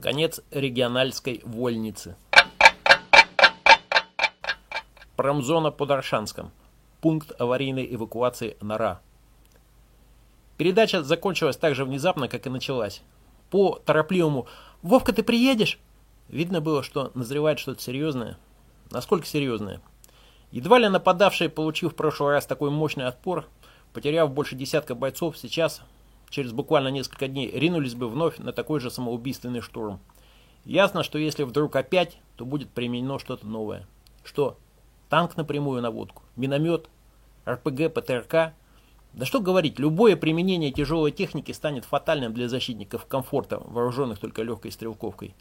Конец региональской вольницы. Промзона под Аршанском. Пункт аварийной эвакуации Нора. Передача закончилась так же внезапно, как и началась. По торопливому «Вовка, ты приедешь?» Видно было, что назревает что-то серьезное. Насколько серьезное? Едва ли нападавшие, получив в прошлый раз такой мощный отпор, потеряв больше десятка бойцов, сейчас через буквально несколько дней ринулись бы вновь на такой же самоубийственный штурм. Ясно, что если вдруг опять, то будет применено что-то новое. Что? Танк напрямую на водку, миномет, РПГ, ПТРК. Да что говорить, любое применение тяжелой техники станет фатальным для защитников комфорта, вооруженных только легкой стрелковкой.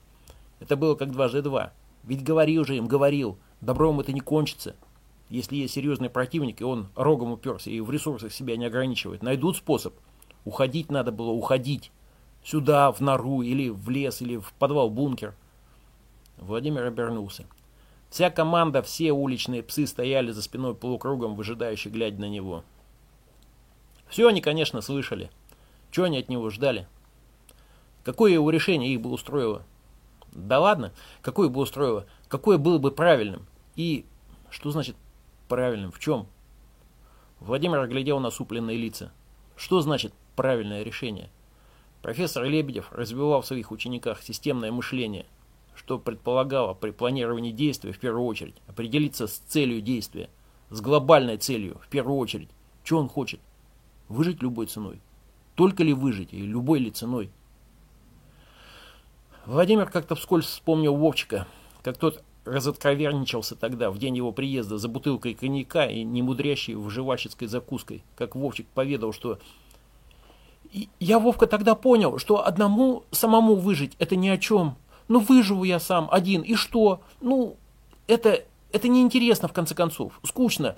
Это было как дважды два. Ведь говорил же им, говорил, добром это не кончится. Если есть серьезный противник, и он рогом уперся и в ресурсах себя не ограничивает, найдут способ – Уходить надо было, уходить. Сюда, в нору, или в лес, или в подвал-бункер. Владимир обернулся. Вся команда, все уличные псы стояли за спиной полукругом, выжидающие, глядя на него. Все они, конечно, слышали. Чего они от него ждали? Какое его решение их бы устроило? Да ладно, какое бы устроило? Какое было бы правильным? И что значит правильным? В чем? Владимир оглядел насупленные лица. Что значит правильное решение. Профессор Лебедев развивал в своих учениках системное мышление, что предполагало при планировании действия в первую очередь определиться с целью действия, с глобальной целью в первую очередь. Что он хочет? Выжить любой ценой. Только ли выжить и любой ли ценой? Владимир как-то вскользь вспомнил Вовчика, как тот разоткровенничался тогда, в день его приезда, за бутылкой коньяка и немудрящей выживальщицкой закуской, как Вовчик поведал, что я, Вовка, тогда понял, что одному самому выжить это ни о чем. Ну, выживу я сам один, и что? Ну, это, это неинтересно, в конце концов. Скучно.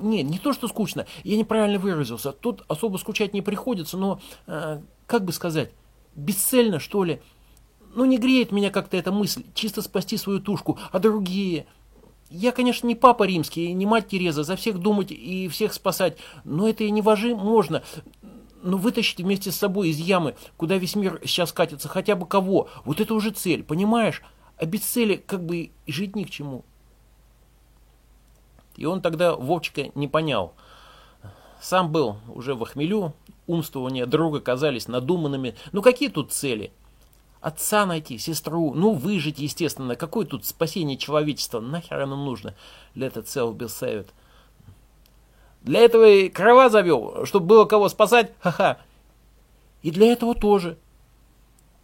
Нет, не то, что скучно. Я неправильно выразился. Тут особо скучать не приходится, но, э, как бы сказать, бесцельно, что ли. Ну, не греет меня как-то эта мысль, чисто спасти свою тушку, а другие... Я, конечно, не папа римский, не мать Тереза, за всех думать и всех спасать, но это и не вожи можно ну, вытащить вместе с собой из ямы, куда весь мир сейчас катится, хотя бы кого. Вот это уже цель, понимаешь? А без цели как бы и жить ни к чему. И он тогда Вовчика не понял. Сам был уже в охмелю, умствования друга казались надуманными. Ну какие тут цели? Отца найти, сестру, ну выжить, естественно. Какое тут спасение человечества? Нахер оно нужно? Itself be saved. Для этого и крова завел, чтобы было кого спасать, ха-ха. И для этого тоже.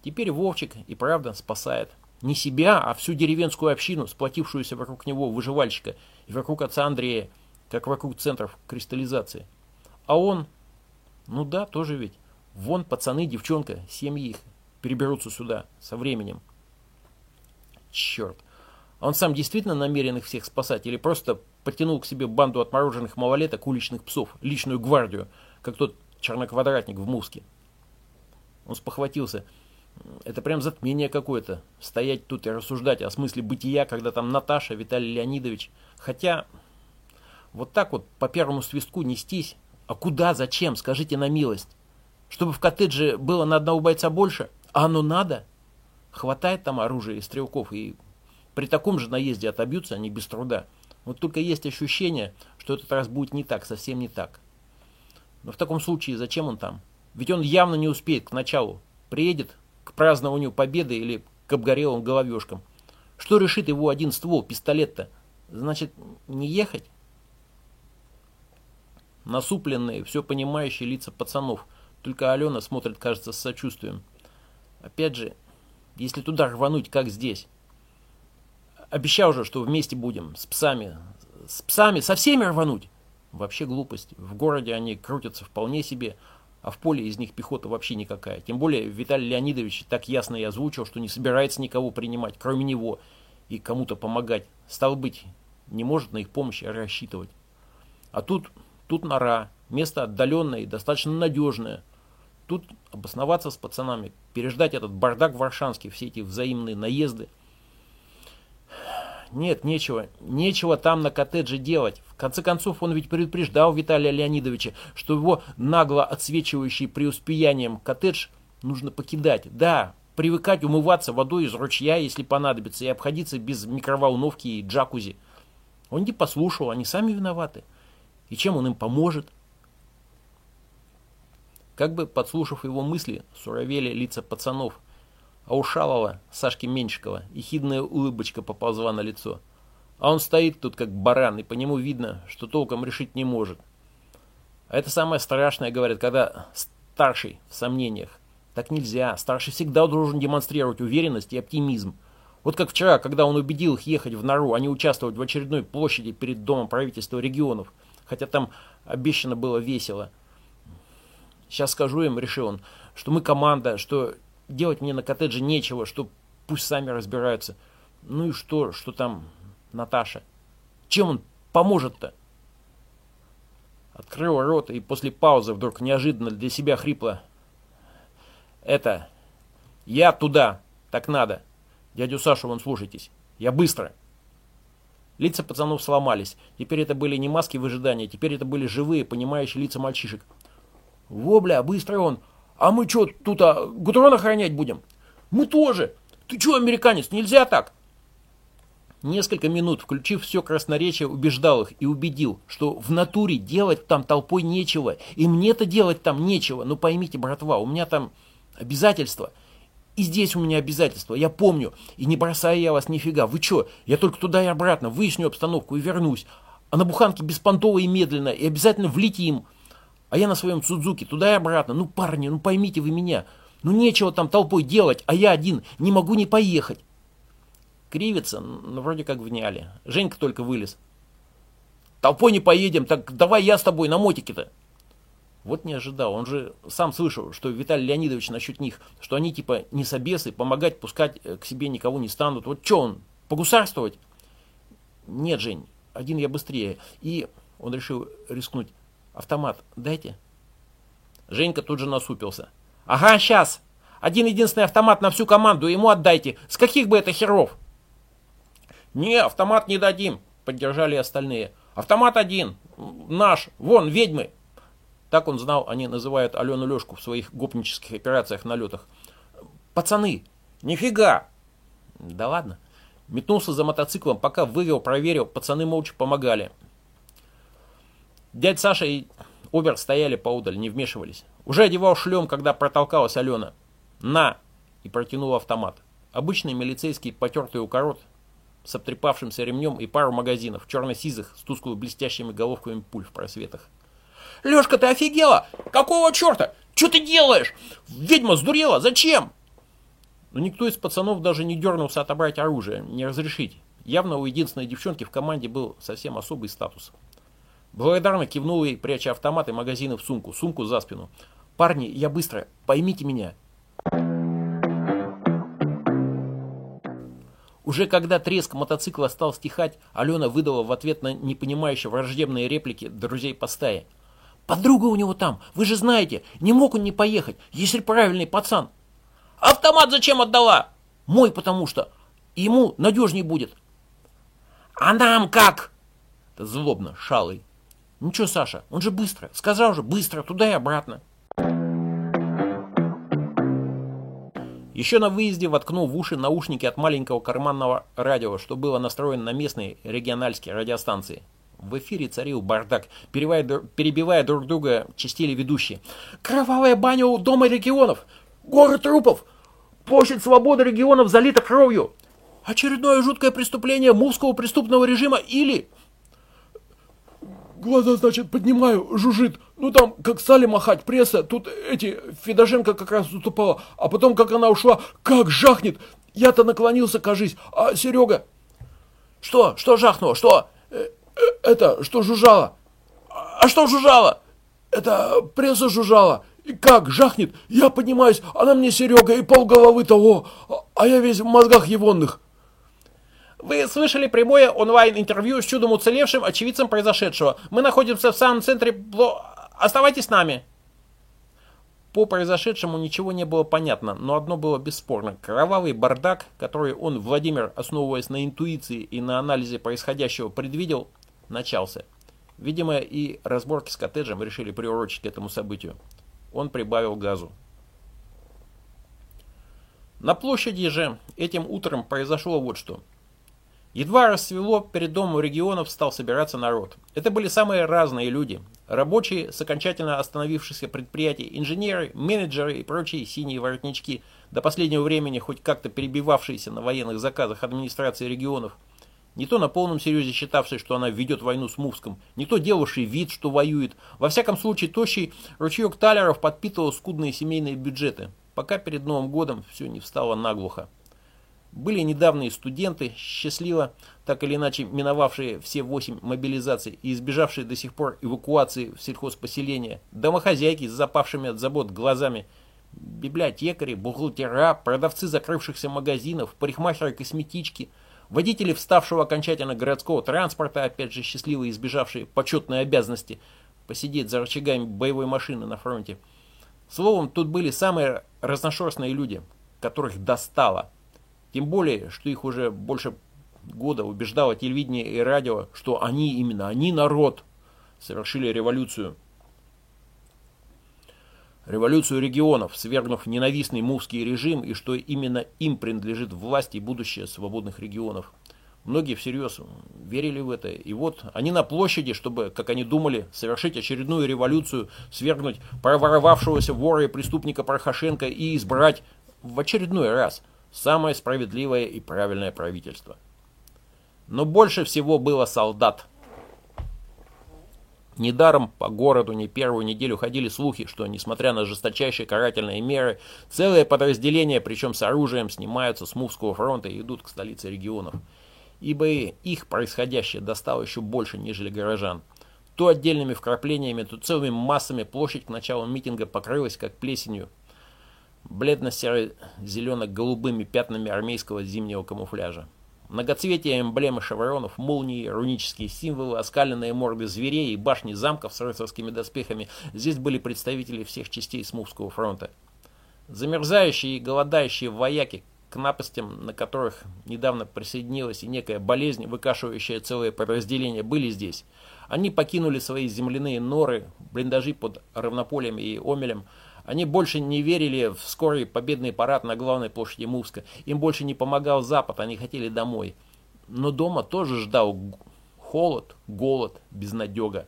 Теперь Вовчик и правда спасает. Не себя, а всю деревенскую общину, сплотившуюся вокруг него выживальщика и вокруг отца Андрея, как вокруг центров кристаллизации. А он, ну да, тоже ведь. Вон пацаны, девчонка, семьи их переберутся сюда со временем. Черт. А он сам действительно намерен их всех спасать или просто подтянул к себе банду отмороженных малолеток, уличных псов, личную гвардию, как тот черноквадратник в Муске. Он спохватился. Это прям затмение какое-то. Стоять тут и рассуждать о смысле бытия, когда там Наташа, Виталий Леонидович. Хотя, вот так вот по первому свистку нестись. А куда, зачем, скажите на милость? Чтобы в коттедже было на одного бойца больше? А оно надо? Хватает там оружия и стрелков, и при таком же наезде отобьются они без труда. Вот только есть ощущение, что этот раз будет не так, совсем не так. Но в таком случае зачем он там? Ведь он явно не успеет к началу. Приедет к празднованию победы или к обгорелым головешкам. Что решит его один ствол, пистолет-то? Значит, не ехать? Насупленные, все понимающие лица пацанов. Только Алена смотрит, кажется, с сочувствием. Опять же, если туда рвануть, как здесь? Обещал же, что вместе будем, с псами. С псами, со всеми рвануть. Вообще глупость. В городе они крутятся вполне себе, а в поле из них пехота вообще никакая. Тем более Виталий Леонидович так ясно и озвучил, что не собирается никого принимать, кроме него, и кому-то помогать. Стал быть, не может на их помощь рассчитывать. А тут, тут нора, место отдаленное и достаточно надежное. Тут обосноваться с пацанами, переждать этот бардак варшанский, все эти взаимные наезды – нет, нечего. Нечего там на коттедже делать. В конце концов, он ведь предупреждал Виталия Леонидовича, что его нагло отсвечивающий преуспеянием коттедж нужно покидать. Да, привыкать умываться водой из ручья, если понадобится, и обходиться без микроволновки и джакузи. Он не послушал, они сами виноваты. И чем он им поможет? Как бы подслушав его мысли, суровели лица пацанов, а у Шалова, Сашки Меньшикова, ехидная улыбочка поползла на лицо. А он стоит тут как баран, и по нему видно, что толком решить не может. А это самое страшное, говорят, когда старший в сомнениях. Так нельзя. Старший всегда должен демонстрировать уверенность и оптимизм. Вот как вчера, когда он убедил их ехать в нору, а не участвовать в очередной площади перед Домом правительства регионов. Хотя там обещано было весело. Сейчас скажу им, решил он, что мы команда, что делать мне на коттедже нечего, что пусть сами разбираются. Ну и что, что там Наташа? Чем он поможет-то? Открыл рот и после паузы вдруг неожиданно для себя хрипло. Это... Я туда. Так надо. Дядю Сашу вон слушайтесь. Я быстро. Лица пацанов сломались. Теперь это были не маски в ожидании, теперь это были живые, понимающие лица мальчишек. Вобля, быстро он. А мы что, тут а, Гутрон охранять будем? Мы тоже. Ты что, американец, нельзя так? Несколько минут, включив все красноречие, убеждал их и убедил, что в натуре делать там толпой нечего, и мне-то делать там нечего. Ну поймите, братва, у меня там обязательства. И здесь у меня обязательства, я помню. И не бросаю я вас нифига. Вы что, я только туда и обратно выясню обстановку и вернусь. А на буханке беспонтово и медленно, и обязательно влетим. А я на своем Судзуке туда и обратно. Ну, парни, ну поймите вы меня. Ну нечего там толпой делать, а я один не могу не поехать. Кривится, ну вроде как вняли. Женька только вылез. Толпой не поедем, так давай я с тобой на мотике-то. Вот не ожидал. Он же сам слышал, что Виталий Леонидович насчет них, что они типа не собесы, помогать, пускать э, к себе никого не станут. Вот что он, погусарствовать? Нет, Жень, один я быстрее. И он решил рискнуть. Автомат дайте. Женька тут же насупился. Ага, сейчас. Один единственный автомат на всю команду, ему отдайте. С каких бы это херов? «Не, автомат не дадим», — поддержали остальные. «Автомат один, наш, вон, ведьмы». Так он знал, они называют Алену Лешку в своих гопнических операциях на летах. «Пацаны, нифига!» «Да ладно». Метнулся за мотоциклом, пока вывел, проверил, пацаны молча помогали. Дядь Саша и Обер стояли поудаль, не вмешивались. Уже одевал шлем, когда протолкалась Алена. «На!» и протянул автомат. Обычный милицейский потертый укорот, с обтрепавшимся ремнем и пару магазинов, черно-сизых, с тускло блестящими головками пуль в просветах. «Лешка, ты офигела? Какого черта? Что ты делаешь? Ведьма сдурела, зачем?» Но никто из пацанов даже не дернулся отобрать оружие, не разрешить. Явно у единственной девчонки в команде был совсем особый статус. Благодарно кивнул ей, пряча автомат и магазины в сумку, сумку за спину. «Парни, я быстро, поймите меня». Уже когда треск мотоцикла стал стихать, Алена выдала в ответ на непонимающие враждебные реплики друзей по стае. «Подруга у него там, вы же знаете, не мог он не поехать, если правильный пацан». «Автомат зачем отдала?» «Мой, потому что. Ему надежней будет». «А нам как?» Злобно, шалый. «Ничего, Саша, он же быстро. Сказал же, быстро, туда и обратно». Еще на выезде воткнул в уши наушники от маленького карманного радио, что было настроено на местные региональские радиостанции. В эфире царил бардак, перебивая друг друга, чистили ведущие. «Кровавая баня у Дома регионов! Горы трупов! Площадь свободы регионов залита кровью! Очередное жуткое преступление мувского преступного режима или...» Глаза, значит, поднимаю, жужжит. Ну там, как стали махать пресса, тут эти, Федошенко как раз уступала. А потом, как она ушла, как жахнет. Я-то наклонился, кажись, а Серега... Что? Что жахнуло? Что? Э, э, это, что жужжало? А что жужжало? Это пресса жужжала. И как жахнет? Я поднимаюсь, она мне Серега и полголовы того, а, я весь в мозгах егонных. Вы слышали прямое онлайн-интервью с чудом уцелевшим очевидцем произошедшего. Мы находимся в самом центре... Оставайтесь с нами. По произошедшему ничего не было понятно, но одно было бесспорно. Кровавый бардак, который он, Владимир, основываясь на интуиции и на анализе происходящего, предвидел, начался. Видимо, и разборки с коттеджем решили приурочить к этому событию. Он прибавил газу. На площади же этим утром произошло вот что. Едва рассвело, перед домом регионов стал собираться народ. Это были самые разные люди. Рабочие с окончательно остановившихся предприятий, инженеры, менеджеры и прочие синие воротнички, до последнего времени хоть как-то перебивавшиеся на военных заказах администрации регионов. Не то на полном серьезе считавший, что она ведет войну с Мувском, не то делавший вид, что воюет. Во всяком случае, тощий ручеек талеров подпитывал скудные семейные бюджеты, пока перед Новым годом все не встало наглухо. Были недавние студенты, счастливо, так или иначе миновавшие все восемь мобилизаций и избежавшие до сих пор эвакуации в сельхозпоселение, домохозяйки с запавшими от забот глазами, библиотекари, бухгалтера, продавцы закрывшихся магазинов, парикмахеры, косметички, водители вставшего окончательно городского транспорта, опять же счастливо избежавшие почетной обязанности посидеть за рычагами боевой машины на фронте. Словом, тут были самые разношерстные люди, которых достало – тем более, что их уже больше года убеждало телевидение и радио, что они, именно они, народ, совершили революцию. Революцию регионов, свергнув ненавистный мувский режим, и что именно им принадлежит власть и будущее свободных регионов. Многие всерьез верили в это. И вот они на площади, чтобы, как они думали, совершить очередную революцию, свергнуть проворовавшегося вора и преступника Пархашенко и избрать в очередной раз – самое справедливое и правильное правительство. Но больше всего было солдат. Недаром по городу не первую неделю ходили слухи, что, несмотря на жесточайшие карательные меры, целые подразделения, причем с оружием, снимаются с Мувского фронта и идут к столице регионов. Ибо их происходящее достало еще больше, нежели горожан. То отдельными вкраплениями, то целыми массами площадь к началу митинга покрылась как плесенью, бледно-серо-зелено-голубыми пятнами армейского зимнего камуфляжа. Многоцветие эмблемы шевронов, молнии, рунические символы, оскаленные морды зверей и башни замков с рыцарскими доспехами. Здесь были представители всех частей Смувского фронта. Замерзающие и голодающие вояки, к напастям, на которых недавно присоединилась и некая болезнь, выкашивающая целое подразделение, были здесь. Они покинули свои земляные норы, блиндажи под равнополем и омелем, они больше не верили в скорый победный парад на главной площади Мувска. Им больше не помогал Запад, они хотели домой. Но дома тоже ждал холод, голод, безнадега.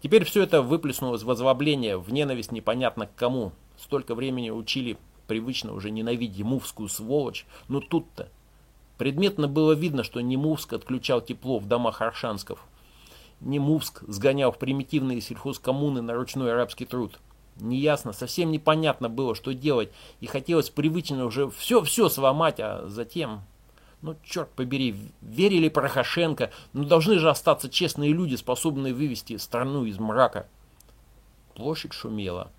Теперь все это выплеснулось в озлобление, в ненависть непонятно к кому. Столько времени учили привычно уже ненавидеть мувскую сволочь, но тут-то предметно было видно, что не Мувск отключал тепло в домах аршансков. Не Мувск сгонял в примитивные сельхозкоммуны на ручной арабский труд. Неясно, совсем непонятно было, что делать, и хотелось привычно уже все-все сломать, а затем... Ну, черт побери, верили Порохошенко, но должны же остаться честные люди, способные вывести страну из мрака. Площадь шумела.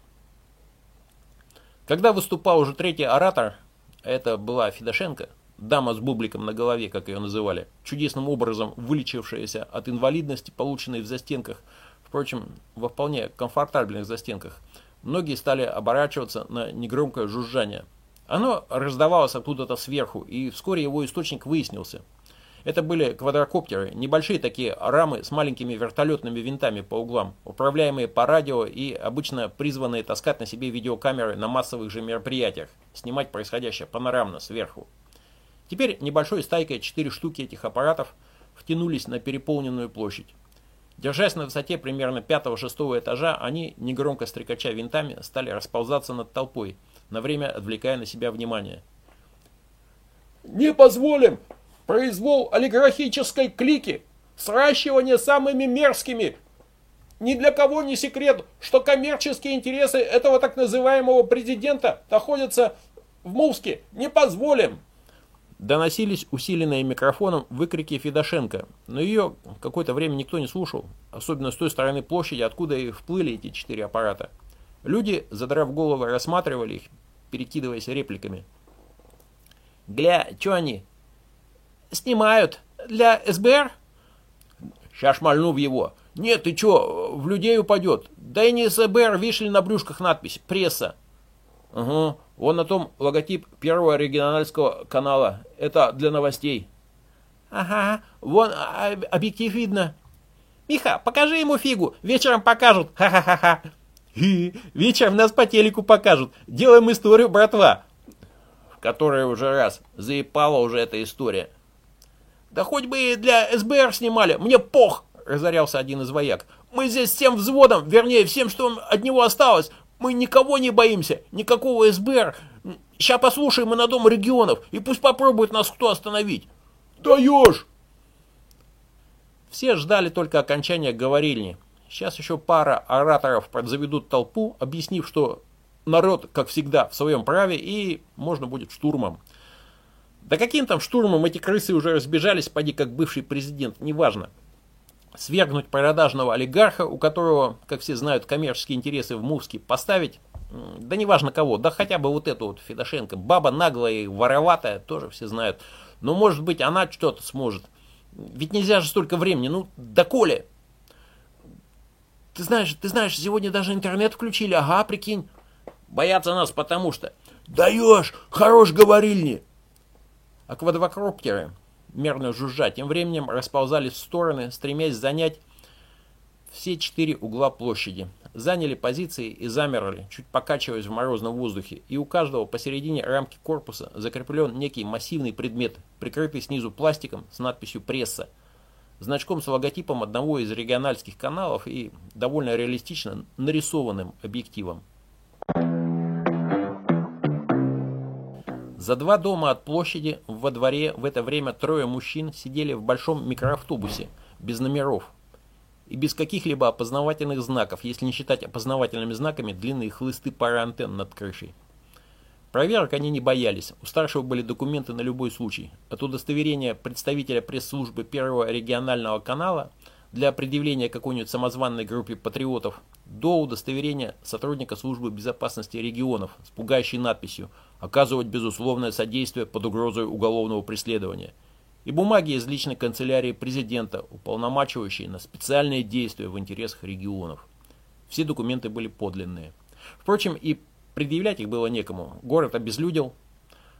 Когда выступал уже третий оратор, это была Федошенко, дама с бубликом на голове, как ее называли, чудесным образом вылечившаяся от инвалидности, полученной в застенках, впрочем, во вполне комфортабельных застенках, Многие стали оборачиваться на негромкое жужжание. Оно раздавалось откуда-то сверху, и вскоре его источник выяснился. Это были квадрокоптеры, небольшие такие рамы с маленькими вертолетными винтами по углам, управляемые по радио и обычно призванные таскать на себе видеокамеры на массовых же мероприятиях, снимать происходящее панорамно сверху. Теперь небольшой стайкой четыре штуки этих аппаратов втянулись на переполненную площадь. Держась на высоте примерно пятого-шестого этажа, они, негромко стрекача винтами, стали расползаться над толпой, на время отвлекая на себя внимание. «Не позволим! Произвол олигархической клики! Сращивание самыми мерзкими! Ни для кого не секрет, что коммерческие интересы этого так называемого президента находятся в Мувске! Не позволим!» Доносились усиленные микрофоном выкрики Федошенко, но ее какое-то время никто не слушал, особенно с той стороны площади, откуда и вплыли эти четыре аппарата. Люди, задрав головы, рассматривали их, перекидываясь репликами. «Гля, что они?» «Снимают. Для СБР?» «Сейчас шмальну в его». «Нет, ты что, в людей упадет?» «Да и не СБР, вишли на брюшках надпись «Пресса». «Угу, Вон на том логотип первого региональского канала. Это для новостей. Ага, вон а, объектив видно. Миха, покажи ему фигу. Вечером покажут. Ха-ха-ха-ха. Вечером нас по телеку покажут. Делаем историю, братва. которая уже раз. Заепала уже эта история. Да хоть бы и для СБР снимали, мне пох, разорялся один из вояк. Мы здесь всем взводом, вернее, всем, что от него осталось. Мы никого не боимся, никакого СБР. Сейчас послушаем мы на Дом регионов, и пусть попробует нас кто остановить. Даешь! Все ждали только окончания говорильни. Сейчас еще пара ораторов заведут толпу, объяснив, что народ, как всегда, в своем праве, и можно будет штурмом. Да каким там штурмом эти крысы уже разбежались, поди как бывший президент, неважно. Свергнуть продажного олигарха, у которого, как все знают, коммерческие интересы в Мувске, поставить, да неважно кого, да хотя бы вот эту вот Федошенко, баба наглая и вороватая, тоже все знают. Но может быть она что-то сможет. Ведь нельзя же столько времени, ну доколе? Ты знаешь, ты знаешь, сегодня даже интернет включили, ага, прикинь. Боятся нас потому что... Даешь, хорош говорильни. А квадрокоптеры, мерно жужжа, тем временем расползались в стороны, стремясь занять все четыре угла площади. Заняли позиции и замерли, чуть покачиваясь в морозном воздухе, и у каждого посередине рамки корпуса закреплен некий массивный предмет, прикрытый снизу пластиком с надписью «Пресса», значком с логотипом одного из региональских каналов и довольно реалистично нарисованным объективом. За два дома от площади во дворе в это время трое мужчин сидели в большом микроавтобусе, без номеров и без каких-либо опознавательных знаков, если не считать опознавательными знаками длинные хлысты пары антенн над крышей. Проверок они не боялись, у старшего были документы на любой случай. От удостоверения представителя пресс-службы первого регионального канала для предъявления какой-нибудь самозванной группе патриотов до удостоверения сотрудника службы безопасности регионов с пугающей надписью «Оказывать безусловное содействие под угрозой уголовного преследования» и бумаги из личной канцелярии президента, уполномачивающие на специальные действия в интересах регионов. Все документы были подлинные. Впрочем, и предъявлять их было некому. Город обезлюдил,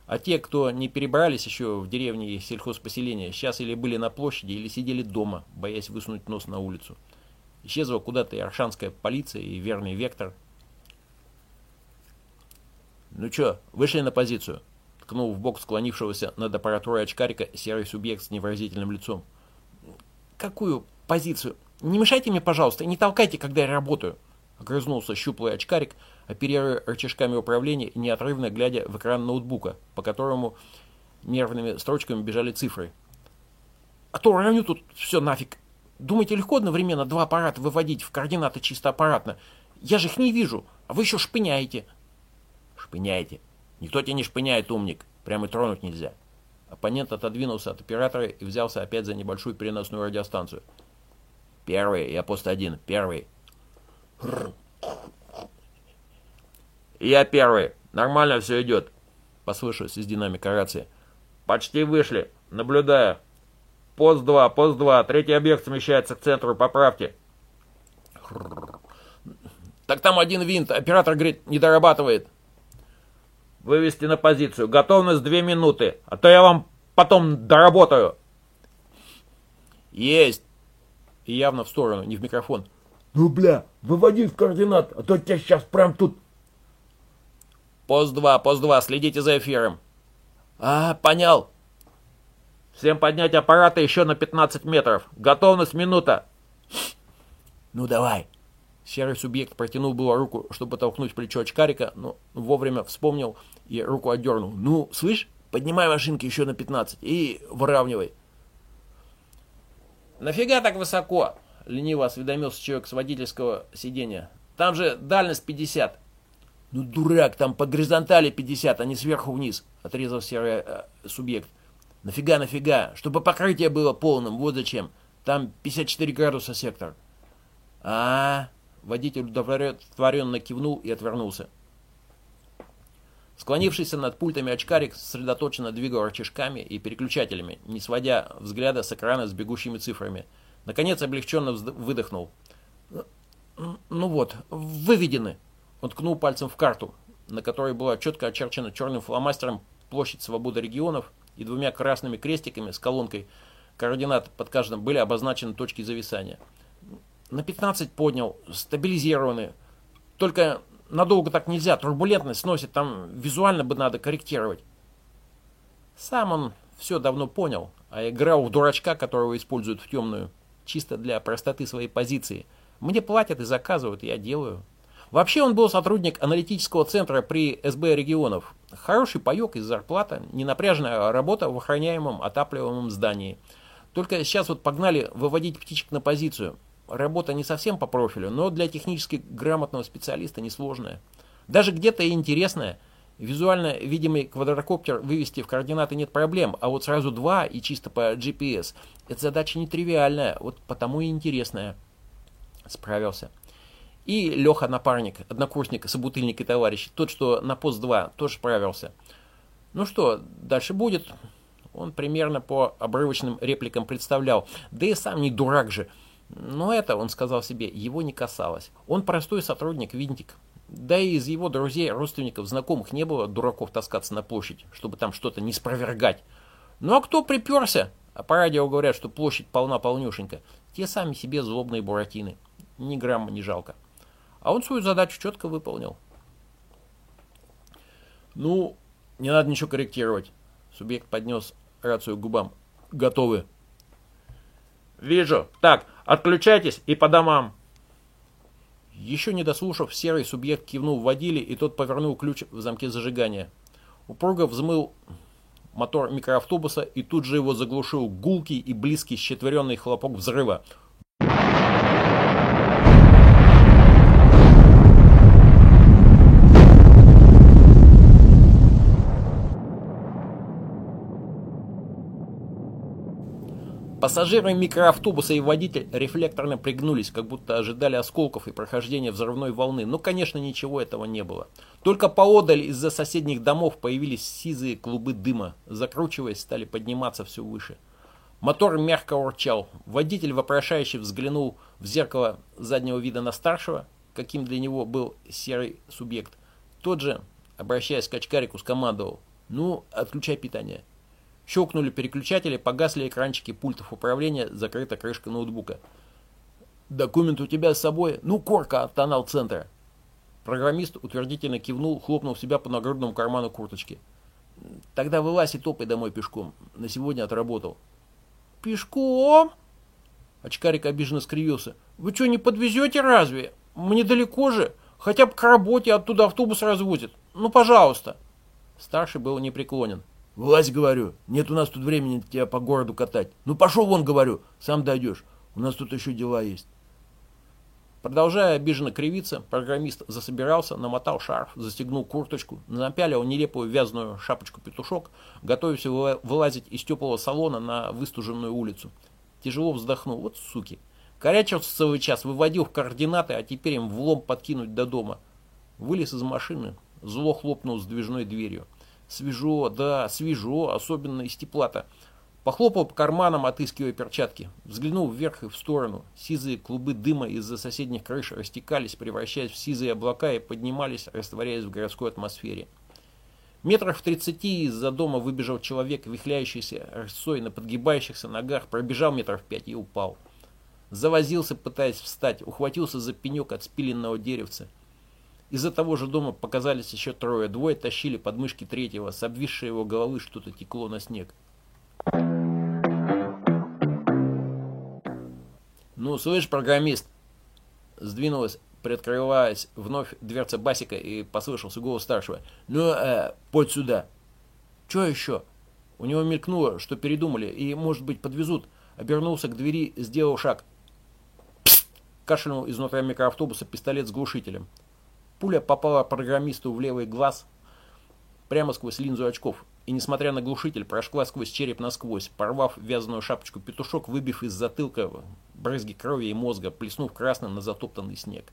а те, кто не перебрались еще в деревни и сельхозпоселения, сейчас или были на площади, или сидели дома, боясь высунуть нос на улицу. Исчезла куда-то и аршанская полиция, и верный вектор. «Ну чё, вышли на позицию?» Ткнул в бок склонившегося над аппаратурой очкарика серый субъект с невыразительным лицом. «Какую позицию? Не мешайте мне, пожалуйста, и не толкайте, когда я работаю!» Огрызнулся щуплый очкарик, оперируя рычажками управления и неотрывно глядя в экран ноутбука, по которому нервными строчками бежали цифры. «А то равню тут все нафиг!» Думаете, легко одновременно два аппарата выводить в координаты чисто аппаратно? Я же их не вижу, а вы еще шпыняете. Шпыняете. Никто тебя не шпыняет, умник. Прямо и тронуть нельзя. Оппонент отодвинулся от оператора и взялся опять за небольшую переносную радиостанцию. Первый, я пост один, первый. Я первый. Нормально все идет. Послышалось из динамика рации. Почти вышли. Наблюдаю. Пост 2, пост 2. Третий объект смещается к центру. Поправьте. Так там один винт. Оператор говорит, не дорабатывает. Вывести на позицию. Готовность 2 минуты. А то я вам потом доработаю. Есть. И явно в сторону, не в микрофон. Ну, бля, выводи в координат, а то тебя сейчас прям тут... Пост 2, пост 2, следите за эфиром. А, понял. Всем поднять аппараты еще на 15 метров. Готовность минута. Ну давай. Серый субъект протянул было руку, чтобы толкнуть плечо очкарика, но вовремя вспомнил и руку отдернул. Ну, слышь, поднимай машинки еще на 15 и выравнивай. Нафига так высоко? Лениво осведомился человек с водительского сиденья. Там же дальность 50. Ну, дурак, там по горизонтали 50, а не сверху вниз, отрезал серый э, субъект. Нафига, нафига? Чтобы покрытие было полным, вот зачем. Там 54 градуса сектор. А, -а, -а водитель удовлетворенно кивнул и отвернулся. Склонившийся над пультами очкарик сосредоточенно двигал рычажками и переключателями, не сводя взгляда с экрана с бегущими цифрами. Наконец облегченно выдохнул. «Ну вот, выведены!» Он ткнул пальцем в карту, на которой была четко очерчена черным фломастером площадь свободы регионов и двумя красными крестиками с колонкой координат под каждым были обозначены точки зависания. На 15 поднял, стабилизированы. Только надолго так нельзя, турбулентность сносит, там визуально бы надо корректировать. Сам он все давно понял, а играл в дурачка, которого используют в темную, чисто для простоты своей позиции. Мне платят и заказывают, я делаю. Вообще он был сотрудник аналитического центра при СБ регионов. Хороший паек и зарплата, ненапряженная работа в охраняемом отапливаемом здании. Только сейчас вот погнали выводить птичек на позицию. Работа не совсем по профилю, но для технически грамотного специалиста несложная. Даже где-то и интересная. Визуально видимый квадрокоптер вывести в координаты нет проблем, а вот сразу два и чисто по GPS – это задача нетривиальная, вот потому и интересная. Справился. И Леха напарник, однокурсник, собутыльник и товарищ, тот, что на пост 2, тоже справился. Ну что, дальше будет. Он примерно по обрывочным репликам представлял. Да и сам не дурак же. Но это, он сказал себе, его не касалось. Он простой сотрудник, винтик. Да и из его друзей, родственников, знакомых не было дураков таскаться на площадь, чтобы там что-то не спровергать. Ну а кто приперся? А по радио говорят, что площадь полна-полнюшенька. Те сами себе злобные буратины. Ни грамма не жалко. А он свою задачу четко выполнил. Ну, не надо ничего корректировать. Субъект поднес рацию к губам. Готовы. Вижу. Так, отключайтесь и по домам. Еще не дослушав, серый субъект кивнул в водиле, и тот повернул ключ в замке зажигания. Упруго взмыл мотор микроавтобуса, и тут же его заглушил гулкий и близкий щетверенный хлопок взрыва. Пассажиры микроавтобуса и водитель рефлекторно пригнулись, как будто ожидали осколков и прохождения взрывной волны, но, конечно, ничего этого не было. Только поодаль из-за соседних домов появились сизые клубы дыма, закручиваясь, стали подниматься все выше. Мотор мягко урчал. Водитель вопрошающе взглянул в зеркало заднего вида на старшего, каким для него был серый субъект. Тот же, обращаясь к очкарику, скомандовал «Ну, отключай питание». Щелкнули переключатели, погасли экранчики пультов управления, закрыта крышка ноутбука. «Документ у тебя с собой?» «Ну, корка от тонал-центра». Программист утвердительно кивнул, хлопнув себя по нагрудному карману курточки. «Тогда вылазь и топай домой пешком. На сегодня отработал». «Пешком?» Очкарик обиженно скривился. «Вы что, не подвезете разве? Мне далеко же. Хотя бы к работе оттуда автобус развозит. Ну, пожалуйста». Старший был непреклонен. Власть, говорю, нет у нас тут времени тебя по городу катать. Ну пошел вон, говорю, сам дойдешь. У нас тут еще дела есть. Продолжая обиженно кривиться, программист засобирался, намотал шарф, застегнул курточку, напялил нелепую вязаную шапочку-петушок, готовясь вылазить из теплого салона на выстуженную улицу. Тяжело вздохнул. Вот суки. Корячился целый час, выводил в координаты, а теперь им влом подкинуть до дома. Вылез из машины, зло хлопнул сдвижной дверью. Свежо, да, свежо, особенно из тепла-то. Похлопал по карманам, отыскивая перчатки. Взглянул вверх и в сторону. Сизые клубы дыма из-за соседних крыш растекались, превращаясь в сизые облака и поднимались, растворяясь в городской атмосфере. Метрах в тридцати из-за дома выбежал человек, вихляющийся рысой на подгибающихся ногах, пробежал метров пять и упал. Завозился, пытаясь встать, ухватился за пенек от спиленного деревца. Из-за того же дома показались еще трое. Двое тащили подмышки третьего. С обвисшей его головы что-то текло на снег. «Ну, слышь, программист!» Сдвинулась, приоткрываясь вновь дверца Басика, и послышался голос старшего. «Ну, э, подь сюда!» «Че еще?» У него мелькнуло, что передумали, и, может быть, подвезут. Обернулся к двери, сделал шаг. Пст! Кашлянул изнутри микроавтобуса пистолет с глушителем. Пуля попала программисту в левый глаз прямо сквозь линзу очков, и, несмотря на глушитель, прошла сквозь череп насквозь, порвав вязаную шапочку петушок, выбив из затылка брызги крови и мозга, плеснув красным на затоптанный снег.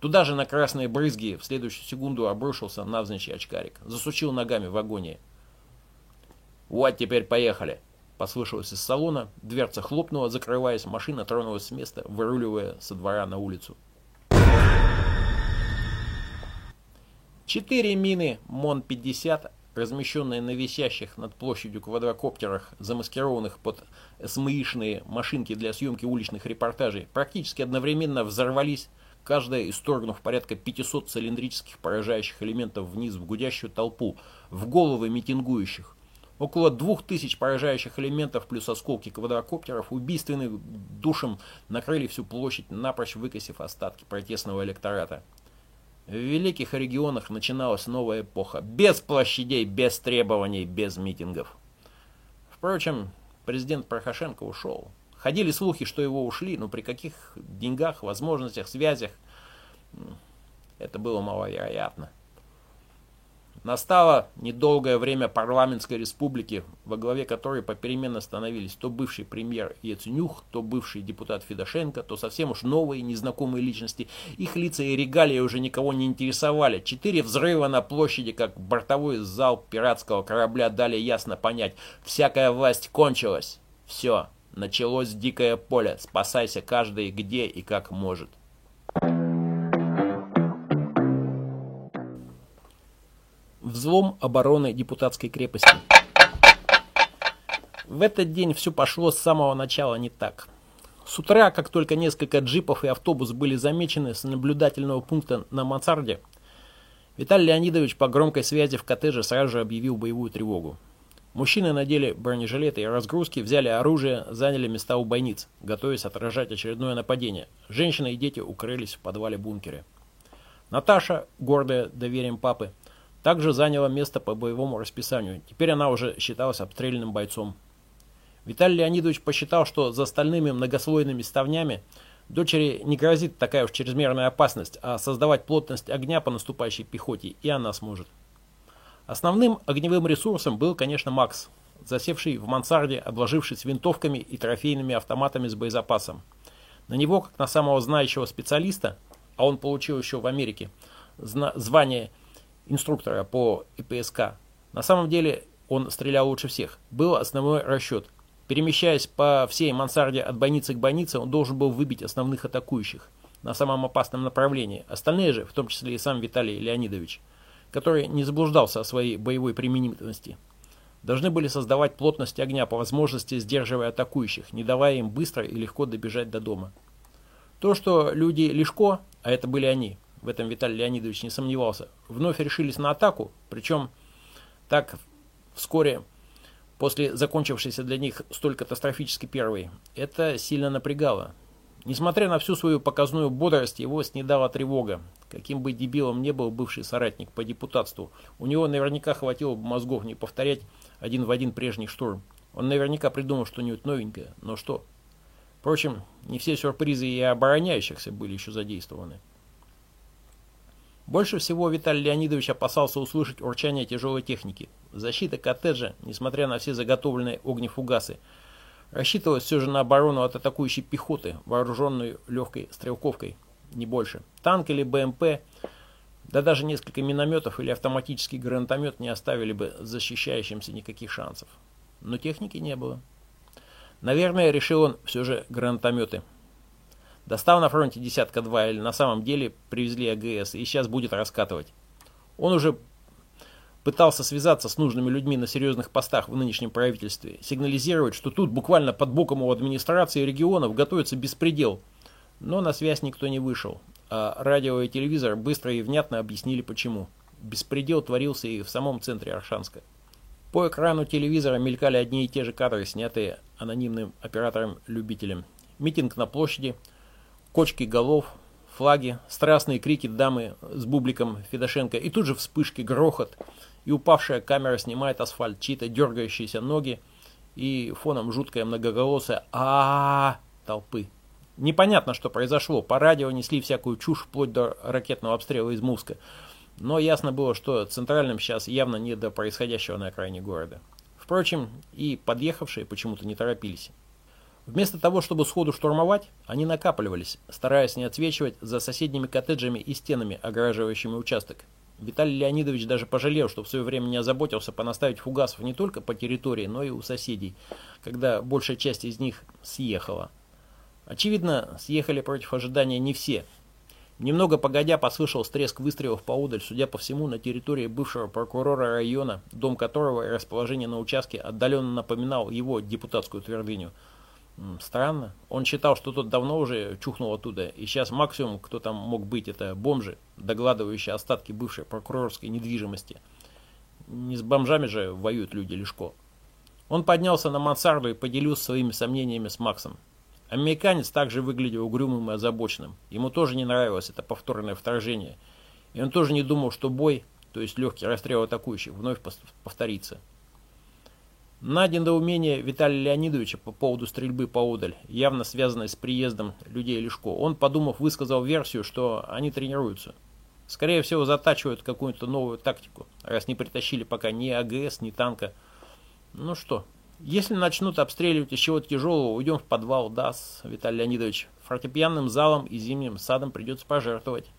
Туда же на красные брызги в следующую секунду обрушился навзничий очкарик. Засучил ногами в агонии. «Вот теперь поехали!» Послышалось из салона, дверца хлопнула, закрываясь, машина тронулась с места, выруливая со двора на улицу. Четыре мины МОН-50, размещенные на висящих над площадью квадрокоптерах, замаскированных под СМИшные машинки для съемки уличных репортажей, практически одновременно взорвались, каждая исторгнув порядка 500 цилиндрических поражающих элементов вниз в гудящую толпу, в головы митингующих. Около двух тысяч поражающих элементов плюс осколки квадрокоптеров убийственным душем накрыли всю площадь, напрочь выкосив остатки протестного электората. В великих регионах начиналась новая эпоха. Без площадей, без требований, без митингов. Впрочем, президент Прохошенко ушел. Ходили слухи, что его ушли, но при каких деньгах, возможностях, связях, это было маловероятно. Настало недолгое время парламентской республики, во главе которой попеременно становились то бывший премьер Яценюх, то бывший депутат Федошенко, то совсем уж новые незнакомые личности. Их лица и регалии уже никого не интересовали. Четыре взрыва на площади, как бортовой зал пиратского корабля, дали ясно понять, всякая власть кончилась. Все, началось дикое поле, спасайся каждый где и как может. Взлом обороны депутатской крепости. В этот день все пошло с самого начала не так. С утра, как только несколько джипов и автобус были замечены с наблюдательного пункта на мансарде, Виталий Леонидович по громкой связи в коттедже сразу же объявил боевую тревогу. Мужчины надели бронежилеты и разгрузки, взяли оружие, заняли места у бойниц, готовясь отражать очередное нападение. Женщины и дети укрылись в подвале бункере. Наташа, гордая доверием папы, также заняла место по боевому расписанию. Теперь она уже считалась обстрелянным бойцом. Виталий Леонидович посчитал, что за остальными многослойными ставнями дочери не грозит такая уж чрезмерная опасность, а создавать плотность огня по наступающей пехоте и она сможет. Основным огневым ресурсом был, конечно, Макс, засевший в мансарде, обложившись винтовками и трофейными автоматами с боезапасом. На него, как на самого знающего специалиста, а он получил еще в Америке звание инструктора по ИПСК. На самом деле он стрелял лучше всех. Был основной расчет. Перемещаясь по всей мансарде от бойницы к бойнице, он должен был выбить основных атакующих на самом опасном направлении. Остальные же, в том числе и сам Виталий Леонидович, который не заблуждался о своей боевой применительности, должны были создавать плотность огня по возможности, сдерживая атакующих, не давая им быстро и легко добежать до дома. То, что люди Лешко, а это были они, в этом Виталий Леонидович не сомневался, вновь решились на атаку, причем так вскоре после закончившейся для них столь катастрофически первой. Это сильно напрягало. Несмотря на всю свою показную бодрость, его снедала тревога. Каким бы дебилом не был бывший соратник по депутатству, у него наверняка хватило бы мозгов не повторять один в один прежний штурм. Он наверняка придумал что-нибудь новенькое, но что? Впрочем, не все сюрпризы и обороняющихся были еще задействованы. Больше всего Виталий Леонидович опасался услышать урчание тяжелой техники. Защита коттеджа, несмотря на все заготовленные огнефугасы, рассчитывалась все же на оборону от атакующей пехоты, вооруженной легкой стрелковкой, не больше. Танк или БМП, да даже несколько минометов или автоматический гранатомет не оставили бы защищающимся никаких шансов. Но техники не было. Наверное, решил он все же гранатометы Достал на фронте десятка два или на самом деле привезли АГС и сейчас будет раскатывать. Он уже пытался связаться с нужными людьми на серьезных постах в нынешнем правительстве, сигнализировать, что тут буквально под боком у администрации регионов готовится беспредел. Но на связь никто не вышел, а радио и телевизор быстро и внятно объяснили почему. Беспредел творился и в самом центре Аршанска. По экрану телевизора мелькали одни и те же кадры, снятые анонимным оператором-любителем. Митинг на площади – кочки голов, флаги, страстные крики дамы с бубликом Федошенко, и тут же вспышки, грохот, и упавшая камера снимает асфальт, чьи-то дергающиеся ноги, и фоном жуткая многоголосая а, толпы. Непонятно, что произошло. По радио несли всякую чушь, вплоть до ракетного обстрела из Муска. Но ясно было, что центральным сейчас явно не до происходящего на окраине города. Впрочем, и подъехавшие почему-то не торопились. Вместо того, чтобы сходу штурмовать, они накапливались, стараясь не отсвечивать за соседними коттеджами и стенами, огораживающими участок. Виталий Леонидович даже пожалел, что в свое время не озаботился понаставить фугасов не только по территории, но и у соседей, когда большая часть из них съехала. Очевидно, съехали против ожидания не все. Немного погодя послышал треск выстрелов поудаль, судя по всему, на территории бывшего прокурора района, дом которого и расположение на участке отдаленно напоминал его депутатскую твердыню – Странно. Он считал, что тот давно уже чухнул оттуда, и сейчас максимум, кто там мог быть, это бомжи, догладывающие остатки бывшей прокурорской недвижимости. Не с бомжами же воюют люди Лешко. Он поднялся на мансарду и поделился своими сомнениями с Максом. Американец также выглядел угрюмым и озабоченным. Ему тоже не нравилось это повторное вторжение. И он тоже не думал, что бой, то есть легкий расстрел атакующих, вновь повторится. На недоумение Виталия Леонидовича по поводу стрельбы поодаль, явно связанной с приездом людей Лешко, он, подумав, высказал версию, что они тренируются. Скорее всего, затачивают какую-то новую тактику, раз не притащили пока ни АГС, ни танка. Ну что, если начнут обстреливать из чего-то тяжелого, уйдем в подвал, да, Виталий Леонидович. Фортепианным залом и зимним садом придется пожертвовать.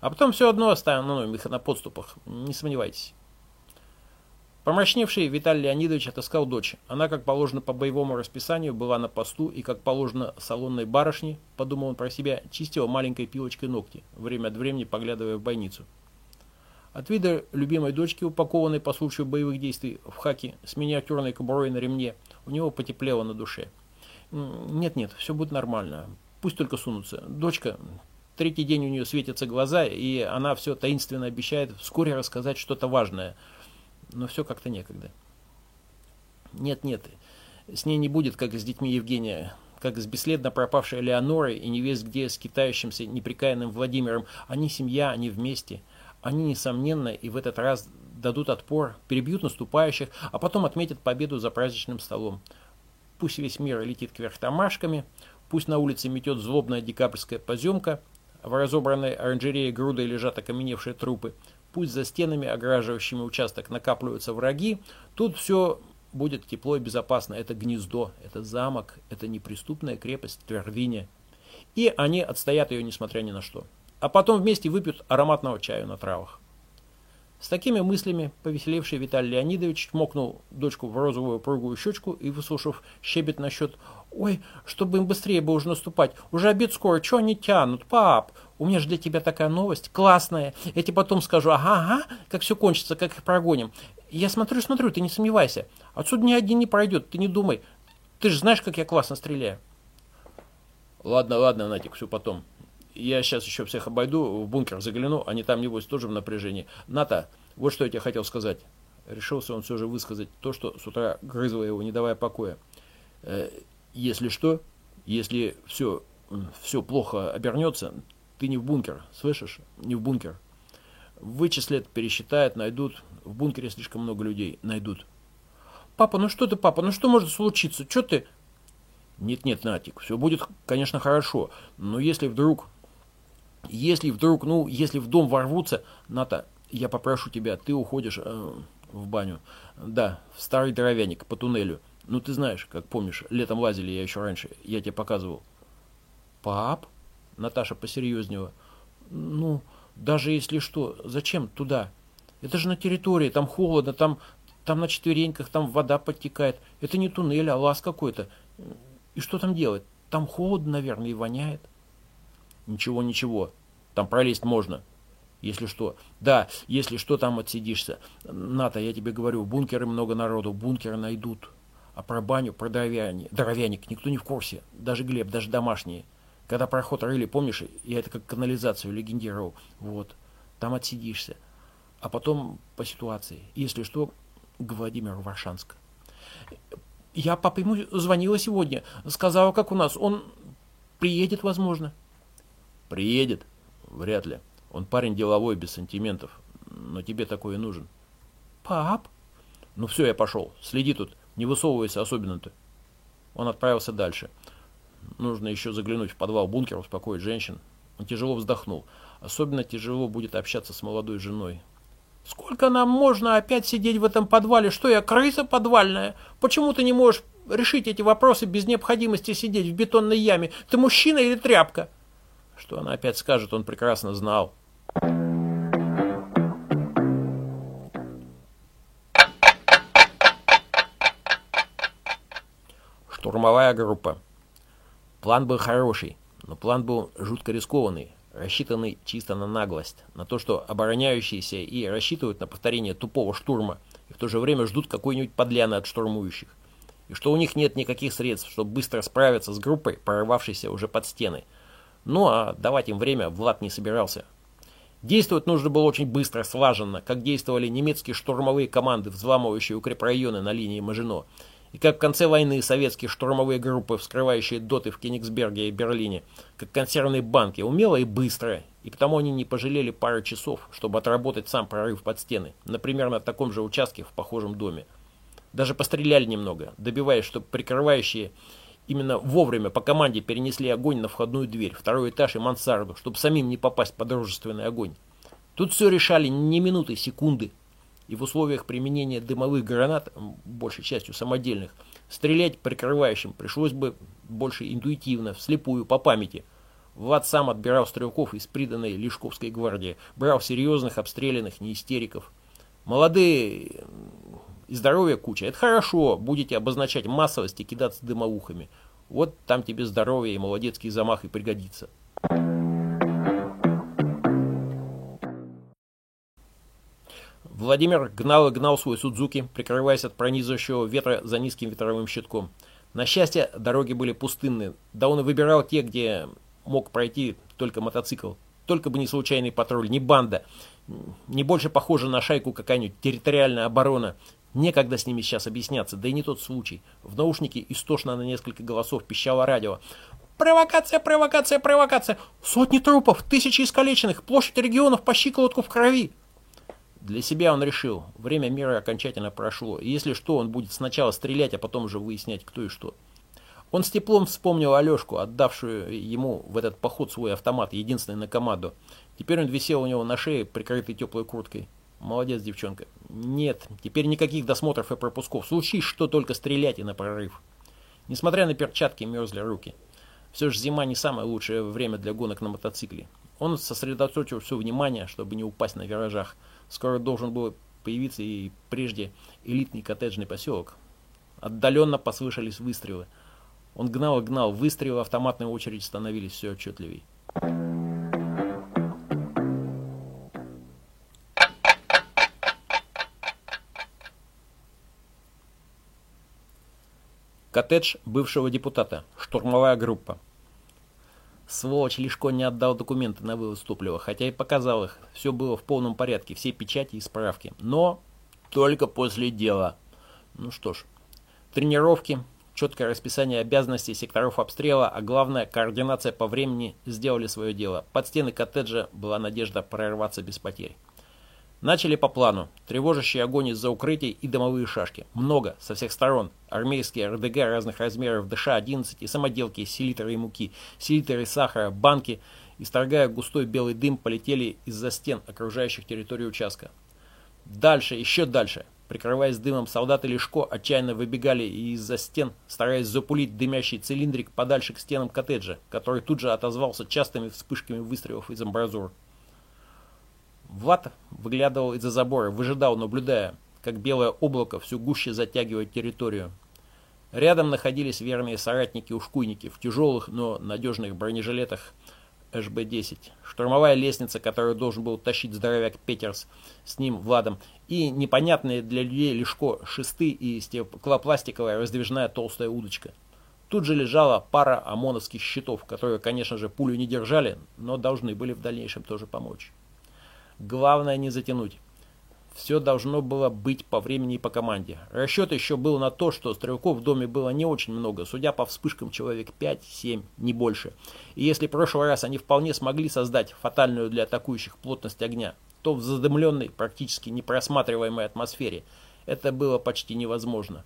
А потом все одно оставим их на подступах, не сомневайтесь. Помрачневший Виталий Леонидович отыскал дочь. Она, как положено по боевому расписанию, была на посту и, как положено салонной барышне, подумал он про себя, чистила маленькой пилочкой ногти, время от времени поглядывая в бойницу. От вида любимой дочки, упакованной по случаю боевых действий в хаке с миниатюрной кобурой на ремне, у него потеплело на душе. Нет-нет, все будет нормально. Пусть только сунутся. Дочка, третий день у нее светятся глаза, и она все таинственно обещает вскоре рассказать что-то важное. Но все как-то некогда. Нет-нет, с ней не будет, как с детьми Евгения, как с бесследно пропавшей Леонорой и невесть где скитающимся неприкаянным Владимиром. Они семья, они вместе. Они, несомненно, и в этот раз дадут отпор, перебьют наступающих, а потом отметят победу за праздничным столом. Пусть весь мир летит кверх томашками, пусть на улице метет злобная декабрьская поземка, в разобранной оранжерее грудой лежат окаменевшие трупы, пусть за стенами, ограживающими участок, накапливаются враги, тут все будет тепло и безопасно. Это гнездо, это замок, это неприступная крепость, твердыня. И они отстоят ее, несмотря ни на что а потом вместе выпьют ароматного чаю на травах. С такими мыслями повеселевший Виталий Леонидович чмокнул дочку в розовую пругую щечку и, выслушав щебет насчет «Ой, чтобы им быстрее бы уже наступать, уже обед скоро, что они тянут, пап? У меня же для тебя такая новость, классная. Я тебе потом скажу, ага, ага, как все кончится, как их прогоним. Я смотрю, смотрю, ты не сомневайся. Отсюда ни один не пройдет, ты не думай. Ты же знаешь, как я классно стреляю». «Ладно, ладно, Натик, все потом», я сейчас еще всех обойду, в бункер загляну, они там, небось, тоже в напряжении. Ната, вот что я тебе хотел сказать. Решился он все же высказать то, что с утра грызло его, не давая покоя. Если что, если все, все плохо обернется, ты не в бункер, слышишь? Не в бункер. Вычислят, пересчитают, найдут. В бункере слишком много людей. Найдут. Папа, ну что ты, папа, ну что может случиться? Что ты... Нет-нет, Натик, все будет, конечно, хорошо. Но если вдруг если вдруг, ну, если в дом ворвутся, Ната, я попрошу тебя, ты уходишь э, в баню. Да, в старый дровяник по туннелю. Ну, ты знаешь, как помнишь, летом лазили я еще раньше, я тебе показывал. Пап? Наташа посерьезнела. Ну, даже если что, зачем туда? Это же на территории, там холодно, там, там на четвереньках, там вода подтекает. Это не туннель, а лаз какой-то. И что там делать? Там холодно, наверное, и воняет. Ничего, ничего. Там пролезть можно. Если что. Да, если что, там отсидишься. Ната, я тебе говорю, бункеры много народу, бункеры найдут. А про баню, про дровяник, дровяник никто не в курсе. Даже Глеб, даже домашние. Когда проход рыли, помнишь, я это как канализацию легендировал. Вот. Там отсидишься. А потом по ситуации. Если что, к Владимиру Варшанск. Я папа ему звонила сегодня. Сказала, как у нас. Он приедет, возможно. Приедет? Вряд ли. Он парень деловой, без сантиментов. Но тебе такой и нужен. Пап? Ну все, я пошел. Следи тут. Не высовывайся особенно-то. Он отправился дальше. Нужно еще заглянуть в подвал бункера, успокоить женщин. Он тяжело вздохнул. Особенно тяжело будет общаться с молодой женой. «Сколько нам можно опять сидеть в этом подвале? Что я, крыса подвальная? Почему ты не можешь решить эти вопросы без необходимости сидеть в бетонной яме? Ты мужчина или тряпка?» Что она опять скажет, он прекрасно знал. Штурмовая группа. План был хороший, но план был жутко рискованный, рассчитанный чисто на наглость, на то, что обороняющиеся и рассчитывают на повторение тупого штурма, и в то же время ждут какой-нибудь подляны от штурмующих, и что у них нет никаких средств, чтобы быстро справиться с группой, прорвавшейся уже под стены – ну а давать им время Влад не собирался. Действовать нужно было очень быстро, слаженно, как действовали немецкие штурмовые команды, взламывающие укрепрайоны на линии Мажино. И как в конце войны советские штурмовые группы, вскрывающие доты в Кенигсберге и Берлине, как консервные банки, умело и быстро, и потому они не пожалели пары часов, чтобы отработать сам прорыв под стены, например, на таком же участке в похожем доме. Даже постреляли немного, добиваясь, чтобы прикрывающие именно вовремя по команде перенесли огонь на входную дверь, второй этаж и мансарду, чтобы самим не попасть под дружественный огонь. Тут все решали не минуты, секунды, и в условиях применения дымовых гранат, большей частью самодельных, стрелять прикрывающим пришлось бы больше интуитивно, вслепую, по памяти. Влад сам отбирал стрелков из приданной Лешковской гвардии, брал серьезных, обстрелянных, не истериков. Молодые и здоровья куча, это хорошо, будете обозначать массовость и кидаться дымоухами. Вот там тебе здоровье и молодецкий замах и пригодится. Владимир гнал и гнал свой Судзуки, прикрываясь от пронизывающего ветра за низким ветровым щитком. На счастье, дороги были пустынны, да он и выбирал те, где мог пройти только мотоцикл. Только бы не случайный патруль, не банда, не больше похоже на шайку какая-нибудь территориальная оборона. Некогда с ними сейчас объясняться, да и не тот случай. В наушнике истошно на несколько голосов пищало радио. «Провокация, провокация, провокация! Сотни трупов, тысячи искалеченных, площадь регионов по щиколотку в крови!» Для себя он решил, время мира окончательно прошло, если что, он будет сначала стрелять, а потом уже выяснять, кто и что. Он с теплом вспомнил Алешку, отдавшую ему в этот поход свой автомат, единственный на команду. Теперь он висел у него на шее, прикрытый теплой курткой. Молодец, девчонка. Нет, теперь никаких досмотров и пропусков. Случись, что только стрелять и на прорыв. Несмотря на перчатки, мерзли руки. Все же зима не самое лучшее время для гонок на мотоцикле. Он сосредоточил все внимание, чтобы не упасть на виражах. Скоро должен был появиться и прежде элитный коттеджный поселок. Отдаленно послышались выстрелы. Он гнал и гнал, выстрелы автоматной очередь становились все отчетливей. Коттедж бывшего депутата. Штурмовая группа. Сволочь Лешко не отдал документы на вывоз топлива, хотя и показал их. Все было в полном порядке, все печати и справки. Но только после дела. Ну что ж, тренировки, четкое расписание обязанностей секторов обстрела, а главное, координация по времени сделали свое дело. Под стены коттеджа была надежда прорваться без потерь. Начали по плану. Тревожащий огонь из-за укрытий и дымовые шашки. Много, со всех сторон. Армейские РДГ разных размеров, ДШ-11 и самоделки, селитры и муки, селитры сахара, банки, исторгая густой белый дым, полетели из-за стен окружающих территорию участка. Дальше, еще дальше. Прикрываясь дымом, солдаты Лешко отчаянно выбегали из-за стен, стараясь запулить дымящий цилиндрик подальше к стенам коттеджа, который тут же отозвался частыми вспышками выстрелов из амбразур. Влад выглядывал из-за забора, выжидал, наблюдая, как белое облако все гуще затягивает территорию. Рядом находились верные соратники-ушкуйники в тяжелых, но надежных бронежилетах ШБ-10. Штурмовая лестница, которую должен был тащить здоровяк Петерс с ним, Владом, и непонятные для людей лишко шесты и стеклопластиковая раздвижная толстая удочка. Тут же лежала пара ОМОНовских щитов, которые, конечно же, пулю не держали, но должны были в дальнейшем тоже помочь. Главное не затянуть. Все должно было быть по времени и по команде. Расчет еще был на то, что стрелков в доме было не очень много, судя по вспышкам человек 5-7, не больше. И если в прошлый раз они вполне смогли создать фатальную для атакующих плотность огня, то в задымленной, практически непросматриваемой атмосфере это было почти невозможно.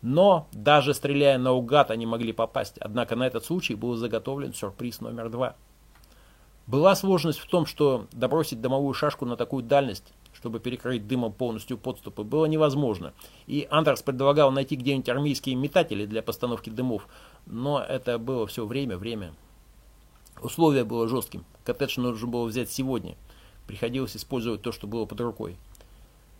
Но даже стреляя наугад они могли попасть, однако на этот случай был заготовлен сюрприз номер два – была сложность в том, что добросить дымовую шашку на такую дальность, чтобы перекрыть дымом полностью подступы, было невозможно. И Андерс предлагал найти где-нибудь армейские метатели для постановки дымов, но это было все время, время. Условие было жестким. Коттедж нужно было взять сегодня. Приходилось использовать то, что было под рукой.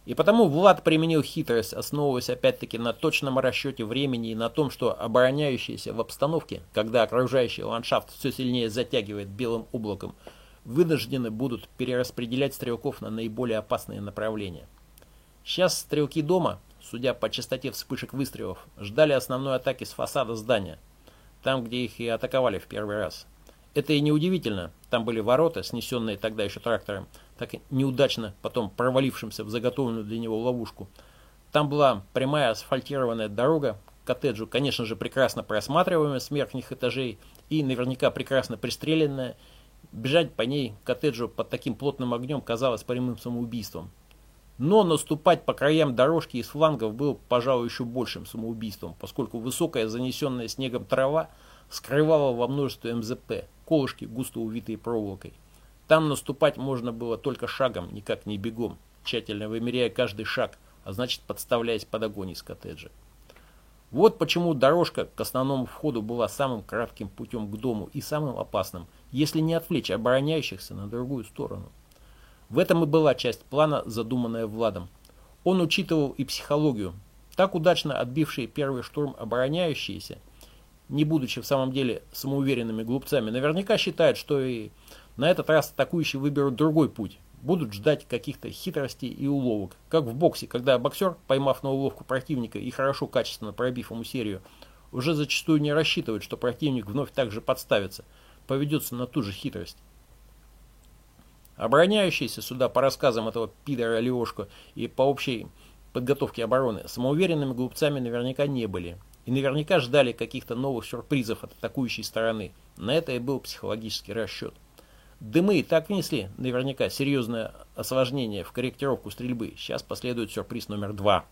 И потому Влад применил хитрость, основываясь опять-таки на точном расчете времени и на том, что обороняющиеся в обстановке, когда окружающий ландшафт все сильнее затягивает белым облаком, вынуждены будут перераспределять стрелков на наиболее опасные направления. Сейчас стрелки дома, судя по частоте вспышек выстрелов, ждали основной атаки с фасада здания, там, где их и атаковали в первый раз. Это и неудивительно, там были ворота, снесенные тогда еще трактором, так неудачно потом провалившимся в заготовленную для него ловушку. Там была прямая асфальтированная дорога, коттеджу, конечно же, прекрасно просматриваемая с верхних этажей и наверняка прекрасно пристреленная. Бежать по ней коттеджу под таким плотным огнем казалось прямым самоубийством. Но наступать по краям дорожки из флангов было, пожалуй, еще большим самоубийством, поскольку высокая занесенная снегом трава скрывала во множестве МЗП, колышки, густо увитые проволокой. Там наступать можно было только шагом, никак не бегом, тщательно вымеряя каждый шаг, а значит подставляясь под огонь из коттеджа. Вот почему дорожка к основному входу была самым кратким путем к дому и самым опасным, если не отвлечь обороняющихся на другую сторону. В этом и была часть плана, задуманная Владом. Он учитывал и психологию. Так удачно отбившие первый штурм обороняющиеся, не будучи в самом деле самоуверенными глупцами, наверняка считают, что и на этот раз атакующие выберут другой путь. Будут ждать каких-то хитростей и уловок. Как в боксе, когда боксер, поймав на уловку противника и хорошо качественно пробив ему серию, уже зачастую не рассчитывает, что противник вновь также подставится, поведется на ту же хитрость. Обороняющиеся сюда, по рассказам этого пидора Лешко и по общей подготовке обороны, самоуверенными глупцами наверняка не были. И наверняка ждали каких-то новых сюрпризов от атакующей стороны. На это и был психологический расчет. Дымы так внесли наверняка серьезное осложнение в корректировку стрельбы. Сейчас последует сюрприз номер два.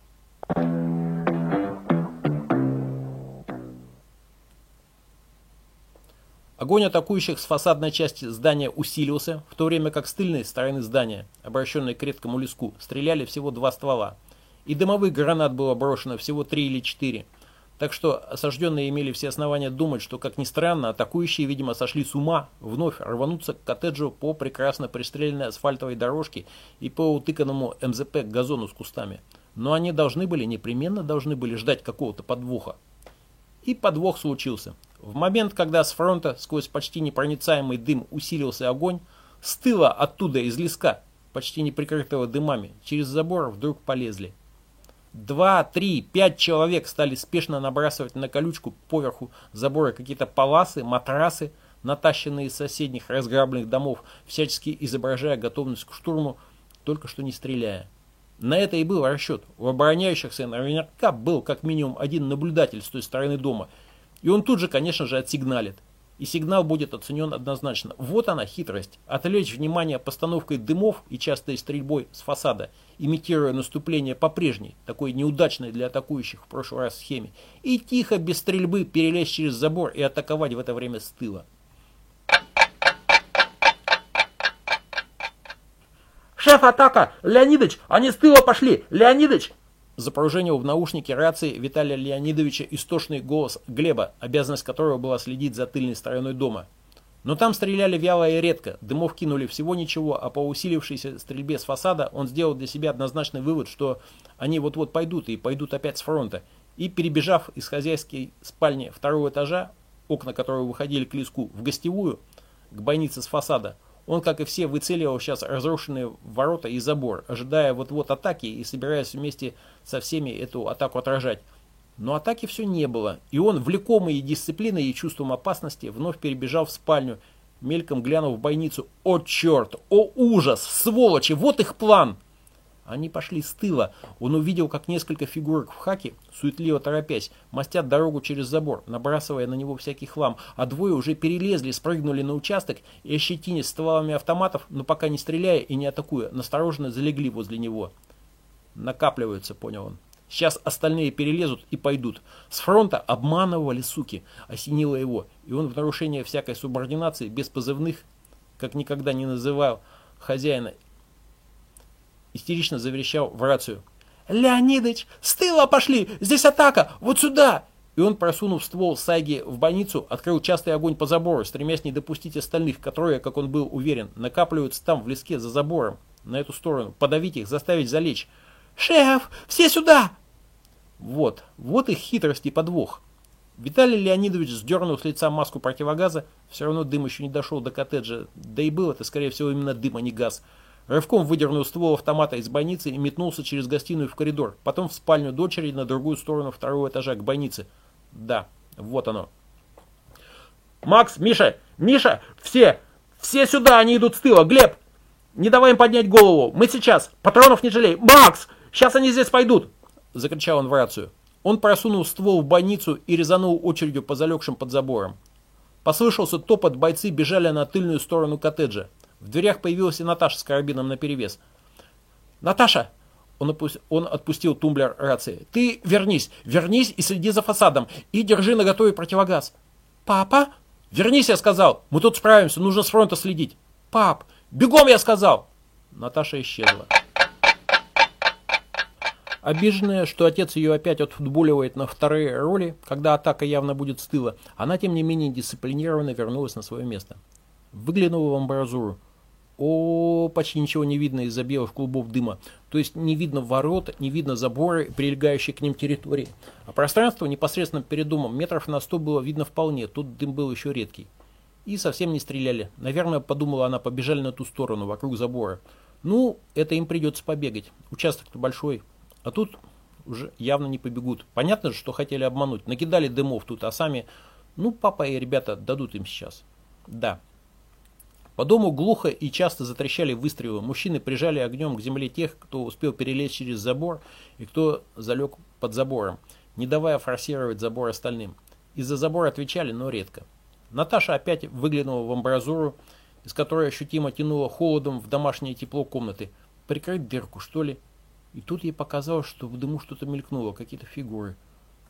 Огонь атакующих с фасадной части здания усилился, в то время как с тыльной стороны здания, обращенной к редкому леску, стреляли всего два ствола. И дымовых гранат было брошено всего три или четыре. Так что осажденные имели все основания думать, что, как ни странно, атакующие, видимо, сошли с ума, вновь рвануться к коттеджу по прекрасно пристреленной асфальтовой дорожке и по утыканному МЗП газону с кустами. Но они должны были, непременно должны были ждать какого-то подвоха. И подвох случился. В момент, когда с фронта сквозь почти непроницаемый дым усилился огонь, с тыла оттуда из леска, почти не прикрытого дымами, через забор вдруг полезли. Два, три, пять человек стали спешно набрасывать на колючку поверху забора какие-то паласы, матрасы, натащенные из соседних разграбленных домов, всячески изображая готовность к штурму, только что не стреляя. На это и был расчет. У обороняющихся наверняка был как минимум один наблюдатель с той стороны дома – и он тут же, конечно же, отсигналит. И сигнал будет оценен однозначно. Вот она хитрость. Отвлечь внимание постановкой дымов и частой стрельбой с фасада, имитируя наступление по прежней, такой неудачной для атакующих в прошлый раз схеме. И тихо, без стрельбы, перелезть через забор и атаковать в это время с тыла. «Шеф, атака! Леонидыч, они с тыла пошли! Леонидыч!» Запружинил в наушнике рации Виталия Леонидовича истошный голос Глеба, обязанность которого была следить за тыльной стороной дома. Но там стреляли вяло и редко, дымов кинули всего ничего, а по усилившейся стрельбе с фасада он сделал для себя однозначный вывод, что они вот-вот пойдут и пойдут опять с фронта. И перебежав из хозяйской спальни второго этажа, окна которого выходили к леску, в гостевую, к бойнице с фасада, он, как и все, выцеливал сейчас разрушенные ворота и забор, ожидая вот-вот атаки и собираясь вместе со всеми эту атаку отражать. Но атаки все не было, и он, влекомый дисциплиной и чувством опасности, вновь перебежал в спальню, мельком глянув в бойницу. «О, черт! О, ужас! Сволочи! Вот их план!» Они пошли с тыла. Он увидел, как несколько фигурок в хаке, суетливо торопясь, мастят дорогу через забор, набрасывая на него всякий хлам, а двое уже перелезли, спрыгнули на участок и, ощетинясь стволами автоматов, но пока не стреляя и не атакуя, настороженно залегли возле него. Накапливаются, понял он. Сейчас остальные перелезут и пойдут. С фронта обманывали, суки, осенило его, и он в нарушение всякой субординации, без позывных, как никогда не называл хозяина истерично заверещал в рацию. «Леонидыч, с тыла пошли! Здесь атака! Вот сюда!» И он, просунув ствол Сайги в больницу, открыл частый огонь по забору, стремясь не допустить остальных, которые, как он был уверен, накапливаются там, в леске, за забором, на эту сторону, подавить их, заставить залечь. «Шеф, все сюда!» Вот, вот их хитрость и подвох. Виталий Леонидович сдернул с лица маску противогаза, все равно дым еще не дошел до коттеджа, да и был это, скорее всего, именно дым, а не газ – Рывком выдернул ствол автомата из больницы и метнулся через гостиную в коридор, потом в спальню дочери на другую сторону второго этажа к больнице. Да, вот оно. «Макс, Миша, Миша, все, все сюда, они идут с тыла, Глеб! Не давай им поднять голову, мы сейчас, патронов не жалей, Макс, сейчас они здесь пойдут!» Закричал он в рацию. Он просунул ствол в бойницу и резанул очередью по залегшим под забором. Послышался топот, бойцы бежали на тыльную сторону коттеджа. В дверях появилась и Наташа с карабином наперевес. «Наташа!» Он, опу... он отпустил тумблер рации. «Ты вернись! Вернись и следи за фасадом! И держи на готове противогаз!» «Папа?» «Вернись, я сказал! Мы тут справимся, нужно с фронта следить!» «Пап! Бегом, я сказал!» Наташа исчезла. Обиженная, что отец ее опять отфутболивает на вторые роли, когда атака явно будет с тыла, она тем не менее дисциплинированно вернулась на свое место. Выглянула в амбразуру. О, почти ничего не видно из-за белых клубов дыма. То есть не видно ворот, не видно заборы, прилегающие к ним территории. А пространство непосредственно перед домом метров на сто было видно вполне, тут дым был еще редкий. И совсем не стреляли. Наверное, подумала она, побежали на ту сторону, вокруг забора. Ну, это им придется побегать. Участок-то большой. А тут уже явно не побегут. Понятно же, что хотели обмануть. Накидали дымов тут, а сами... Ну, папа и ребята дадут им сейчас. Да. По дому глухо и часто затрещали выстрелы. Мужчины прижали огнем к земле тех, кто успел перелезть через забор и кто залег под забором, не давая форсировать забор остальным. Из-за забора отвечали, но редко. Наташа опять выглянула в амбразуру, из которой ощутимо тянуло холодом в домашнее тепло комнаты. Прикрыть дырку, что ли? И тут ей показалось, что в дыму что-то мелькнуло, какие-то фигуры.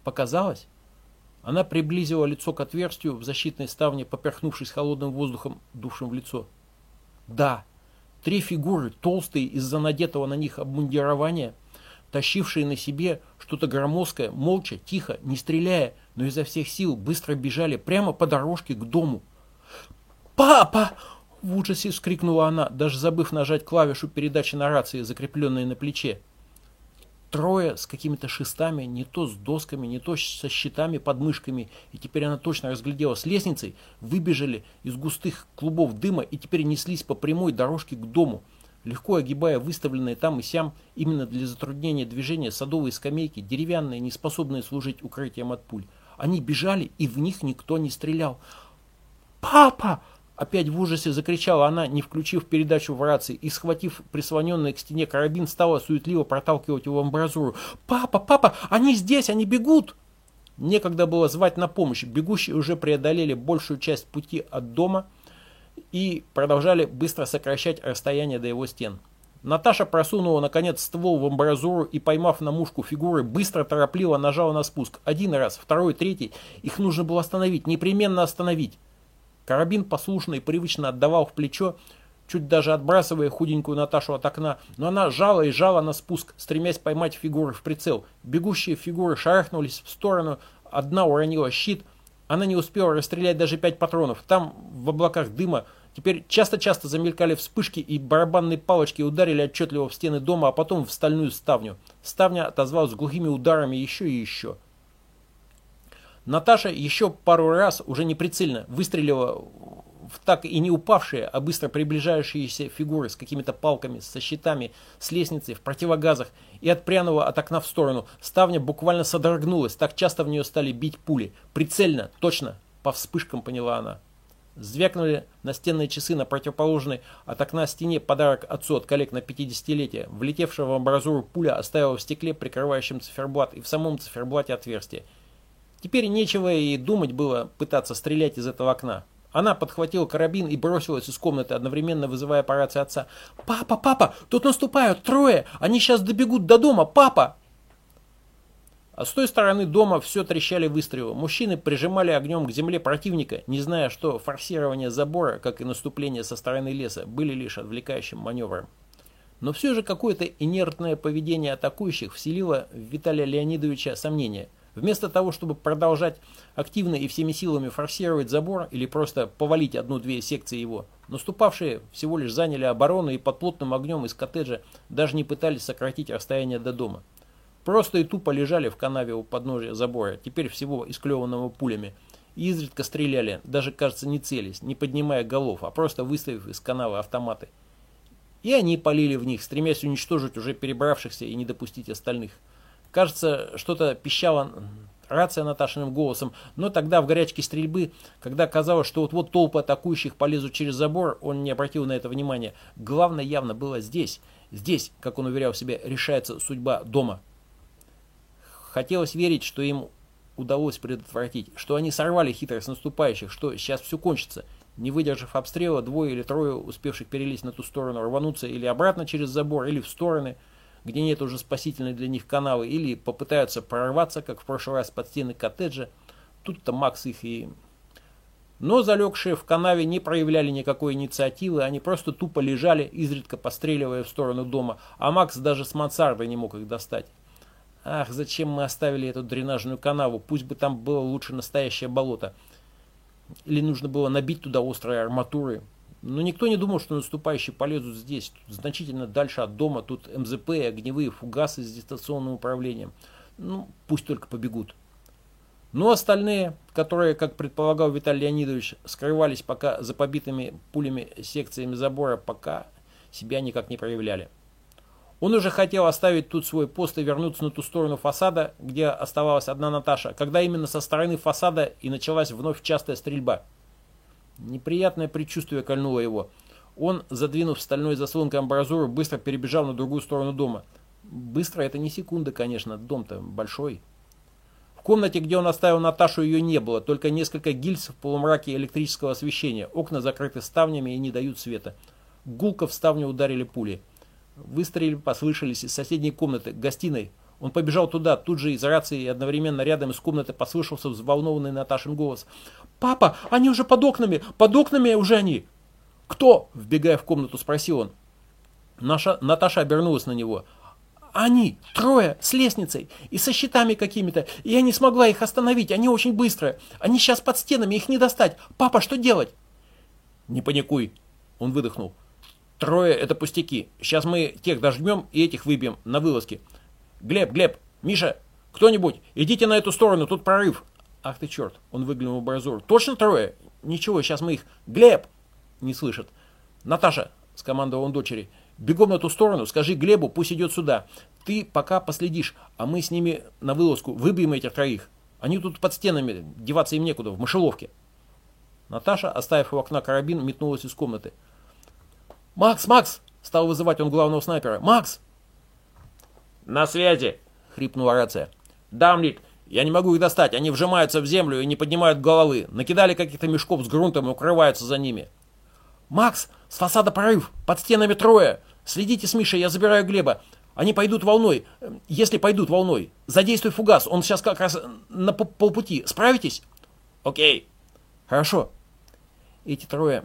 Показалось? Она приблизила лицо к отверстию в защитной ставне, поперхнувшись холодным воздухом, дувшим в лицо. Да, три фигуры, толстые из-за надетого на них обмундирования, тащившие на себе что-то громоздкое, молча, тихо, не стреляя, но изо всех сил быстро бежали прямо по дорожке к дому. «Папа!» — в ужасе вскрикнула она, даже забыв нажать клавишу передачи на рации, закрепленной на плече. Трое с какими-то шестами, не то с досками, не то со щитами под мышками, и теперь она точно разглядела с лестницей, выбежали из густых клубов дыма и теперь неслись по прямой дорожке к дому, легко огибая выставленные там и сям именно для затруднения движения садовые скамейки, деревянные, не способные служить укрытием от пуль. Они бежали, и в них никто не стрелял. «Папа!» Опять в ужасе закричала она, не включив передачу в рации, и, схватив прислоненный к стене карабин, стала суетливо проталкивать его в амбразуру. «Папа, папа, они здесь, они бегут!» Некогда было звать на помощь. Бегущие уже преодолели большую часть пути от дома и продолжали быстро сокращать расстояние до его стен. Наташа просунула, наконец, ствол в амбразуру и, поймав на мушку фигуры, быстро, торопливо нажала на спуск. Один раз, второй, третий. Их нужно было остановить, непременно остановить. Карабин послушно и привычно отдавал в плечо, чуть даже отбрасывая худенькую Наташу от окна, но она жала и жала на спуск, стремясь поймать фигуры в прицел. Бегущие фигуры шарахнулись в сторону, одна уронила щит, она не успела расстрелять даже пять патронов. Там, в облаках дыма, теперь часто-часто замелькали вспышки, и барабанные палочки ударили отчетливо в стены дома, а потом в стальную ставню. Ставня отозвалась глухими ударами еще и еще. Наташа еще пару раз, уже неприцельно, выстрелила в так и не упавшие, а быстро приближающиеся фигуры с какими-то палками, со щитами, с лестницей, в противогазах, и отпрянула от окна в сторону. Ставня буквально содрогнулась, так часто в нее стали бить пули. Прицельно, точно, по вспышкам поняла она. Звякнули настенные часы на противоположной от окна стене подарок отцу от коллег на 50-летие. Влетевшая в амбразуру пуля оставила в стекле, прикрывающем циферблат, и в самом циферблате отверстие. Теперь нечего и думать было пытаться стрелять из этого окна. Она подхватила карабин и бросилась из комнаты, одновременно вызывая по рации отца. «Папа, папа, тут наступают трое! Они сейчас добегут до дома! Папа!» А с той стороны дома все трещали выстрелы. Мужчины прижимали огнем к земле противника, не зная, что форсирование забора, как и наступление со стороны леса, были лишь отвлекающим маневром. Но все же какое-то инертное поведение атакующих вселило в Виталия Леонидовича сомнения – Вместо того, чтобы продолжать активно и всеми силами форсировать забор или просто повалить одну-две секции его, наступавшие всего лишь заняли оборону и под плотным огнем из коттеджа даже не пытались сократить расстояние до дома. Просто и тупо лежали в канаве у подножия забора, теперь всего исклеванного пулями, и изредка стреляли, даже, кажется, не целясь, не поднимая голов, а просто выставив из канавы автоматы. И они полили в них, стремясь уничтожить уже перебравшихся и не допустить остальных. Кажется, что-то пищало рация Наташиным голосом, но тогда в горячке стрельбы, когда казалось, что вот-вот толпы атакующих полезут через забор, он не обратил на это внимания. Главное явно было здесь. Здесь, как он уверял себя, решается судьба дома. Хотелось верить, что им удалось предотвратить, что они сорвали хитрость наступающих, что сейчас все кончится. Не выдержав обстрела, двое или трое, успевших перелезть на ту сторону, рвануться или обратно через забор, или в стороны, где нет уже спасительной для них канавы, или попытаются прорваться, как в прошлый раз, под стены коттеджа. Тут-то Макс их и... Но залегшие в канаве не проявляли никакой инициативы, они просто тупо лежали, изредка постреливая в сторону дома, а Макс даже с мансарды не мог их достать. Ах, зачем мы оставили эту дренажную канаву? Пусть бы там было лучше настоящее болото. Или нужно было набить туда острые арматуры. Но никто не думал, что наступающие полезут здесь, значительно дальше от дома. Тут МЗП огневые фугасы с дистанционным управлением. Ну, пусть только побегут. Но остальные, которые, как предполагал Виталий Леонидович, скрывались пока за побитыми пулями секциями забора, пока себя никак не проявляли. Он уже хотел оставить тут свой пост и вернуться на ту сторону фасада, где оставалась одна Наташа, когда именно со стороны фасада и началась вновь частая стрельба. Неприятное предчувствие кольнуло его. Он, задвинув стальной заслонкой амбразуру, быстро перебежал на другую сторону дома. Быстро это не секунда, конечно, дом-то большой. В комнате, где он оставил Наташу, ее не было, только несколько гильз в полумраке электрического освещения. Окна закрыты ставнями и не дают света. Гулко в ставню ударили пули. Выстрелы послышались из соседней комнаты, гостиной. Он побежал туда, тут же из рации и одновременно рядом из комнаты послышался взволнованный Наташин голос. «Папа, они уже под окнами! Под окнами уже они!» «Кто?» – вбегая в комнату, спросил он. Наша, Наташа обернулась на него. «Они! Трое! С лестницей! И со щитами какими-то! И я не смогла их остановить! Они очень быстрые! Они сейчас под стенами! Их не достать! Папа, что делать?» «Не паникуй!» – он выдохнул. Трое – это пустяки. Сейчас мы тех дожмем и этих выбьем на вылазке. Глеб, Глеб, Миша, кто-нибудь, идите на эту сторону, тут прорыв. Ах ты черт, он выглянул в абразур. Точно трое? Ничего, сейчас мы их... Глеб! Не слышат. Наташа, скомандовал он дочери, бегом на ту сторону, скажи Глебу, пусть идет сюда. Ты пока последишь, а мы с ними на вылазку выбьем этих троих. Они тут под стенами, деваться им некуда, в мышеловке. Наташа, оставив у окна карабин, метнулась из комнаты. «Макс, Макс!» — стал вызывать он главного снайпера. «Макс!» «На связи!» — хрипнула рация. «Дамлик, я не могу их достать, они вжимаются в землю и не поднимают головы. Накидали каких-то мешков с грунтом и укрываются за ними». «Макс, с фасада прорыв, под стенами трое. Следите с Мишей, я забираю Глеба. Они пойдут волной, если пойдут волной. Задействуй фугас, он сейчас как раз на полпути. Справитесь?» «Окей». «Хорошо». Эти трое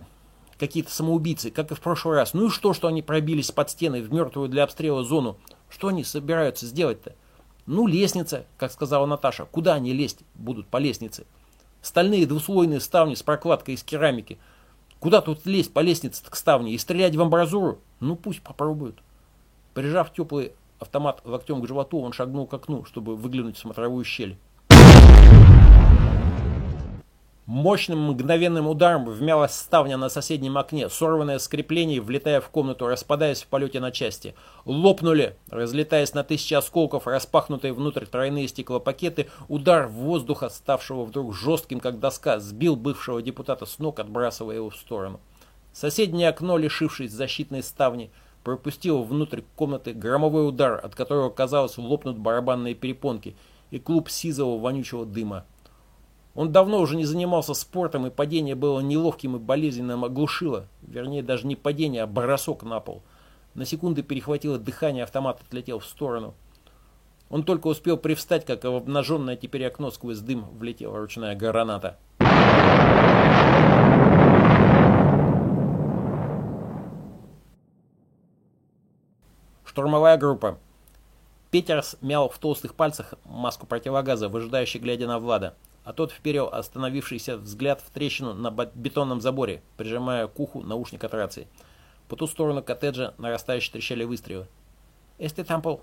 какие-то самоубийцы, как и в прошлый раз. Ну и что, что они пробились под стеной в мертвую для обстрела зону? Что они собираются сделать-то? Ну, лестница, как сказала Наташа. Куда они лезть будут по лестнице? Стальные двуслойные ставни с прокладкой из керамики. Куда тут лезть по лестнице к ставне и стрелять в амбразуру? Ну, пусть попробуют. Прижав теплый автомат локтем к животу, он шагнул к окну, чтобы выглянуть в смотровую щель. Мощным мгновенным ударом вмялась ставня на соседнем окне, сорванное с креплений, влетая в комнату, распадаясь в полете на части. Лопнули, разлетаясь на тысячи осколков, распахнутые внутрь тройные стеклопакеты, удар воздуха, ставшего вдруг жестким, как доска, сбил бывшего депутата с ног, отбрасывая его в сторону. Соседнее окно, лишившись защитной ставни, пропустило внутрь комнаты громовой удар, от которого, казалось, лопнут барабанные перепонки, и клуб сизого вонючего дыма он давно уже не занимался спортом, и падение было неловким и болезненным оглушило. Вернее, даже не падение, а бросок на пол. На секунду перехватило дыхание, автомат отлетел в сторону. Он только успел привстать, как в обнаженное теперь окно сквозь дым влетела ручная граната. Штурмовая группа. Петерс мял в толстых пальцах маску противогаза, выжидающий глядя на Влада а тот вперил остановившийся взгляд в трещину на бетонном заборе, прижимая к уху наушник от рации. По ту сторону коттеджа нарастающе трещали выстрелы. «Эсте Тампл!»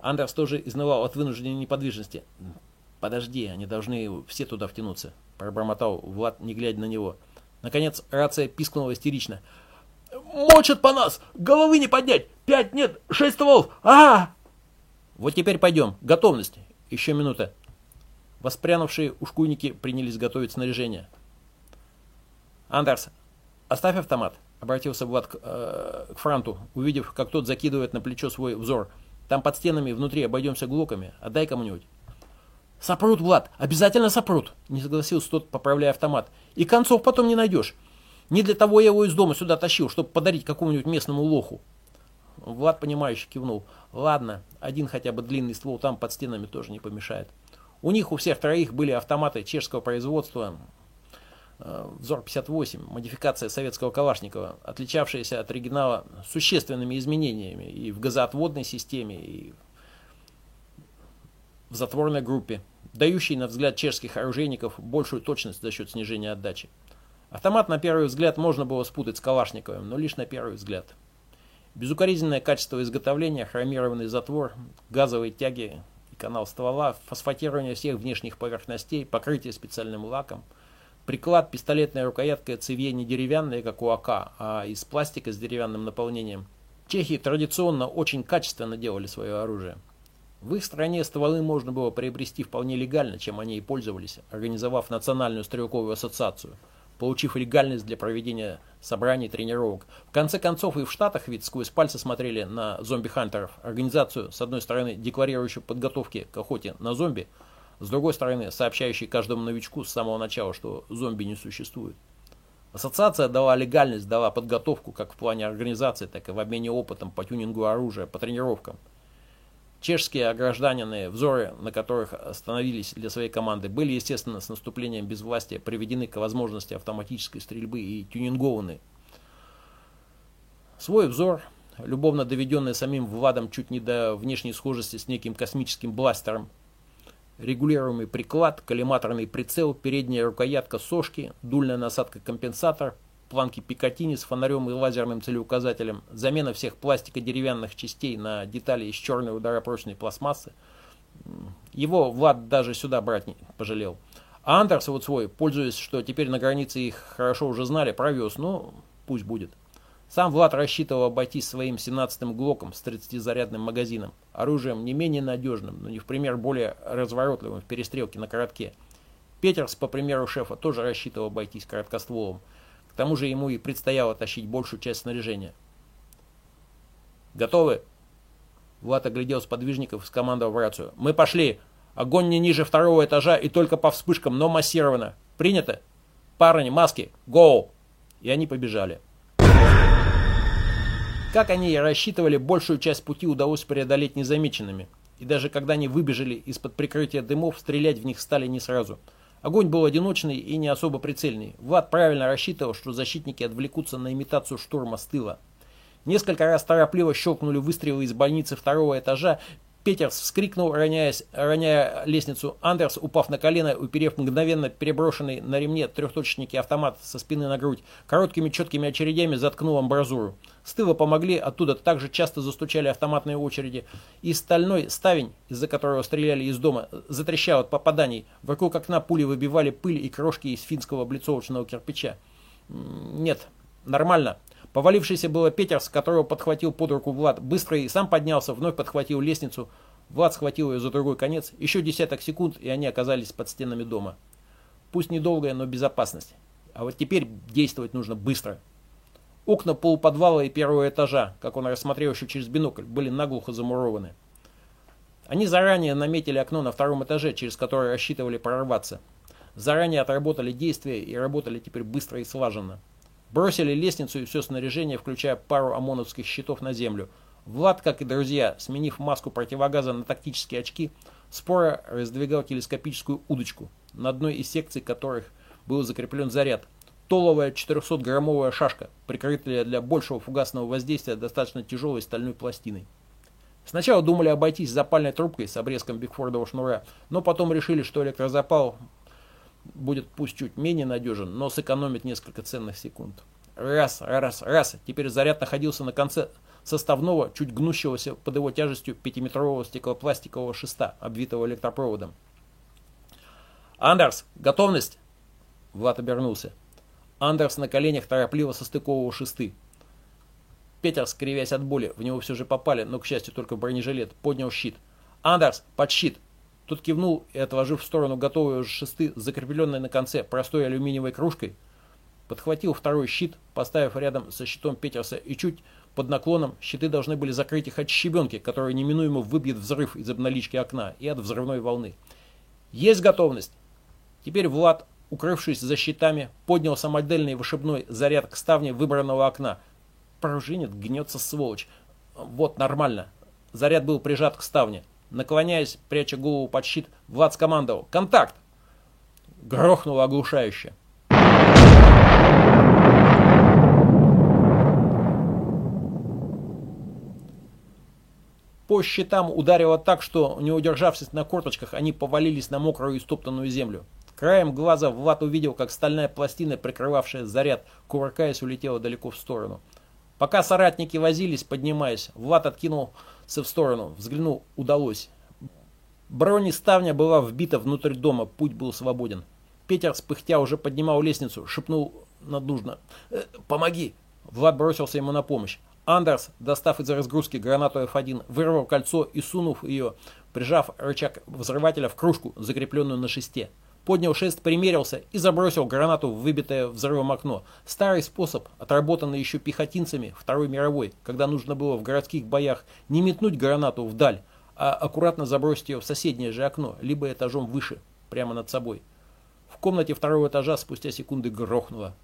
Андерс тоже изнывал от вынужденной неподвижности. «Подожди, они должны все туда втянуться», — пробормотал Влад, не глядя на него. Наконец рация пискнула истерично. «Мочат по нас! Головы не поднять! Пять, нет, шесть стволов! а, -а, «Вот теперь пойдем. Готовность. Еще минута». Воспрянувшие ушкуйники принялись готовить снаряжение. «Андерс, оставь автомат», — обратился Влад к, э, к Франту, увидев, как тот закидывает на плечо свой взор. Там под стенами внутри обойдемся глоками. Отдай кому-нибудь. Сопрут, Влад, обязательно сопрут, не согласился тот, поправляя автомат. И концов потом не найдешь. Не для того я его из дома сюда тащил, чтобы подарить какому-нибудь местному лоху. Влад, понимающе кивнул. Ладно, один хотя бы длинный ствол там под стенами тоже не помешает. У них у всех троих были автоматы чешского производства. Э, Взор-58, модификация советского Калашникова, отличавшаяся от оригинала существенными изменениями и в газоотводной системе, и в затворной группе, дающий на взгляд чешских оружейников большую точность за счет снижения отдачи. Автомат на первый взгляд можно было спутать с Калашниковым, но лишь на первый взгляд. Безукоризненное качество изготовления, хромированный затвор, газовые тяги и канал ствола, фосфатирование всех внешних поверхностей, покрытие специальным лаком, приклад, пистолетная рукоятка цевье не деревянная, как у АК, а из пластика с деревянным наполнением. Чехи традиционно очень качественно делали свое оружие. В их стране стволы можно было приобрести вполне легально, чем они и пользовались, организовав Национальную стрелковую ассоциацию – получив легальность для проведения собраний тренировок. В конце концов и в Штатах ведь сквозь пальцы смотрели на зомби-хантеров, организацию, с одной стороны, декларирующую подготовки к охоте на зомби, с другой стороны, сообщающей каждому новичку с самого начала, что зомби не существует. Ассоциация дала легальность, дала подготовку как в плане организации, так и в обмене опытом по тюнингу оружия, по тренировкам. Чешские гражданины, взоры на которых остановились для своей команды, были, естественно, с наступлением безвластия приведены к возможности автоматической стрельбы и тюнингованы. Свой взор, любовно доведенный самим Владом чуть не до внешней схожести с неким космическим бластером, регулируемый приклад, коллиматорный прицел, передняя рукоятка сошки, дульная насадка-компенсатор, планки Пикатини с фонарем и лазерным целеуказателем, замена всех пластико-деревянных частей на детали из черной ударопрочной пластмассы. Его Влад даже сюда брать не пожалел. А Андерс вот свой, пользуясь, что теперь на границе их хорошо уже знали, провез, ну, пусть будет. Сам Влад рассчитывал обойтись своим 17-м Глоком с 30-зарядным магазином, оружием не менее надежным, но не в пример более разворотливым в перестрелке на коротке. Петерс, по примеру шефа, тоже рассчитывал обойтись короткостволом. К тому же ему и предстояло тащить большую часть снаряжения. «Готовы?» Влад оглядел сподвижников и скомандовал в рацию. «Мы пошли! Огонь не ниже второго этажа и только по вспышкам, но массированно. Принято? Парни, маски, гоу!» И они побежали. Как они и рассчитывали, большую часть пути удалось преодолеть незамеченными. И даже когда они выбежали из-под прикрытия дымов, стрелять в них стали не сразу – Огонь был одиночный и не особо прицельный. Влад правильно рассчитывал, что защитники отвлекутся на имитацию штурма с тыла. Несколько раз торопливо щелкнули выстрелы из больницы второго этажа, Петерс вскрикнул, роняясь, роняя лестницу. Андерс, упав на колено, уперев мгновенно переброшенный на ремне трехточечники автомат со спины на грудь, короткими четкими очередями заткнул амбразуру. С тыла помогли, оттуда также часто застучали автоматные очереди. И стальной ставень, из-за которого стреляли из дома, затрещал от попаданий. Вокруг окна пули выбивали пыль и крошки из финского облицовочного кирпича. Нет, нормально. Повалившийся было Петерс, которого подхватил под руку Влад, быстро и сам поднялся, вновь подхватил лестницу. Влад схватил ее за другой конец. Еще десяток секунд, и они оказались под стенами дома. Пусть недолгая, но безопасность. А вот теперь действовать нужно быстро. Окна полуподвала и первого этажа, как он рассмотрел еще через бинокль, были наглухо замурованы. Они заранее наметили окно на втором этаже, через которое рассчитывали прорваться. Заранее отработали действия и работали теперь быстро и слаженно. Бросили лестницу и все снаряжение, включая пару ОМОНовских щитов на землю. Влад, как и друзья, сменив маску противогаза на тактические очки, споро раздвигал телескопическую удочку, на одной из секций которых был закреплен заряд. Толовая 400-граммовая шашка, прикрытая для большего фугасного воздействия достаточно тяжелой стальной пластиной. Сначала думали обойтись запальной трубкой с обрезком Бигфордового шнура, но потом решили, что электрозапал будет пусть чуть менее надежен, но сэкономит несколько ценных секунд. Раз, раз, раз. Теперь заряд находился на конце составного, чуть гнущегося под его тяжестью пятиметрового стеклопластикового шеста, обвитого электропроводом. «Андерс, готовность!» Влад обернулся. Андерс на коленях торопливо состыковывал шесты. Петер, скривясь от боли, в него все же попали, но, к счастью, только бронежилет, поднял щит. «Андерс, под щит!» Тот кивнул и, отложив в сторону готовые шесты, закрепленные на конце простой алюминиевой кружкой, подхватил второй щит, поставив рядом со щитом Петерса и чуть Под наклоном щиты должны были закрыть их от щебенки, которая неминуемо выбьет взрыв из обналички окна и от взрывной волны. Есть готовность. Теперь Влад, укрывшись за щитами, поднял самодельный вышибной заряд к ставне выбранного окна. Пружинит, гнется сволочь. Вот, нормально. Заряд был прижат к ставне. Наклоняясь, пряча голову под щит, Влад скомандовал «Контакт!». Грохнуло оглушающе. По щитам ударило так, что, не удержавшись на корточках, они повалились на мокрую и стоптанную землю. Краем глаза Влад увидел, как стальная пластина, прикрывавшая заряд, кувыркаясь, улетела далеко в сторону. Пока соратники возились, поднимаясь, Влад откинулся в сторону. Взглянул, удалось. Бронеставня была вбита внутрь дома, путь был свободен. Петер, спыхтя, уже поднимал лестницу, шепнул надужно. «Э, «Помоги!» Влад бросился ему на помощь. Андерс, достав из разгрузки гранату F1, вырвал кольцо и, сунув ее, прижав рычаг взрывателя в кружку, закрепленную на шесте. Поднял шест, примерился и забросил гранату в выбитое взрывом окно. Старый способ, отработанный еще пехотинцами Второй мировой, когда нужно было в городских боях не метнуть гранату вдаль, а аккуратно забросить ее в соседнее же окно, либо этажом выше, прямо над собой. В комнате второго этажа спустя секунды грохнуло.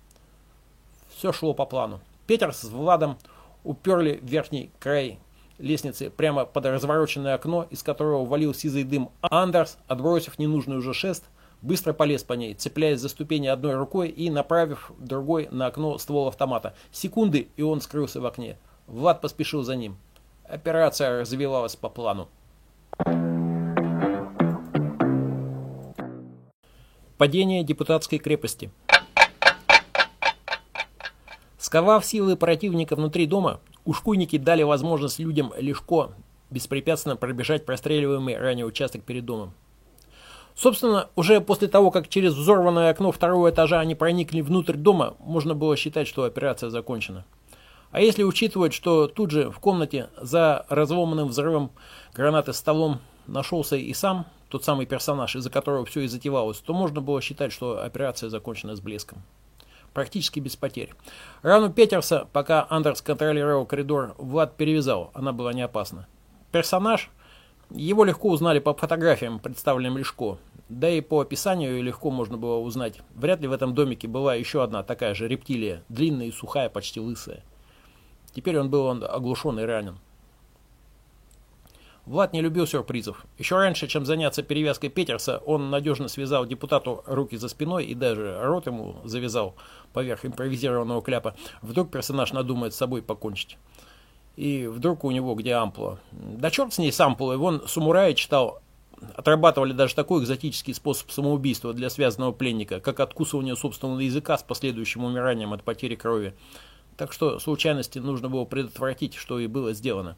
Все шло по плану. Петер с Владом уперли верхний край лестницы прямо под развороченное окно, из которого валил сизый дым. Андерс, отбросив ненужный уже шест, быстро полез по ней, цепляясь за ступени одной рукой и направив другой на окно ствол автомата. Секунды, и он скрылся в окне. Влад поспешил за ним. Операция развивалась по плану. Падение депутатской крепости. Сковав силы противника внутри дома, ушкуйники дали возможность людям легко, беспрепятственно пробежать простреливаемый ранее участок перед домом. Собственно, уже после того, как через взорванное окно второго этажа они проникли внутрь дома, можно было считать, что операция закончена. А если учитывать, что тут же в комнате за разломанным взрывом гранаты столом нашелся и сам тот самый персонаж, из-за которого все и затевалось, то можно было считать, что операция закончена с блеском практически без потерь. Рану Петерса, пока Андерс контролировал коридор, Влад перевязал, она была не опасна. Персонаж, его легко узнали по фотографиям, представленным Лешко, да и по описанию легко можно было узнать. Вряд ли в этом домике была еще одна такая же рептилия, длинная и сухая, почти лысая. Теперь он был он оглушен и ранен. Влад не любил сюрпризов. Еще раньше, чем заняться перевязкой Петерса, он надежно связал депутату руки за спиной и даже рот ему завязал поверх импровизированного кляпа. Вдруг персонаж надумает с собой покончить. И вдруг у него где ампула. Да черт с ней с ампулой. Вон Сумурая читал, отрабатывали даже такой экзотический способ самоубийства для связанного пленника, как откусывание собственного языка с последующим умиранием от потери крови. Так что случайности нужно было предотвратить, что и было сделано.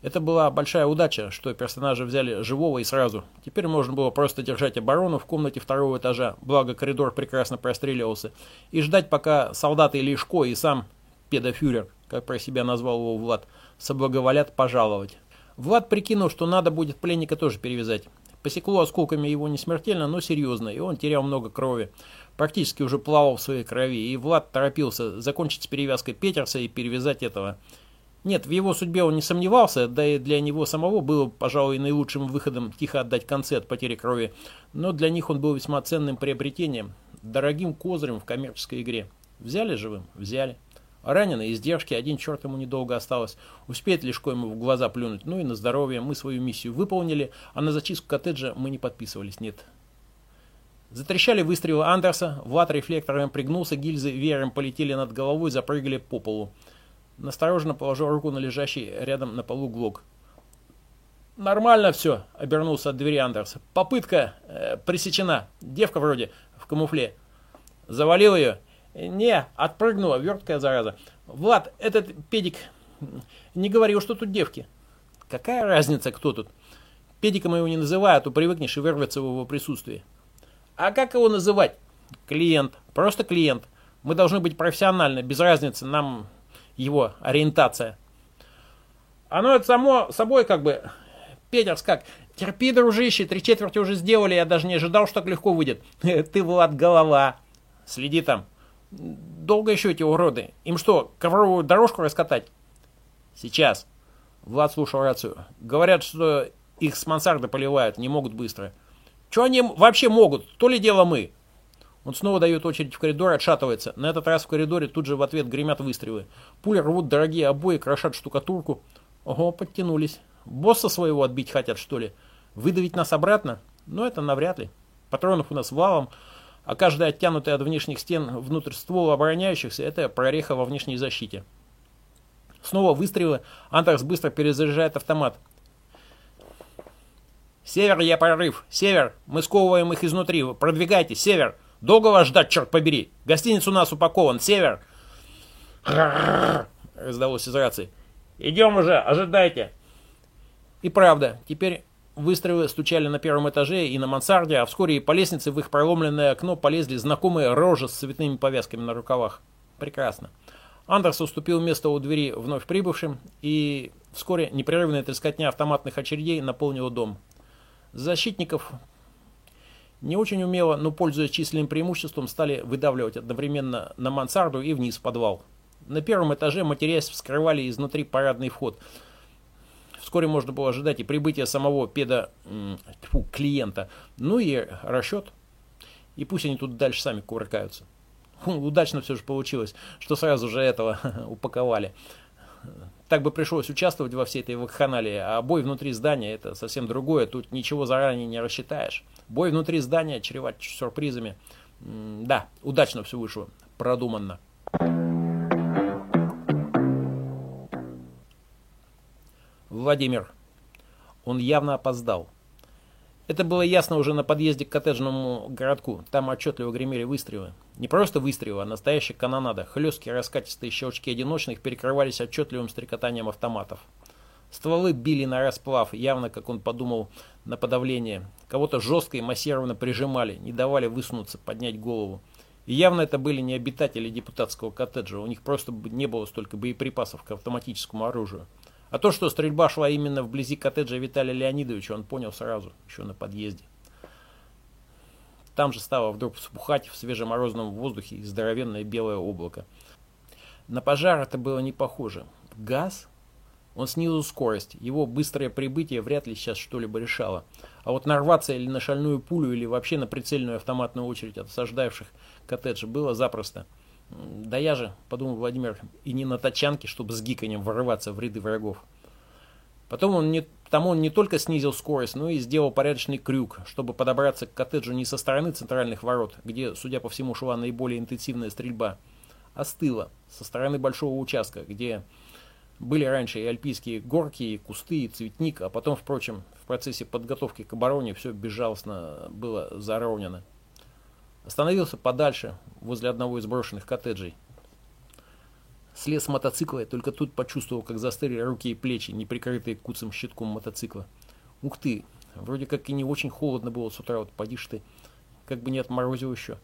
Это была большая удача, что персонажа взяли живого и сразу. Теперь можно было просто держать оборону в комнате второго этажа, благо коридор прекрасно простреливался, и ждать, пока солдаты Лешко и сам педофюрер, как про себя назвал его Влад, соблаговолят пожаловать. Влад прикинул, что надо будет пленника тоже перевязать. Посекло осколками его не смертельно, но серьезно, и он терял много крови. Практически уже плавал в своей крови, и Влад торопился закончить с перевязкой Петерса и перевязать этого. Нет, в его судьбе он не сомневался, да и для него самого было, пожалуй, наилучшим выходом тихо отдать концы от потери крови, но для них он был весьма ценным приобретением, дорогим козырем в коммерческой игре. Взяли живым? Взяли. Раненый, издержки, один черт ему недолго осталось. Успеет лишко ему в глаза плюнуть. Ну и на здоровье. Мы свою миссию выполнили, а на зачистку коттеджа мы не подписывались. Нет. Затрещали выстрелы Андерса. Влад рефлектором пригнулся, гильзы веером полетели над головой, запрыгали по полу. Настороженно положил руку на лежащий рядом на полу глок. «Нормально все», — обернулся от двери Андерс. «Попытка э, пресечена. Девка вроде в камуфле». «Завалил ее?» «Не, отпрыгнула, верткая зараза. Влад, этот педик не говорил, что тут девки». «Какая разница, кто тут?» «Педиком его не называй, а то привыкнешь и вырваться в его присутствии». «А как его называть?» «Клиент. Просто клиент. Мы должны быть профессиональны, без разницы, нам его ориентация. Оно это само собой как бы... Петерс как? Терпи, дружище, три четверти уже сделали, я даже не ожидал, что так легко выйдет. Ты, Влад, голова. Следи там. Долго еще эти уроды? Им что, ковровую дорожку раскатать? Сейчас. Влад слушал рацию. Говорят, что их с мансарды поливают, не могут быстро. Что они вообще могут? То ли дело мы. Он снова дает очередь в коридор, отшатывается. На этот раз в коридоре тут же в ответ гремят выстрелы. Пули рвут дорогие обои, крошат штукатурку. Ого, подтянулись. Босса своего отбить хотят, что ли? Выдавить нас обратно? Но это навряд ли. Патронов у нас валом, а каждый оттянутый от внешних стен внутрь ствола обороняющихся – это прореха во внешней защите. Снова выстрелы. Антракс быстро перезаряжает автомат. «Север, я прорыв! Север! Мы сковываем их изнутри! Продвигайтесь! Север! Долго вас ждать, черт побери! Гостиниц у нас упакован! Север!» раздалось из рации. «Идем уже! Ожидайте!» И правда, теперь выстрелы стучали на первом этаже и на мансарде, а вскоре по лестнице в их проломленное окно полезли знакомые рожи с цветными повязками на рукавах. Прекрасно. Андерс уступил место у двери вновь прибывшим, и вскоре непрерывная трескотня автоматных очередей наполнила дом. Защитников не очень умело, но пользуясь численным преимуществом, стали выдавливать одновременно на мансарду и вниз в подвал. На первом этаже, матерясь, вскрывали изнутри парадный вход. Вскоре можно было ожидать и прибытия самого педа тьфу, клиента, ну и расчет. И пусть они тут дальше сами кувыркаются. Удачно все же получилось, что сразу же этого упаковали. Так бы пришлось участвовать во всей этой вакханалии, а бой внутри здания это совсем другое, тут ничего заранее не рассчитаешь. Бой внутри здания чреват сюрпризами. да, удачно все вышло, продуманно. Владимир. Он явно опоздал. Это было ясно уже на подъезде к коттеджному городку. Там отчетливо гремели выстрелы. Не просто выстрелы, а настоящая канонада. Хлесткие раскатистые щелчки одиночных перекрывались отчетливым стрекотанием автоматов. Стволы били на расплав, явно, как он подумал, на подавление. Кого-то жестко и массированно прижимали, не давали высунуться, поднять голову. И явно это были не обитатели депутатского коттеджа, у них просто не было столько боеприпасов к автоматическому оружию. А то, что стрельба шла именно вблизи коттеджа Виталия Леонидовича, он понял сразу, еще на подъезде. Там же стало вдруг вспухать в свежем морозном воздухе здоровенное белое облако. На пожар это было не похоже. Газ? Он снизил скорость. Его быстрое прибытие вряд ли сейчас что-либо решало. А вот нарваться или на шальную пулю, или вообще на прицельную автоматную очередь от осаждавших коттедж было запросто. Да я же, подумал Владимир, и не на тачанке, чтобы с гиканьем вырываться в ряды врагов. Потом он не, тому он не только снизил скорость, но и сделал порядочный крюк, чтобы подобраться к коттеджу не со стороны центральных ворот, где, судя по всему, шла наиболее интенсивная стрельба, а с тыла, со стороны большого участка, где были раньше и альпийские горки, и кусты, и цветник, а потом, впрочем, в процессе подготовки к обороне все безжалостно было заровнено. Остановился подальше, возле одного из брошенных коттеджей. Слез с мотоцикла и только тут почувствовал, как застыли руки и плечи, не прикрытые куцым щитком мотоцикла. Ух ты, вроде как и не очень холодно было с утра, вот поди ты, как бы не отморозил еще.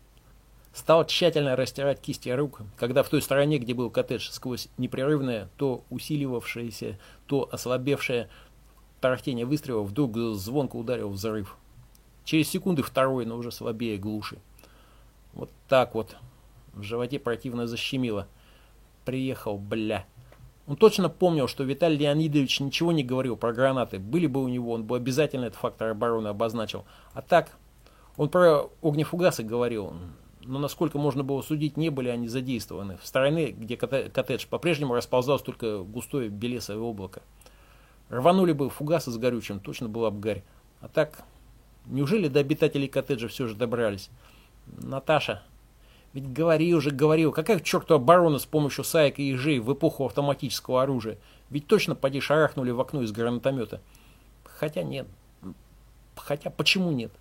Стал тщательно растирать кисти рук, когда в той стороне, где был коттедж, сквозь непрерывное, то усиливавшееся, то ослабевшее тарахтение выстрелов, вдруг звонко ударил взрыв. Через секунды второй, но уже слабее глуши. Вот так вот. В животе противно защемило. Приехал, бля. Он точно помнил, что Виталий Леонидович ничего не говорил про гранаты. Были бы у него, он бы обязательно этот фактор обороны обозначил. А так, он про огнефугасы говорил. Но насколько можно было судить, не были они задействованы. В стороне, где коттедж, по-прежнему расползалось только густое белесое облако. Рванули бы фугасы с горючим, точно была бы гарь. А так, неужели до обитателей коттеджа все же добрались? Наташа, ведь говори уже, говорил, какая к черту оборона с помощью саек и ежей в эпоху автоматического оружия? Ведь точно поди шарахнули в окно из гранатомета. Хотя нет. Хотя почему нет?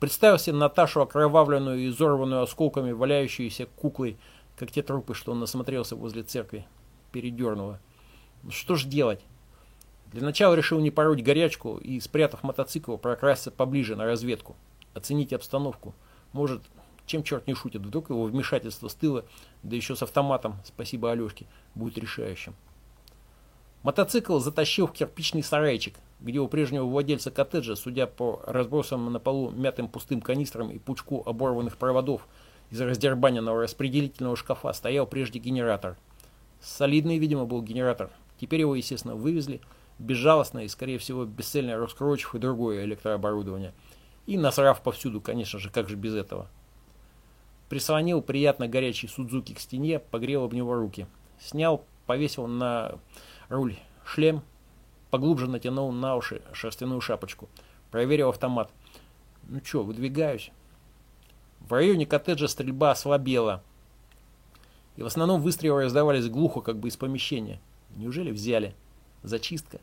Представил себе Наташу окровавленную и изорванную осколками валяющуюся куклой, как те трупы, что он насмотрелся возле церкви. Передернуло. Ну что ж делать? Для начала решил не пороть горячку и, спрятав мотоцикл, прокрасться поближе на разведку. Оценить обстановку. Может, чем черт не шутит, вдруг его вмешательство с тыла, да еще с автоматом, спасибо Алешке, будет решающим. Мотоцикл затащил в кирпичный сарайчик, где у прежнего владельца коттеджа, судя по разбросанным на полу мятым пустым канистрам и пучку оборванных проводов, Из раздербаненного распределительного шкафа стоял прежде генератор. Солидный, видимо, был генератор. Теперь его, естественно, вывезли, безжалостно и, скорее всего, бесцельно раскручив и другое электрооборудование. И насрав повсюду, конечно же, как же без этого. Прислонил приятно горячий Судзуки к стене, погрел об него руки. Снял, повесил на руль шлем, поглубже натянул на уши шерстяную шапочку. Проверил автомат. Ну что, выдвигаюсь. В районе коттеджа стрельба ослабела. И в основном выстрелы раздавались глухо, как бы из помещения. Неужели взяли? Зачистка.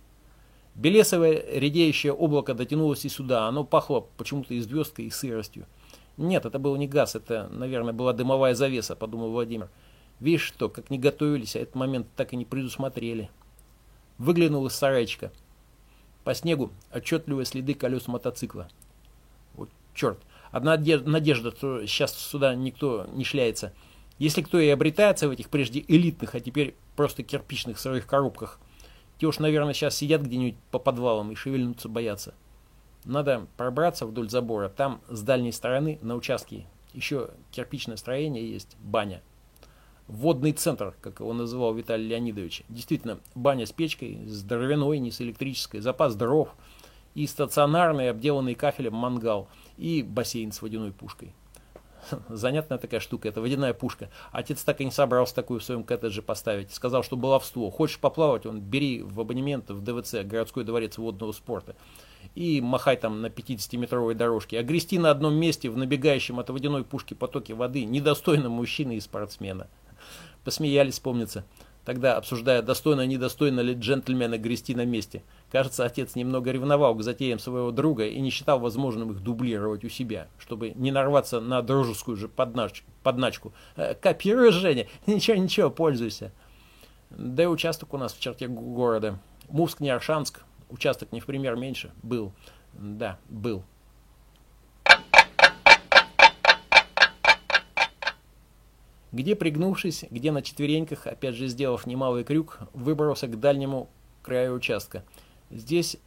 Белесовое редеющее облако дотянулось и сюда. Оно пахло почему-то и звездкой, и сыростью. Нет, это был не газ, это, наверное, была дымовая завеса, подумал Владимир. Видишь что, как не готовились, а этот момент так и не предусмотрели. Выглянул из сарайчика. По снегу отчетливые следы колес мотоцикла. Вот черт, одна надежда, что сейчас сюда никто не шляется. Если кто и обретается в этих прежде элитных, а теперь просто кирпичных своих коробках, те уж, наверное, сейчас сидят где-нибудь по подвалам и шевельнуться боятся. Надо пробраться вдоль забора. Там с дальней стороны на участке еще кирпичное строение есть, баня. Водный центр, как его называл Виталий Леонидович. Действительно, баня с печкой, с дровяной, не с электрической, запас дров и стационарный, обделанный кафелем мангал и бассейн с водяной пушкой. Занятная такая штука, это водяная пушка. Отец так и не собрался такую в своем коттедже поставить. Сказал, что баловство. Хочешь поплавать, он бери в абонемент в ДВЦ, городской дворец водного спорта. И махай там на 50-метровой дорожке. А грести на одном месте в набегающем от водяной пушки потоке воды недостойно мужчины и спортсмена. Посмеялись, помнится тогда обсуждая, достойно-недостойно ли джентльмена грести на месте. Кажется, отец немного ревновал к затеям своего друга и не считал возможным их дублировать у себя, чтобы не нарваться на дружескую же поднач подначку. «Э, «Копируешь, Женя? Ничего-ничего, пользуйся». Да и участок у нас в черте города. Мувск не Аршанск, участок не в пример меньше, был. Да, был. где, пригнувшись, где на четвереньках, опять же сделав немалый крюк, выбрался к дальнему краю участка. Здесь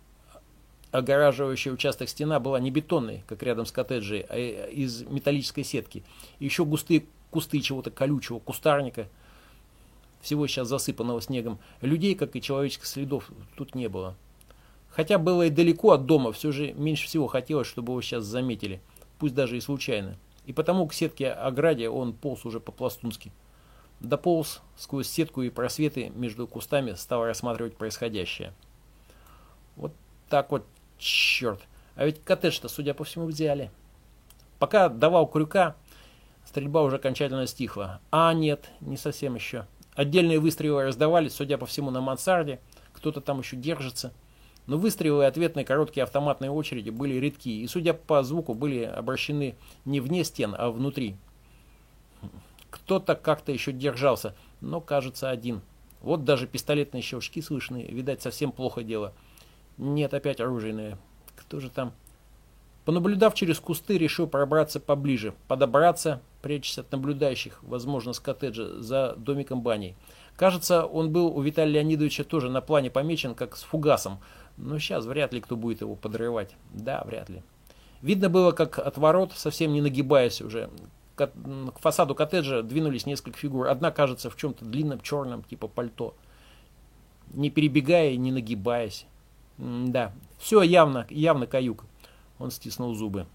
огораживающая участок стена была не бетонной, как рядом с коттеджей, а из металлической сетки. еще густые кусты чего-то колючего, кустарника, всего сейчас засыпанного снегом. Людей, как и человеческих следов, тут не было. Хотя было и далеко от дома, все же меньше всего хотелось, чтобы его сейчас заметили, пусть даже и случайно и потому к сетке ограде он полз уже по-пластунски. Дополз сквозь сетку и просветы между кустами, стал рассматривать происходящее. Вот так вот, черт. А ведь коттедж-то, судя по всему, взяли. Пока давал крюка, стрельба уже окончательно стихла. А нет, не совсем еще. Отдельные выстрелы раздавались, судя по всему, на мансарде. Кто-то там еще держится. Но выстрелы и ответные короткие автоматные очереди были редки и, судя по звуку, были обращены не вне стен, а внутри. Кто-то как-то еще держался, но, кажется, один. Вот даже пистолетные щелчки слышны, видать, совсем плохо дело. Нет, опять оружейные. Кто же там? Понаблюдав через кусты, решил пробраться поближе, подобраться, прячась от наблюдающих, возможно, с коттеджа, за домиком баней. Кажется, он был у Виталия Леонидовича тоже на плане помечен, как с фугасом, но сейчас вряд ли кто будет его подрывать. Да, вряд ли. Видно было, как от ворот, совсем не нагибаясь уже, к, фасаду коттеджа двинулись несколько фигур. Одна, кажется, в чем-то длинном, черном, типа пальто. Не перебегая не нагибаясь. Да, все явно, явно каюк. Он стиснул зубы.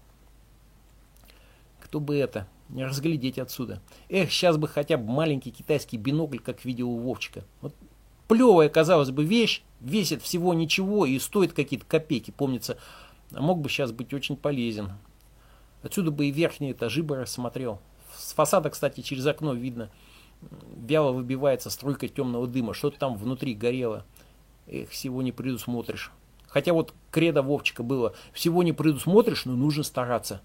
Кто бы это? Не разглядеть отсюда. Эх, сейчас бы хотя бы маленький китайский бинокль, как видел у Вовчика. Вот плевая, казалось бы, вещь, весит всего ничего и стоит какие-то копейки, помнится. Мог бы сейчас быть очень полезен. Отсюда бы и верхние этажи бы рассмотрел. С фасада, кстати, через окно видно. Вяло выбивается струйка темного дыма. Что-то там внутри горело. Эх, всего не предусмотришь. Хотя вот кредо Вовчика было. Всего не предусмотришь, но нужно стараться.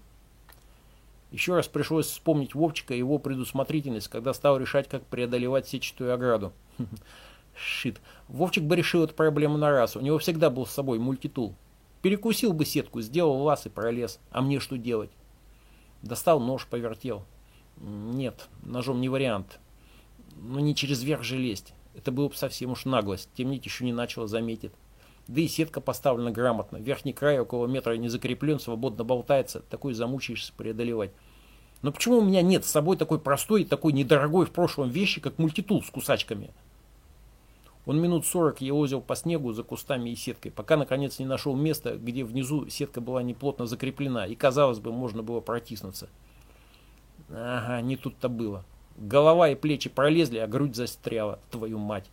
Еще раз пришлось вспомнить Вовчика и его предусмотрительность, когда стал решать, как преодолевать сетчатую ограду. Шит. Вовчик бы решил эту проблему на раз. У него всегда был с собой мультитул. Перекусил бы сетку, сделал лаз и пролез. А мне что делать? Достал нож, повертел. Нет, ножом не вариант. Но не через верх же лезть. Это было бы совсем уж наглость. Темнить еще не начало, заметит. Да и сетка поставлена грамотно. Верхний край около метра не закреплен, свободно болтается. Такой замучаешься преодолевать. Но почему у меня нет с собой такой простой, такой недорогой в прошлом вещи, как мультитул с кусачками? Он минут сорок елозил по снегу за кустами и сеткой, пока наконец не нашел места, где внизу сетка была неплотно закреплена, и, казалось бы, можно было протиснуться. Ага, не тут-то было. Голова и плечи пролезли, а грудь застряла, твою мать.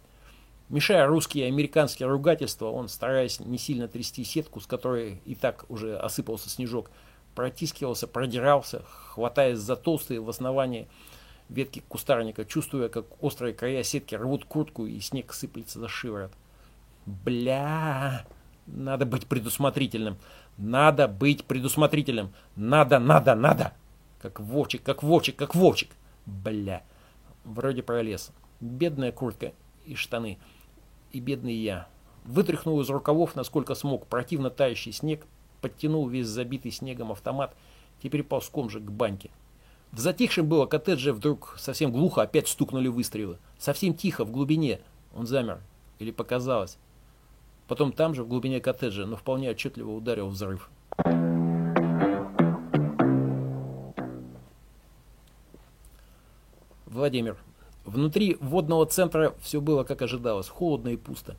Мешая русские и американские ругательства, он, стараясь не сильно трясти сетку, с которой и так уже осыпался снежок, протискивался, продирался, хватаясь за толстые в основании ветки кустарника, чувствуя, как острые края сетки рвут куртку и снег сыплется за шиворот. Бля, надо быть предусмотрительным. Надо быть предусмотрительным. Надо, надо, надо. Как Вовчик, как Вовчик, как Вовчик. Бля, вроде пролез. Бедная куртка и штаны и бедный я. Вытряхнул из рукавов, насколько смог, противно тающий снег, подтянул весь забитый снегом автомат, теперь ползком же к баньке. В затихшем было коттедже вдруг совсем глухо опять стукнули выстрелы. Совсем тихо, в глубине. Он замер. Или показалось. Потом там же, в глубине коттеджа, но вполне отчетливо ударил взрыв. Владимир. Внутри водного центра все было как ожидалось, холодно и пусто.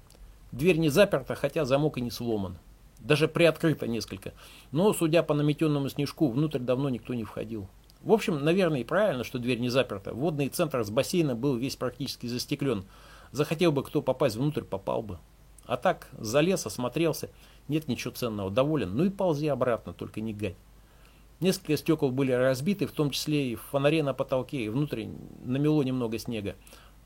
Дверь не заперта, хотя замок и не сломан. Даже приоткрыто несколько. Но, судя по наметенному снежку, внутрь давно никто не входил. В общем, наверное, и правильно, что дверь не заперта. Водный центр с бассейна был весь практически застеклен. Захотел бы кто попасть внутрь, попал бы. А так, залез, осмотрелся. Нет ничего ценного, доволен. Ну и ползи обратно, только не гать. Несколько стекол были разбиты, в том числе и в фонаре на потолке, и внутрь намело немного снега.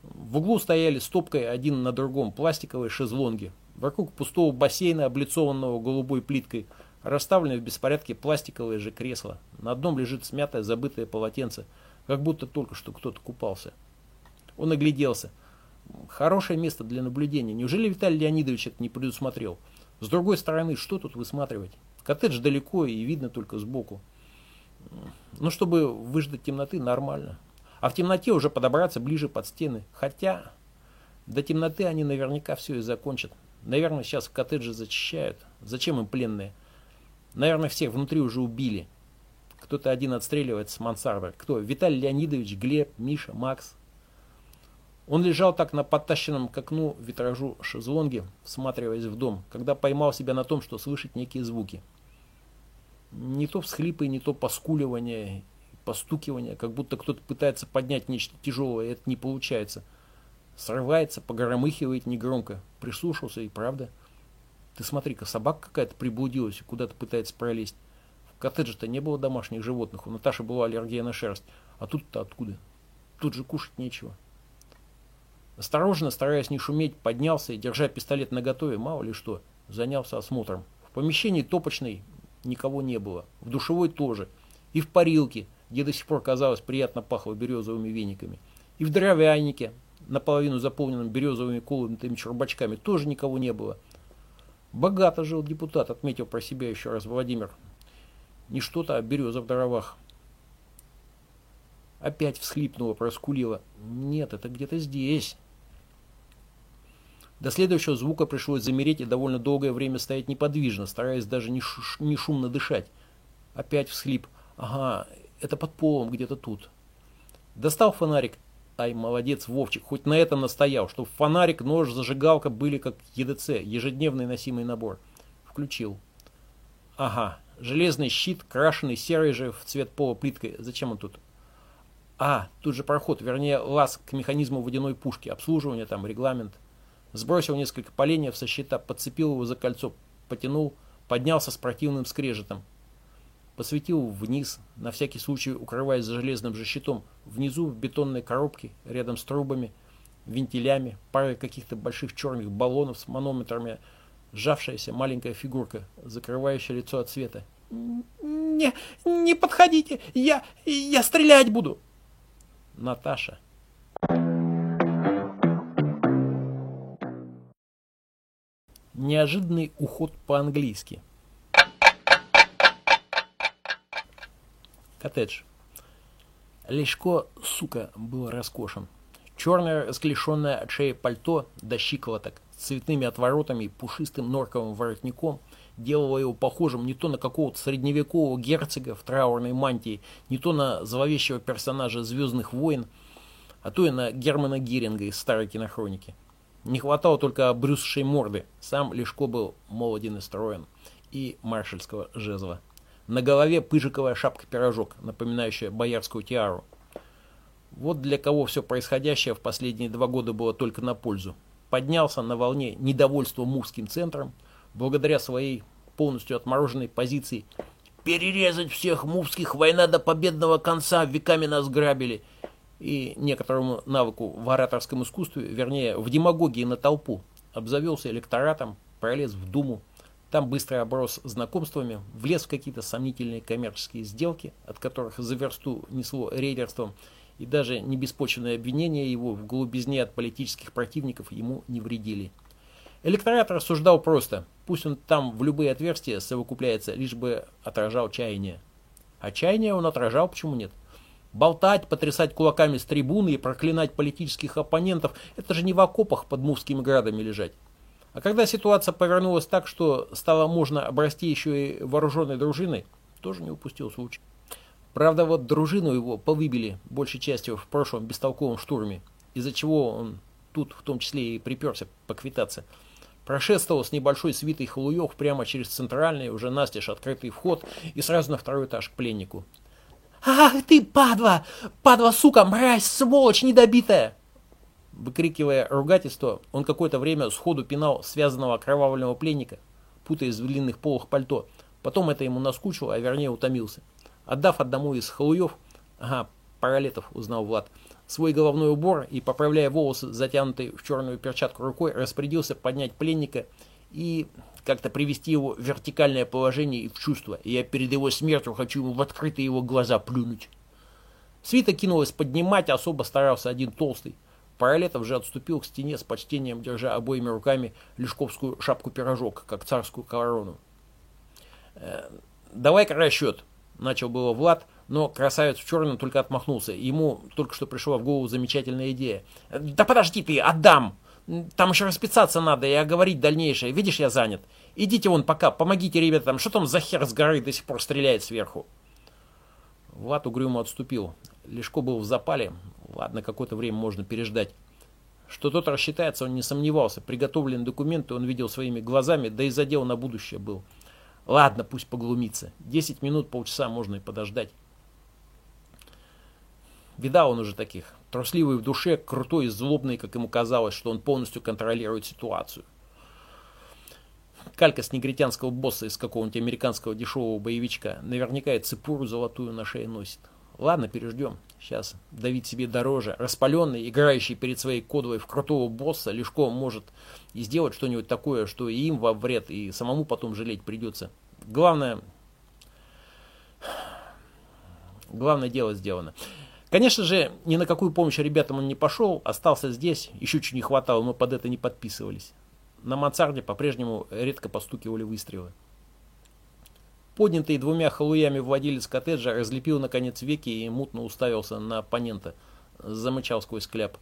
В углу стояли стопкой один на другом пластиковые шезлонги. Вокруг пустого бассейна, облицованного голубой плиткой, расставлены в беспорядке пластиковые же кресла. На одном лежит смятое забытое полотенце, как будто только что кто-то купался. Он огляделся. Хорошее место для наблюдения. Неужели Виталий Леонидович это не предусмотрел? С другой стороны, что тут высматривать? Коттедж далеко и видно только сбоку. Ну, чтобы выждать темноты, нормально. А в темноте уже подобраться ближе под стены. Хотя до темноты они наверняка все и закончат. Наверное, сейчас в коттедже зачищают. Зачем им пленные? Наверное, всех внутри уже убили. Кто-то один отстреливается с мансарда. Кто? Виталий Леонидович, Глеб, Миша, Макс. Он лежал так на подтащенном к окну витражу шезлонге, всматриваясь в дом, когда поймал себя на том, что слышит некие звуки. Не то всхлипы, не то поскуливание, постукивание, как будто кто-то пытается поднять нечто тяжелое, и это не получается. Срывается, погромыхивает негромко. Прислушался, и правда. Ты смотри-ка, собака какая-то приблудилась и куда-то пытается пролезть. В коттедже-то не было домашних животных, у Наташи была аллергия на шерсть. А тут-то откуда? Тут же кушать нечего. Осторожно, стараясь не шуметь, поднялся и, держа пистолет наготове, мало ли что, занялся осмотром. В помещении топочной никого не было. В душевой тоже. И в парилке, где до сих пор, казалось, приятно пахло березовыми вениками. И в дровянике, наполовину заполненном березовыми колотыми чурбачками, тоже никого не было. Богато жил депутат, отметил про себя еще раз Владимир. Не что-то, а береза в дровах. Опять всхлипнула, проскулила. Нет, это где-то здесь. До следующего звука пришлось замереть и довольно долгое время стоять неподвижно, стараясь даже не, ш не шумно дышать. Опять всхлип. Ага, это под полом где-то тут. Достал фонарик. Ай, молодец, Вовчик, хоть на этом настоял, что фонарик, нож, зажигалка были как ЕДЦ, ежедневный носимый набор. Включил. Ага, железный щит, крашеный серый же в цвет пола плиткой. Зачем он тут? А, тут же проход, вернее, лаз к механизму водяной пушки, обслуживание там, регламент. Сбросил несколько поленьев со щита, подцепил его за кольцо, потянул, поднялся с противным скрежетом. Посветил вниз, на всякий случай укрываясь за железным же щитом. Внизу в бетонной коробке, рядом с трубами, вентилями, парой каких-то больших черных баллонов с манометрами, сжавшаяся маленькая фигурка, закрывающая лицо от света. «Не, не подходите, я, я стрелять буду!» Наташа. Неожиданный уход по-английски. Коттедж. Лешко, сука, был роскошен. Черное, склешенное от шеи пальто до щиколоток, с цветными отворотами и пушистым норковым воротником, делало его похожим не то на какого-то средневекового герцога в траурной мантии, не то на зловещего персонажа «Звездных войн», а то и на Германа Геринга из старой кинохроники. Не хватало только обрюзшей морды, сам Лешко был молоден и строен, и маршальского жезла. На голове пыжиковая шапка-пирожок, напоминающая боярскую тиару. Вот для кого все происходящее в последние два года было только на пользу. Поднялся на волне недовольства Мувским центром, благодаря своей полностью отмороженной позиции. «Перерезать всех мувских, война до победного конца, веками нас грабили!» и некоторому навыку в ораторском искусстве, вернее, в демагогии на толпу, обзавелся электоратом, пролез в Думу, там быстро оброс знакомствами, влез в какие-то сомнительные коммерческие сделки, от которых за версту несло рейдерством, и даже небеспочвенные обвинения его в голубизне от политических противников ему не вредили. Электорат рассуждал просто, пусть он там в любые отверстия совокупляется, лишь бы отражал чаяние. А чаяние он отражал, почему нет? Болтать, потрясать кулаками с трибуны и проклинать политических оппонентов – это же не в окопах под мувскими градами лежать. А когда ситуация повернулась так, что стало можно обрасти еще и вооруженной дружиной, тоже не упустил случай. Правда, вот дружину его повыбили большей частью в прошлом бестолковом штурме, из-за чего он тут в том числе и приперся поквитаться. Прошествовал с небольшой свитой халуев прямо через центральный, уже настежь открытый вход и сразу на второй этаж к пленнику. «Ах ты, падла! Падла, сука, мразь, сволочь недобитая!» Выкрикивая ругательство, он какое-то время сходу пинал связанного окровавленного пленника, путаясь в длинных полах пальто. Потом это ему наскучило, а вернее утомился. Отдав одному из халуев, ага, паралетов, узнал Влад, свой головной убор и, поправляя волосы, затянутые в черную перчатку рукой, распорядился поднять пленника и как-то привести его в вертикальное положение и в чувство. Я перед его смертью хочу ему в открытые его глаза плюнуть. Свита кинулась поднимать, особо старался один толстый. Паралетов же отступил к стене с почтением, держа обоими руками лешковскую шапку-пирожок, как царскую корону. «Э, «Давай-ка расчет», — начал было Влад, но красавец в черном только отмахнулся. Ему только что пришла в голову замечательная идея. «Да подожди ты, отдам! Там еще расписаться надо и оговорить дальнейшее. Видишь, я занят. Идите вон пока, помогите ребятам. Что там за хер с горы до сих пор стреляет сверху?» Влад угрюмо отступил. Лешко был в запале. Ладно, какое-то время можно переждать. Что тот рассчитается, он не сомневался. Приготовленные документы он видел своими глазами, да и задел на будущее был. Ладно, пусть поглумится. Десять минут, полчаса можно и подождать. Видал он уже таких. Трусливый в душе, крутой и злобный, как ему казалось, что он полностью контролирует ситуацию. Калька с негритянского босса из какого-нибудь американского дешевого боевичка наверняка и цепуру золотую на шее носит. Ладно, переждем. Сейчас давить себе дороже. Распаленный, играющий перед своей кодовой в крутого босса, Лешко может и сделать что-нибудь такое, что и им во вред, и самому потом жалеть придется. Главное, главное дело сделано. Конечно же, ни на какую помощь ребятам он не пошел, остался здесь, еще чуть не хватало, но под это не подписывались. На мансарде по-прежнему редко постукивали выстрелы. Поднятый двумя халуями владелец коттеджа разлепил наконец веки и мутно уставился на оппонента. Замычал сквозь кляп.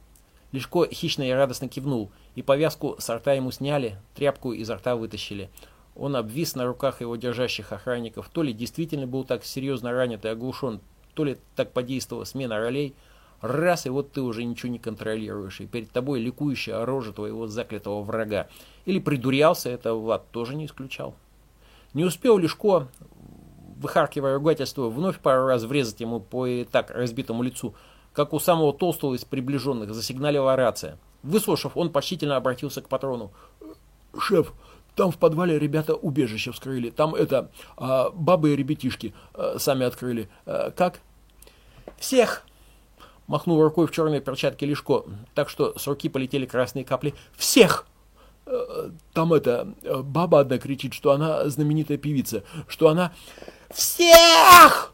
Лешко хищно и радостно кивнул, и повязку с рта ему сняли, тряпку изо рта вытащили. Он обвис на руках его держащих охранников. То ли действительно был так серьезно ранен и оглушен, то ли так подействовала смена ролей. Раз, и вот ты уже ничего не контролируешь, и перед тобой ликующая рожа твоего заклятого врага. Или придурялся, это Влад тоже не исключал. Не успел Лешко, выхаркивая ругательство, вновь пару раз врезать ему по и так разбитому лицу, как у самого толстого из приближенных засигналила рация. Выслушав, он почтительно обратился к патрону. «Шеф, там в подвале ребята убежище вскрыли. Там это, а, бабы и ребятишки а, сами открыли. А, как?» «Всех!» Махнул рукой в черной перчатке Лешко, так что с руки полетели красные капли. «Всех!» Там это, баба одна кричит, что она знаменитая певица, что она... Всех!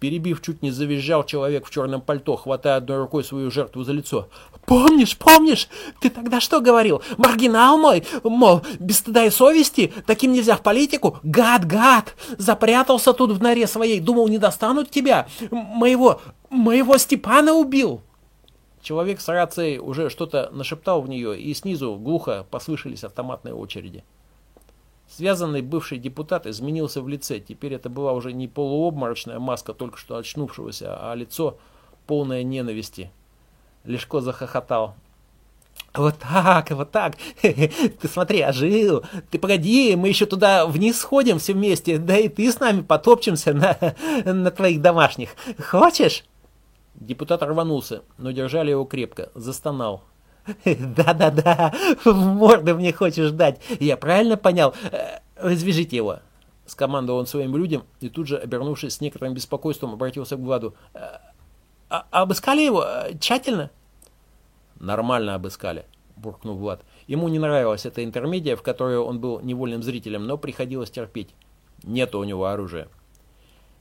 Перебив, чуть не завизжал человек в черном пальто, хватая одной рукой свою жертву за лицо. «Помнишь, помнишь? Ты тогда что говорил? Маргинал мой? Мол, без стыда и совести? Таким нельзя в политику? Гад, гад! Запрятался тут в норе своей, думал, не достанут тебя? Моего, моего Степана убил!» Человек с рацией уже что-то нашептал в нее, и снизу глухо послышались автоматные очереди. Связанный бывший депутат изменился в лице. Теперь это была уже не полуобморочная маска только что очнувшегося, а лицо полное ненависти. Лешко захохотал. Вот так, вот так. Ты смотри, ожил. Ты погоди, мы еще туда вниз сходим все вместе, да и ты с нами потопчемся на, на твоих домашних. Хочешь? Депутат рванулся, но держали его крепко, застонал. «Да-да-да, в морду мне хочешь дать, я правильно понял? Развяжите его!» Скомандовал он своим людям и тут же, обернувшись с некоторым беспокойством, обратился к Владу. «А «Обыскали его тщательно?» «Нормально обыскали», буркнул Влад. Ему не нравилась эта интермедия, в которой он был невольным зрителем, но приходилось терпеть. Нет у него оружия.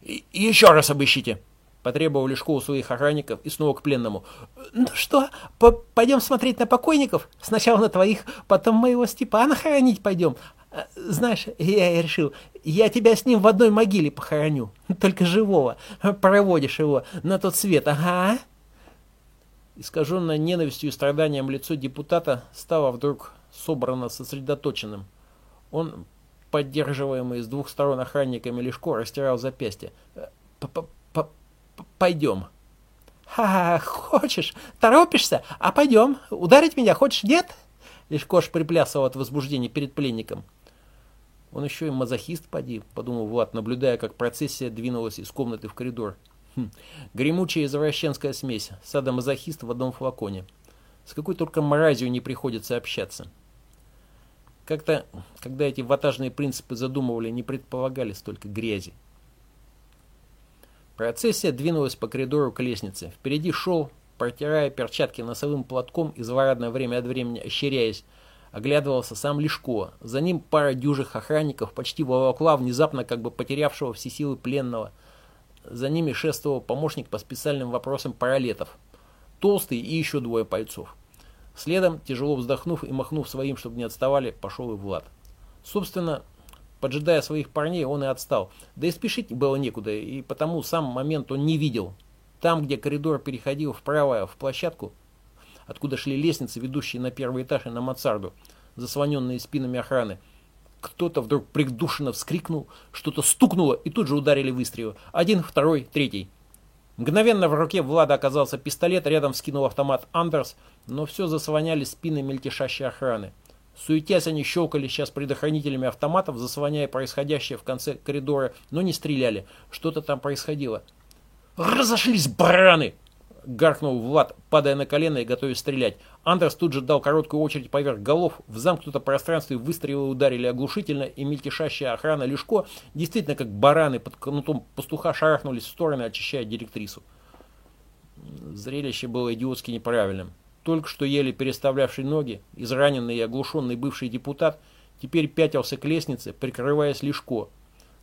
«Еще раз обыщите!» Потребовал Лешко у своих охранников и снова к пленному. «Ну что, по пойдем смотреть на покойников? Сначала на твоих, потом моего Степана хоронить пойдем. А, знаешь, я решил, я тебя с ним в одной могиле похороню, только живого. Проводишь его на тот свет, ага». Искаженное ненавистью и страданием лицо депутата стало вдруг собрано сосредоточенным. Он, поддерживаемый с двух сторон охранниками Лешко, растирал запястье. «Пойдем». «Ха, хочешь? Торопишься? А пойдем. Ударить меня хочешь? Нет?» Лешкош приплясывал от возбуждения перед пленником. «Он еще и мазохист, поди», — подумал Влад, наблюдая, как процессия двинулась из комнаты в коридор. Хм. Гремучая извращенская смесь. Садомазохист в одном флаконе. С какой только мразью не приходится общаться. Как-то, когда эти ватажные принципы задумывали, не предполагали столько грязи. Процессия двинулась по коридору к лестнице. Впереди шел, протирая перчатки носовым платком и злорадно время от времени ощеряясь, оглядывался сам Лешко. За ним пара дюжих охранников почти волокла внезапно как бы потерявшего все силы пленного – за ними шествовал помощник по специальным вопросам паралетов. Толстый и еще двое бойцов. Следом, тяжело вздохнув и махнув своим, чтобы не отставали, пошел и Влад. Собственно, поджидая своих парней, он и отстал. Да и спешить было некуда, и потому сам момент он не видел. Там, где коридор переходил вправо в площадку, откуда шли лестницы, ведущие на первый этаж и на мансарду, заслоненные спинами охраны, кто-то вдруг придушенно вскрикнул, что-то стукнуло и тут же ударили выстрелы. Один, второй, третий. Мгновенно в руке Влада оказался пистолет, рядом вскинул автомат Андерс, но все заслоняли спины мельтешащей охраны. Суетясь, они щелкали сейчас предохранителями автоматов, заслоняя происходящее в конце коридора, но не стреляли. Что-то там происходило. «Разошлись, бараны!» гаркнул Влад, падая на колено и готовясь стрелять. Андерс тут же дал короткую очередь поверх голов. В замкнутом пространстве выстрелы ударили оглушительно, и мельтешащая охрана Лешко действительно как бараны под кнутом пастуха шарахнулись в стороны, очищая директрису. Зрелище было идиотски неправильным. Только что еле переставлявший ноги, израненный и оглушенный бывший депутат, теперь пятился к лестнице, прикрываясь Лешко,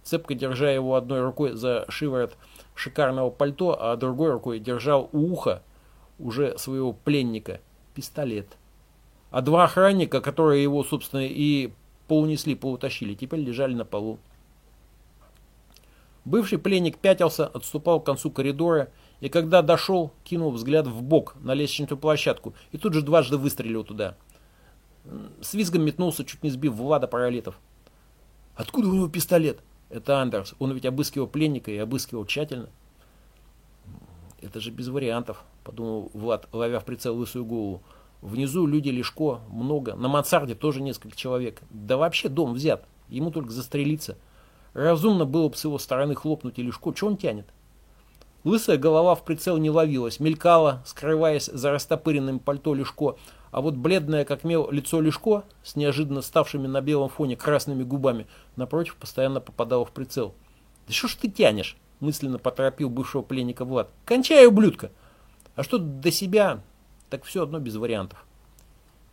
цепко держа его одной рукой за шиворот шикарного пальто, а другой рукой держал у уха уже своего пленника пистолет. А два охранника, которые его, собственно, и поунесли, поутащили, теперь лежали на полу. Бывший пленник пятился, отступал к концу коридора, и когда дошел, кинул взгляд в бок на лестничную площадку и тут же дважды выстрелил туда. С визгом метнулся, чуть не сбив Влада паралитов. «Откуда у него пистолет?» Это Андерс. Он ведь обыскивал пленника и обыскивал тщательно. Это же без вариантов, подумал Влад, ловя в прицел лысую голову. Внизу люди Лешко, много. На мансарде тоже несколько человек. Да вообще дом взят. Ему только застрелиться. Разумно было бы с его стороны хлопнуть и Лешко. Че он тянет? Лысая голова в прицел не ловилась, мелькала, скрываясь за растопыренным пальто Лешко, а вот бледное, как мел, лицо Лешко, с неожиданно ставшими на белом фоне красными губами, напротив, постоянно попадало в прицел. «Да что ж ты тянешь?» – мысленно поторопил бывшего пленника Влад. «Кончай, ублюдка!» А что до себя, так все одно без вариантов.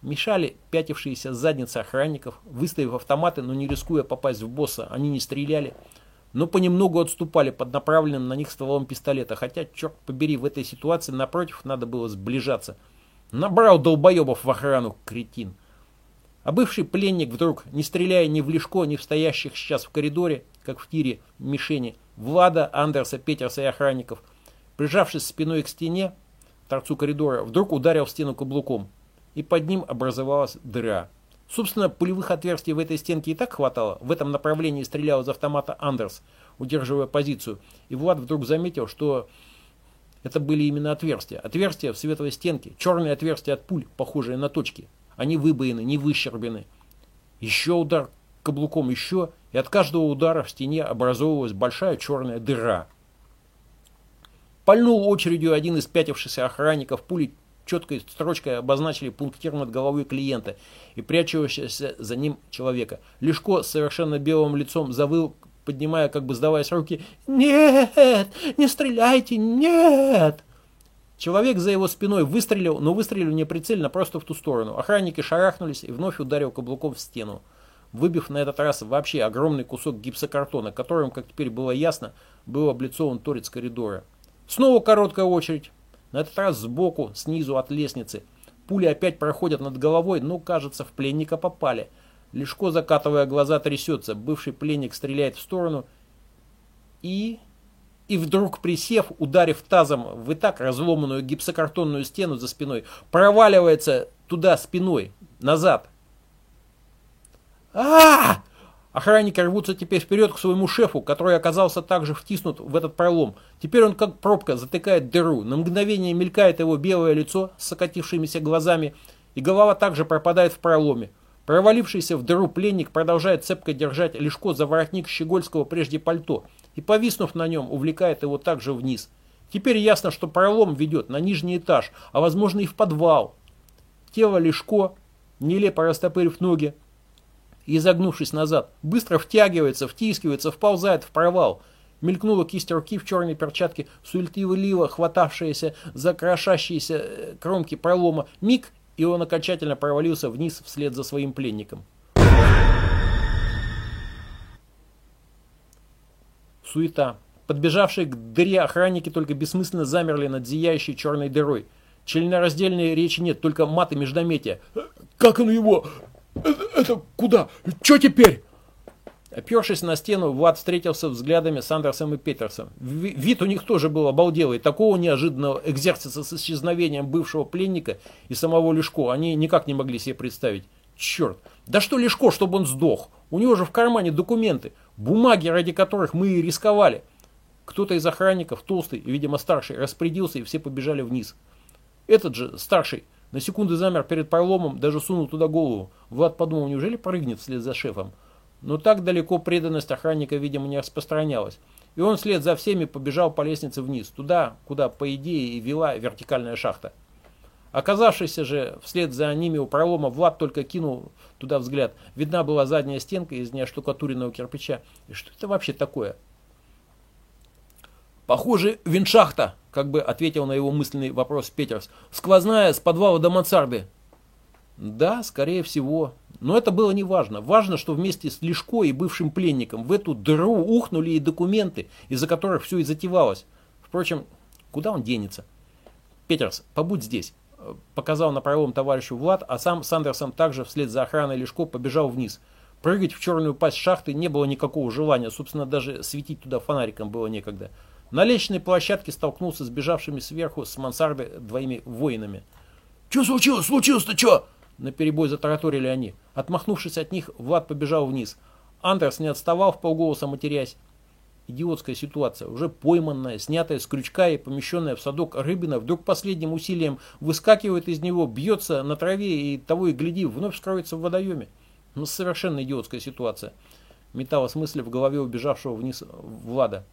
Мешали пятившиеся задницы охранников, выставив автоматы, но не рискуя попасть в босса, они не стреляли, но понемногу отступали под направленным на них стволом пистолета, хотя, черт побери, в этой ситуации напротив надо было сближаться – Набрал долбоебов в охрану, кретин. А бывший пленник вдруг, не стреляя ни в Лешко, ни в стоящих сейчас в коридоре, как в тире, мишени, Влада, Андерса, Петерса и охранников, прижавшись спиной к стене, торцу коридора, вдруг ударил в стену каблуком, и под ним образовалась дыра. Собственно, пулевых отверстий в этой стенке и так хватало. В этом направлении стрелял из автомата Андерс, удерживая позицию. И Влад вдруг заметил, что это были именно отверстия. Отверстия в световой стенке, черные отверстия от пуль, похожие на точки. Они выбоены, не выщерблены. Еще удар каблуком, еще, и от каждого удара в стене образовывалась большая черная дыра. Пальнул очередью один из пятившихся охранников, пули четкой строчкой обозначили пунктир над головой клиента и прячущегося за ним человека. Лешко с совершенно белым лицом завыл, поднимая, как бы сдаваясь руки, «Нет! Не стреляйте! Нет!» Человек за его спиной выстрелил, но выстрелил не прицельно, просто в ту сторону. Охранники шарахнулись и вновь ударил каблуком в стену, выбив на этот раз вообще огромный кусок гипсокартона, которым, как теперь было ясно, был облицован торец коридора. Снова короткая очередь. На этот раз сбоку, снизу от лестницы. Пули опять проходят над головой, но, кажется, в пленника попали. Лешко, закатывая глаза, трясется. Бывший пленник стреляет в сторону и... И вдруг, присев, ударив тазом в и так разломанную гипсокартонную стену за спиной, проваливается туда спиной, назад. а, -а, -а Охранники рвутся теперь вперед к своему шефу, который оказался также втиснут в этот пролом. Теперь он как пробка затыкает дыру. На мгновение мелькает его белое лицо с окатившимися глазами, и голова также пропадает в проломе. Провалившийся в дыру пленник продолжает цепко держать Лешко за воротник щегольского прежде пальто и, повиснув на нем, увлекает его также вниз. Теперь ясно, что пролом ведет на нижний этаж, а возможно и в подвал. Тело Лешко, нелепо растопырив ноги, и, изогнувшись назад, быстро втягивается, втискивается, вползает в провал. Мелькнула кисть руки в черной перчатке, суетливо хватавшаяся за крошащиеся э, кромки пролома. Миг, и он окончательно провалился вниз вслед за своим пленником. Суета. Подбежавшие к дыре охранники только бессмысленно замерли над зияющей черной дырой. Членораздельной речи нет, только маты междометия. «Как он его? Это, это куда? Что теперь? Опершись на стену, Влад встретился взглядами с Андерсом и Петерсом. Вид у них тоже был обалделый. Такого неожиданного экзерсиса с исчезновением бывшего пленника и самого Лешко они никак не могли себе представить. Черт, да что Лешко, чтобы он сдох? У него же в кармане документы, бумаги, ради которых мы и рисковали. Кто-то из охранников, толстый и, видимо, старший, распорядился, и все побежали вниз. Этот же, старший, на секунду замер перед проломом, даже сунул туда голову. Влад подумал, неужели прыгнет вслед за шефом? Но так далеко преданность охранника, видимо, не распространялась. И он вслед за всеми побежал по лестнице вниз, туда, куда, по идее, и вела вертикальная шахта. Оказавшийся же вслед за ними у пролома, Влад только кинул туда взгляд. Видна была задняя стенка из неоштукатуренного кирпича. И что это вообще такое? Похоже, виншахта, как бы ответил на его мысленный вопрос Петерс. Сквозная с подвала до мансарды. Да, скорее всего. Но это было не важно. Важно, что вместе с Лешко и бывшим пленником в эту дыру ухнули и документы, из-за которых все и затевалось. Впрочем, куда он денется? Петерс, побудь здесь. Показал на пролом товарищу Влад, а сам с Андерсом также вслед за охраной Лешко побежал вниз. Прыгать в черную пасть шахты не было никакого желания. Собственно, даже светить туда фонариком было некогда. На лестничной площадке столкнулся с бежавшими сверху с мансарды двоими воинами. «Что случилось? Случилось-то что?» На перебой затараторили они. Отмахнувшись от них, Влад побежал вниз. Андерс не отставал в полголоса матерясь. Идиотская ситуация, уже пойманная, снятая с крючка и помещенная в садок рыбина, вдруг последним усилием выскакивает из него, бьется на траве и того и гляди, вновь скроется в водоеме. Ну, совершенно идиотская ситуация. Металась мысль в голове убежавшего вниз Влада.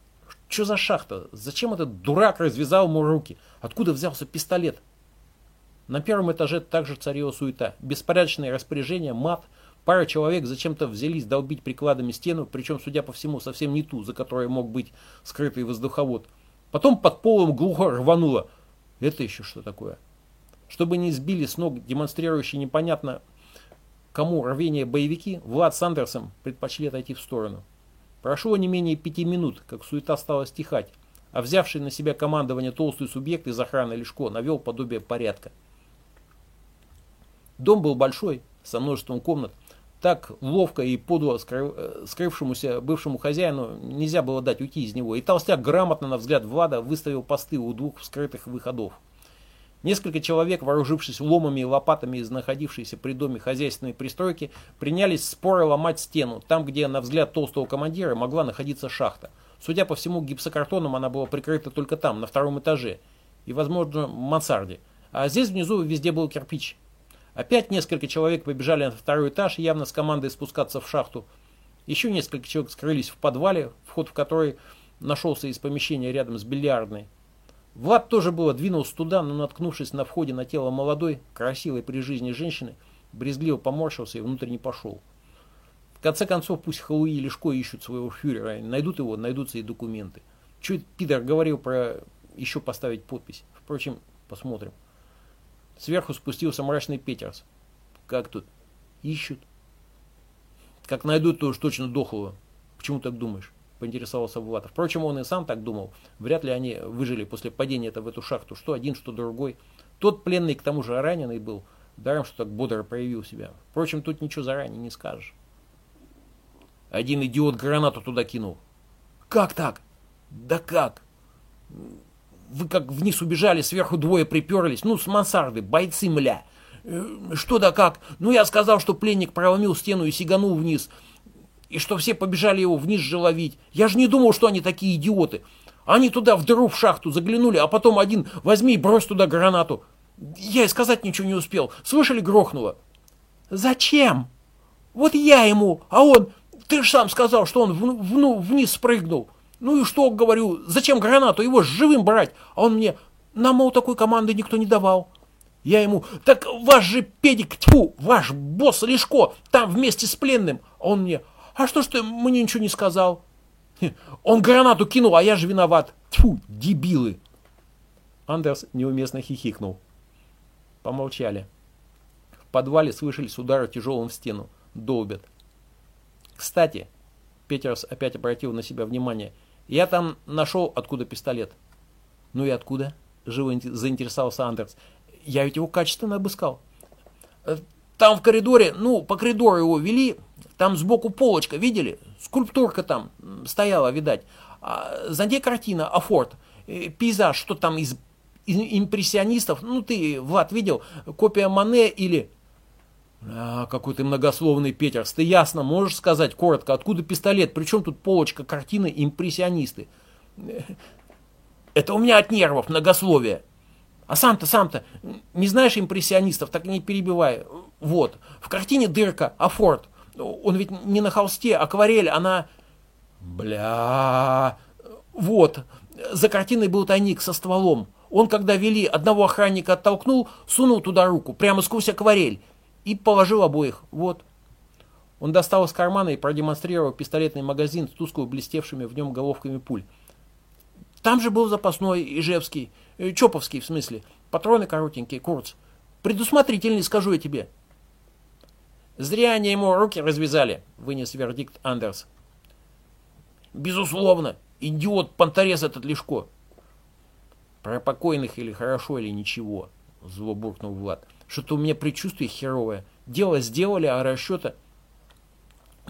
Что за шахта? Зачем этот дурак развязал ему руки? Откуда взялся пистолет? На первом этаже также царила суета. Беспорядочные распоряжения, мат. Пара человек зачем-то взялись долбить прикладами стену, причем, судя по всему, совсем не ту, за которой мог быть скрытый воздуховод. Потом под полом глухо рвануло. Это еще что такое? Чтобы не сбили с ног демонстрирующие непонятно кому рвение боевики, Влад с Андерсом предпочли отойти в сторону. Прошло не менее пяти минут, как суета стала стихать, а взявший на себя командование толстый субъект из охраны Лешко навел подобие порядка. Дом был большой, со множеством комнат. Так ловко и подло э, скрывшемуся бывшему хозяину нельзя было дать уйти из него. И толстяк грамотно, на взгляд Влада, выставил посты у двух скрытых выходов. Несколько человек, вооружившись ломами и лопатами из находившейся при доме хозяйственной пристройки, принялись споры ломать стену, там, где, на взгляд толстого командира, могла находиться шахта. Судя по всему, гипсокартоном она была прикрыта только там, на втором этаже, и, возможно, мансарде. А здесь внизу везде был кирпич. Опять несколько человек побежали на второй этаж, явно с командой спускаться в шахту. Еще несколько человек скрылись в подвале, вход в который нашелся из помещения рядом с бильярдной. Влад тоже было двинулся туда, но наткнувшись на входе на тело молодой, красивой при жизни женщины, брезгливо поморщился и внутрь не пошел. В конце концов, пусть Халуи и Лешко ищут своего фюрера, найдут его, найдутся и документы. Чуть Питер говорил про еще поставить подпись. Впрочем, посмотрим. Сверху спустился мрачный Петерс. Как тут? Ищут. Как найдут, то уж точно дохлого. Почему так думаешь? Поинтересовался Влад. Впрочем, он и сам так думал. Вряд ли они выжили после падения это в эту шахту. Что один, что другой. Тот пленный, к тому же, раненый был. Даром, что так бодро проявил себя. Впрочем, тут ничего заранее не скажешь. Один идиот гранату туда кинул. Как так? Да как? Вы как вниз убежали, сверху двое приперлись. Ну, с мансарды, бойцы, мля. Э, что да как? Ну, я сказал, что пленник проломил стену и сиганул вниз и что все побежали его вниз же ловить. Я же не думал, что они такие идиоты. Они туда в дыру в шахту заглянули, а потом один возьми и брось туда гранату. Я и сказать ничего не успел. Слышали, грохнуло. Зачем? Вот я ему, а он... Ты же сам сказал, что он в, в, ну, вниз спрыгнул. Ну и что, говорю, зачем гранату? Его живым брать. А он мне, нам, мол, такой команды никто не давал. Я ему, так ваш же педик, тьфу, ваш босс Лешко, там вместе с пленным. А он мне, а что ж ты мне ничего не сказал? Он гранату кинул, а я же виноват. Тьфу, дебилы. Андерс неуместно хихикнул. Помолчали. В подвале слышались удары тяжелым в стену. Долбят. Кстати, Петерс опять обратил на себя внимание. Я там нашел, откуда пистолет. Ну и откуда? Живо заинтересовался Андерс. Я ведь его качественно обыскал. Э, там в коридоре, ну, по коридору его вели, там сбоку полочка, видели? Скульптурка там стояла, видать. А, за ней картина, афорт. Э, пейзаж, что там из, импрессионистов. Ну, ты, Влад, видел? Копия Мане или... А, какой ты многословный, Петерс. Ты ясно можешь сказать коротко, откуда пистолет? Причем тут полочка картины импрессионисты? Это у меня от нервов многословие. А сам-то, сам-то, не знаешь импрессионистов, так не перебивай. Вот, в картине дырка, афорт. Он ведь не на холсте, акварель, она... Бля... Вот, за картиной был тайник со стволом. Он, когда вели, одного охранника оттолкнул, сунул туда руку, прямо сквозь акварель, и положил обоих. Вот. Он достал из кармана и продемонстрировал пистолетный магазин с тускло блестевшими в нем головками пуль. Там же был запасной Ижевский, э, Чоповский в смысле, патроны коротенькие, курц. Предусмотрительный, скажу я тебе. Зря они ему руки развязали, вынес вердикт Андерс. Безусловно, идиот понторез этот Лешко. Про покойных или хорошо, или ничего, зло буркнул Влад. Что-то у меня предчувствие херовое. Дело сделали, а расчета...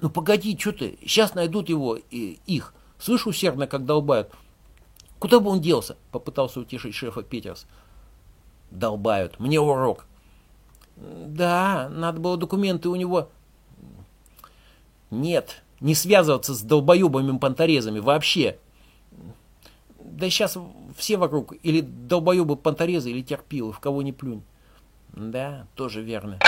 Ну погоди, что ты, сейчас найдут его, и, их. Слышу усердно, как долбают. Куда бы он делся? Попытался утешить шефа Питерс. Долбают. Мне урок. Да, надо было документы у него... Нет, не связываться с долбоебами понторезами вообще. Да сейчас все вокруг или долбоебы понторезы, или терпилы, в кого не плюнь. Да, тоже верно.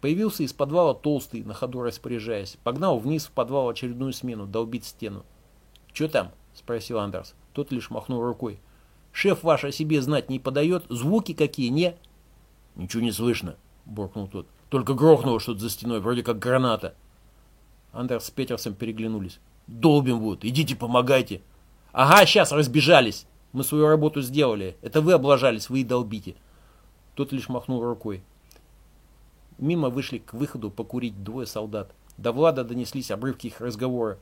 Появился из подвала толстый, на ходу распоряжаясь. Погнал вниз в подвал очередную смену, долбить стену. «Че там?» – спросил Андерс. Тот лишь махнул рукой. Шеф ваш о себе знать не подает. Звуки какие, не? Ничего не слышно, буркнул тот. Только грохнуло что-то за стеной, вроде как граната. Андерс с Петерсом переглянулись. Долбим вот, идите помогайте. Ага, сейчас разбежались. Мы свою работу сделали. Это вы облажались, вы и долбите. Тот лишь махнул рукой. Мимо вышли к выходу покурить двое солдат. До Влада донеслись обрывки их разговора.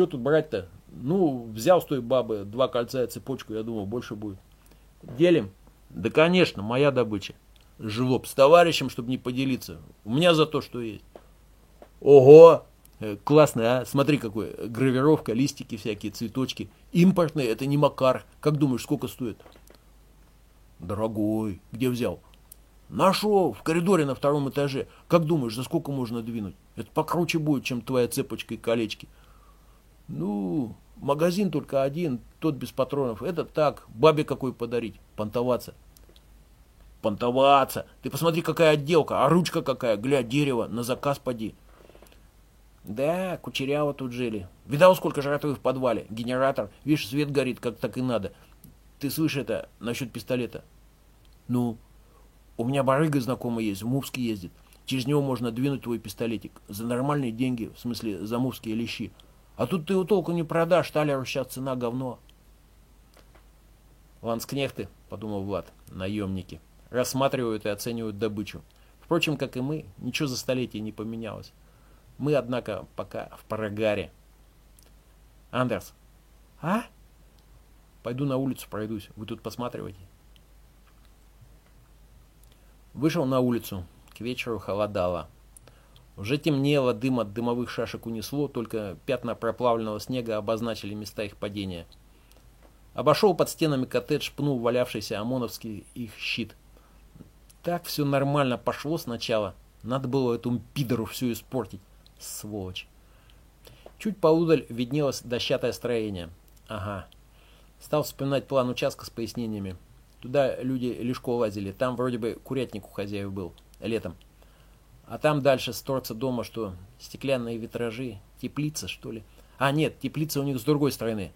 Что тут брать-то? Ну, взял с той бабы два кольца и цепочку, я думал, больше будет. Делим? Да, конечно, моя добыча. Жлоб, с товарищем, чтобы не поделиться. У меня за то, что есть. Ого! Э, классно, а? Смотри, какой. Гравировка, листики всякие, цветочки. Импортный, это не Макар. Как думаешь, сколько стоит? Дорогой. Где взял? Нашел, в коридоре на втором этаже. Как думаешь, за сколько можно двинуть? Это покруче будет, чем твоя цепочка и колечки. Ну, магазин только один, тот без патронов. Это так, бабе какой подарить, понтоваться. Понтоваться. Ты посмотри, какая отделка, а ручка какая, глядь, дерево, на заказ поди. Да, кучеряво тут жили. Видал, сколько жратвы в подвале? Генератор. Видишь, свет горит, как так и надо. Ты слышишь это насчет пистолета? Ну, у меня барыга знакомый есть, в Мувске ездит. Через него можно двинуть твой пистолетик. За нормальные деньги, в смысле, за мувские лещи. А тут ты его толку не продашь, талеру сейчас цена говно. Ланскнехты, подумал Влад, наемники, рассматривают и оценивают добычу. Впрочем, как и мы, ничего за столетие не поменялось. Мы, однако, пока в прогаре. Андерс. А? Пойду на улицу пройдусь. Вы тут посматривайте. Вышел на улицу. К вечеру холодало. Уже темнело, дым от дымовых шашек унесло, только пятна проплавленного снега обозначили места их падения. Обошел под стенами коттедж, пнул валявшийся ОМОНовский их щит. Так все нормально пошло сначала. Надо было этому пидору все испортить. Сволочь. Чуть поудаль виднелось дощатое строение. Ага. Стал вспоминать план участка с пояснениями. Туда люди лишко лазили. Там вроде бы курятник у хозяев был. Летом. А там дальше с торца дома что? Стеклянные витражи. Теплица, что ли? А, нет, теплица у них с другой стороны.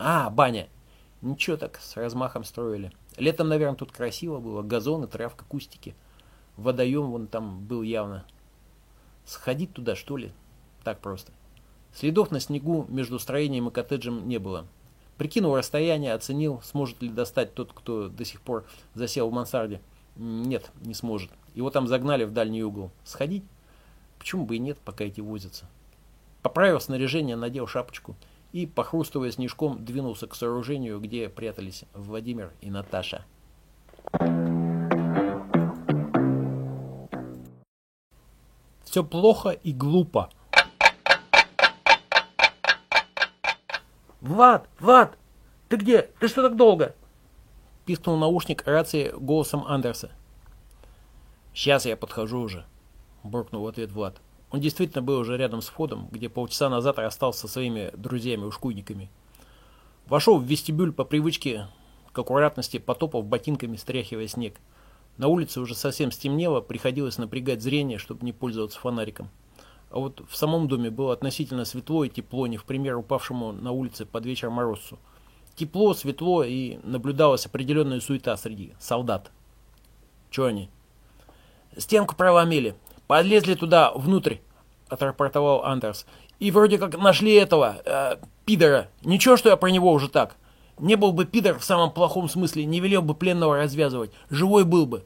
А, баня. Ничего так, с размахом строили. Летом, наверное, тут красиво было. Газоны, травка, кустики. Водоем вон там был явно. Сходить туда, что ли? Так просто. Следов на снегу между строением и коттеджем не было. Прикинул расстояние, оценил, сможет ли достать тот, кто до сих пор засел в мансарде. Нет, не сможет. Его там загнали в дальний угол. Сходить? Почему бы и нет, пока эти возятся. Поправил снаряжение, надел шапочку и, похрустывая снежком, двинулся к сооружению, где прятались Владимир и Наташа. Все плохо и глупо. «Влад! Влад! Ты где? Ты что так долго?» Пискнул наушник рации голосом Андерса. «Сейчас я подхожу уже», — буркнул в ответ Влад. Он действительно был уже рядом с входом, где полчаса назад расстался со своими друзьями-ушкуйниками. Вошел в вестибюль по привычке к аккуратности, потопав ботинками, стряхивая снег. На улице уже совсем стемнело, приходилось напрягать зрение, чтобы не пользоваться фонариком. А вот в самом доме было относительно светло и тепло, не в пример упавшему на улице под вечер морозцу. Тепло, светло и наблюдалась определенная суета среди солдат. Че они? Стенку проломили. Подлезли туда, внутрь, отрапортовал Андерс. И вроде как нашли этого, э, пидора. Ничего, что я про него уже так. Не был бы пидор в самом плохом смысле, не велел бы пленного развязывать. Живой был бы.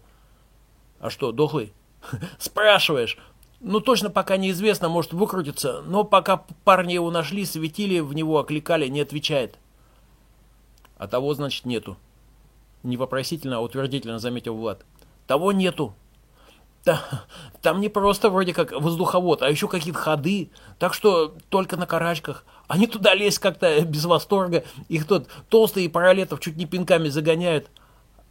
А что, дохлый? Спрашиваешь. Ну, точно пока неизвестно, может выкрутиться, но пока парни его нашли, светили в него, окликали, не отвечает. А того, значит, нету. Не вопросительно, а утвердительно заметил Влад. Того нету. Да, там не просто вроде как воздуховод, а еще какие-то ходы, так что только на карачках. Они туда лезть как-то без восторга, их тот толстые паралетов чуть не пинками загоняют,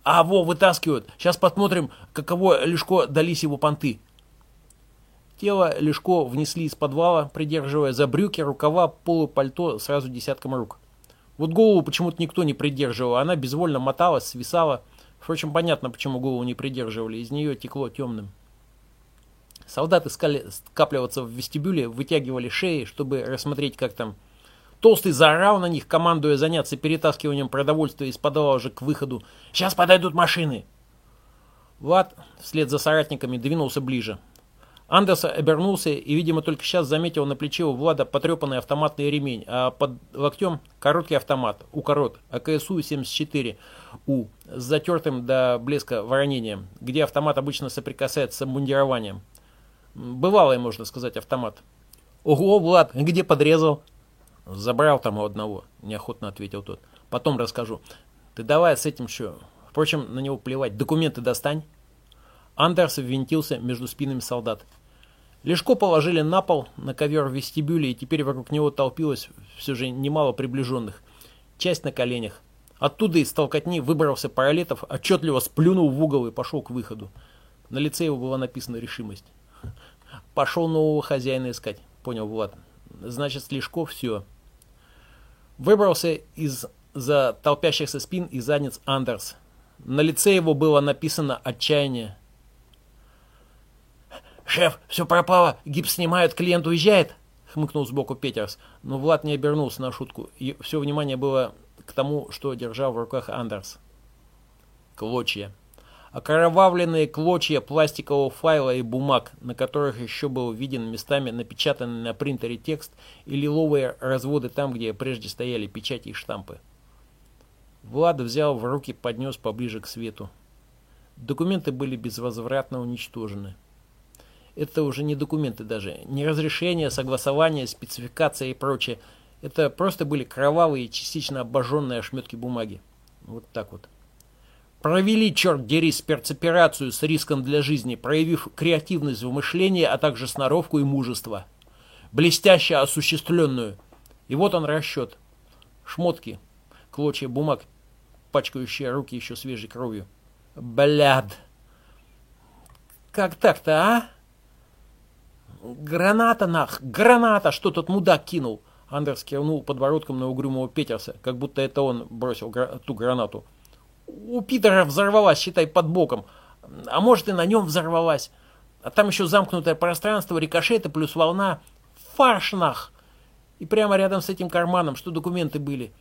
а во вытаскивают. Сейчас посмотрим, каково Лешко дались его понты. Тело Лешко внесли из подвала, придерживая за брюки, рукава, полу пальто сразу десятком рук. Вот голову почему-то никто не придерживал, она безвольно моталась, свисала. Впрочем, понятно, почему голову не придерживали, из нее текло темным. Солдаты искали скапливаться в вестибюле, вытягивали шеи, чтобы рассмотреть, как там. Толстый заорал на них, командуя заняться перетаскиванием продовольствия из подвала уже к выходу. «Сейчас подойдут машины!» Влад вслед за соратниками двинулся ближе. Андерс обернулся и, видимо, только сейчас заметил на плече у Влада потрепанный автоматный ремень, а под локтем короткий автомат, укорот, АКСУ-74, У, с затертым до блеска воронением, где автомат обычно соприкасается с обмундированием. Бывалый, можно сказать, автомат. «Ого, Влад, где подрезал?» «Забрал там у одного», – неохотно ответил тот. «Потом расскажу. Ты давай с этим что? Впрочем, на него плевать. Документы достань». Андерс ввинтился между спинами солдат. Лешко положили на пол, на ковер в вестибюле, и теперь вокруг него толпилось все же немало приближенных. Часть на коленях. Оттуда из толкотни выбрался Паралетов, отчетливо сплюнул в угол и пошел к выходу. На лице его была написана решимость. Пошел нового хозяина искать, понял Влад. Значит, с Лешко все. Выбрался из-за толпящихся спин и задниц Андерс. На лице его было написано отчаяние. «Шеф, все пропало, гипс снимают, клиент уезжает!» Хмыкнул сбоку Петерс, но Влад не обернулся на шутку, и все внимание было к тому, что держал в руках Андерс. Клочья. Окровавленные клочья пластикового файла и бумаг, на которых еще был виден местами напечатанный на принтере текст и лиловые разводы там, где прежде стояли печати и штампы. Влад взял в руки, поднес поближе к свету. Документы были безвозвратно уничтожены. Это уже не документы даже, не разрешения, согласования, спецификация и прочее. Это просто были кровавые, частично обожженные ошметки бумаги. Вот так вот. Провели, черт дери, спецоперацию с риском для жизни, проявив креативность в мышлении, а также сноровку и мужество. Блестяще осуществленную. И вот он расчет. Шмотки, клочья бумаг, пачкающие руки еще свежей кровью. Бляд. Как так-то, а? «Граната нах! Граната! Что тот мудак кинул?» Андерс кивнул подбородком на угрюмого Петерса, как будто это он бросил гра ту гранату. «У Питера взорвалась, считай, под боком. А может и на нем взорвалась. А там еще замкнутое пространство, рикошеты плюс волна. Фарш нах!» И прямо рядом с этим карманом, что документы были.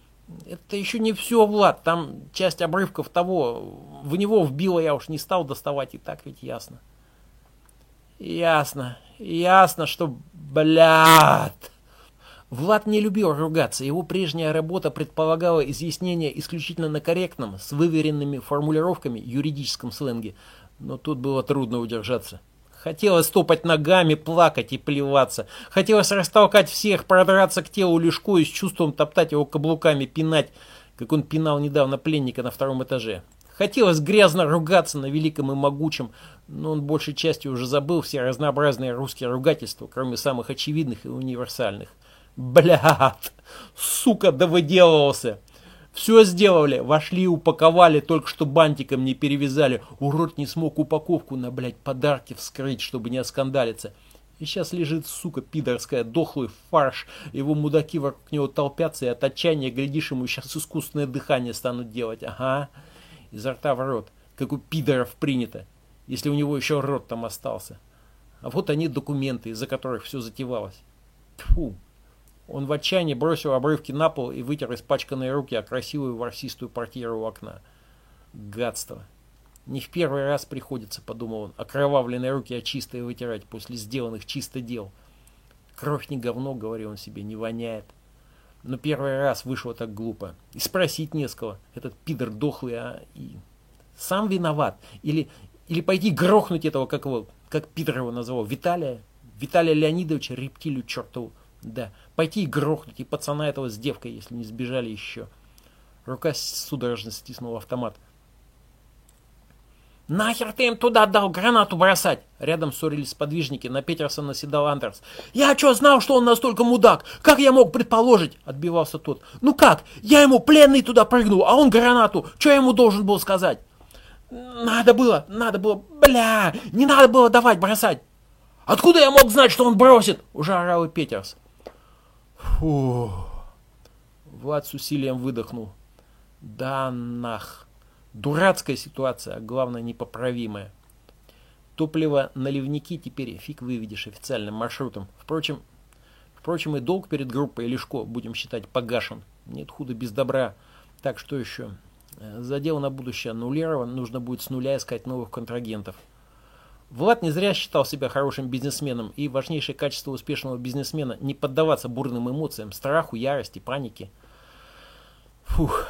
Это еще не все, Влад. Там часть обрывков того. В него вбило, я уж не стал доставать, и так ведь ясно. Ясно. Ясно, что, блядь. Влад не любил ругаться, его прежняя работа предполагала изъяснение исключительно на корректном, с выверенными формулировками юридическом сленге, но тут было трудно удержаться. Хотелось топать ногами, плакать и плеваться. Хотелось растолкать всех, продраться к телу Лешко и с чувством топтать его каблуками, пинать, как он пинал недавно пленника на втором этаже. Хотелось грязно ругаться на великом и могучем, но он большей частью уже забыл все разнообразные русские ругательства, кроме самых очевидных и универсальных. Блядь, сука, да выделывался. Все сделали, вошли, упаковали, только что бантиком не перевязали. Урод не смог упаковку на, блядь, подарки вскрыть, чтобы не оскандалиться. И сейчас лежит, сука, пидорская, дохлый фарш. Его мудаки вокруг него толпятся, и от отчаяния, глядишь, ему сейчас искусственное дыхание станут делать. Ага изо рта в рот, как у пидоров принято, если у него еще рот там остался. А вот они документы, из-за которых все затевалось. Тьфу! Он в отчаянии бросил обрывки на пол и вытер испачканные руки о красивую ворсистую портьеру у окна. Гадство! Не в первый раз приходится, подумал он, окровавленные руки очистые вытирать после сделанных чисто дел. Кровь не говно, говорил он себе, не воняет. Но первый раз вышло так глупо. И спросить не с кого. Этот пидор дохлый, а и сам виноват. Или, или пойти грохнуть этого, как его, как Питер его назвал, Виталия, Виталия Леонидовича, рептилию чертову. Да, пойти и грохнуть, и пацана этого с девкой, если не сбежали еще. Рука судорожно стиснула автомат. «Нахер ты им туда дал гранату бросать?» Рядом ссорились сподвижники, на Петерсона наседал Андерс. «Я что, знал, что он настолько мудак? Как я мог предположить?» Отбивался тот. «Ну как? Я ему пленный туда прыгнул, а он гранату. Что я ему должен был сказать?» «Надо было, надо было, бля, не надо было давать бросать!» «Откуда я мог знать, что он бросит?» Уже орал и Петерс. Фу. Влад с усилием выдохнул. «Да нах!» Дурацкая ситуация, а главное непоправимая. Топливо наливники теперь фиг выведешь официальным маршрутом. Впрочем, впрочем и долг перед группой Лешко, будем считать, погашен. Нет худа без добра. Так, что еще? Задел на будущее аннулирован, нужно будет с нуля искать новых контрагентов. Влад не зря считал себя хорошим бизнесменом, и важнейшее качество успешного бизнесмена – не поддаваться бурным эмоциям, страху, ярости, панике. Фух.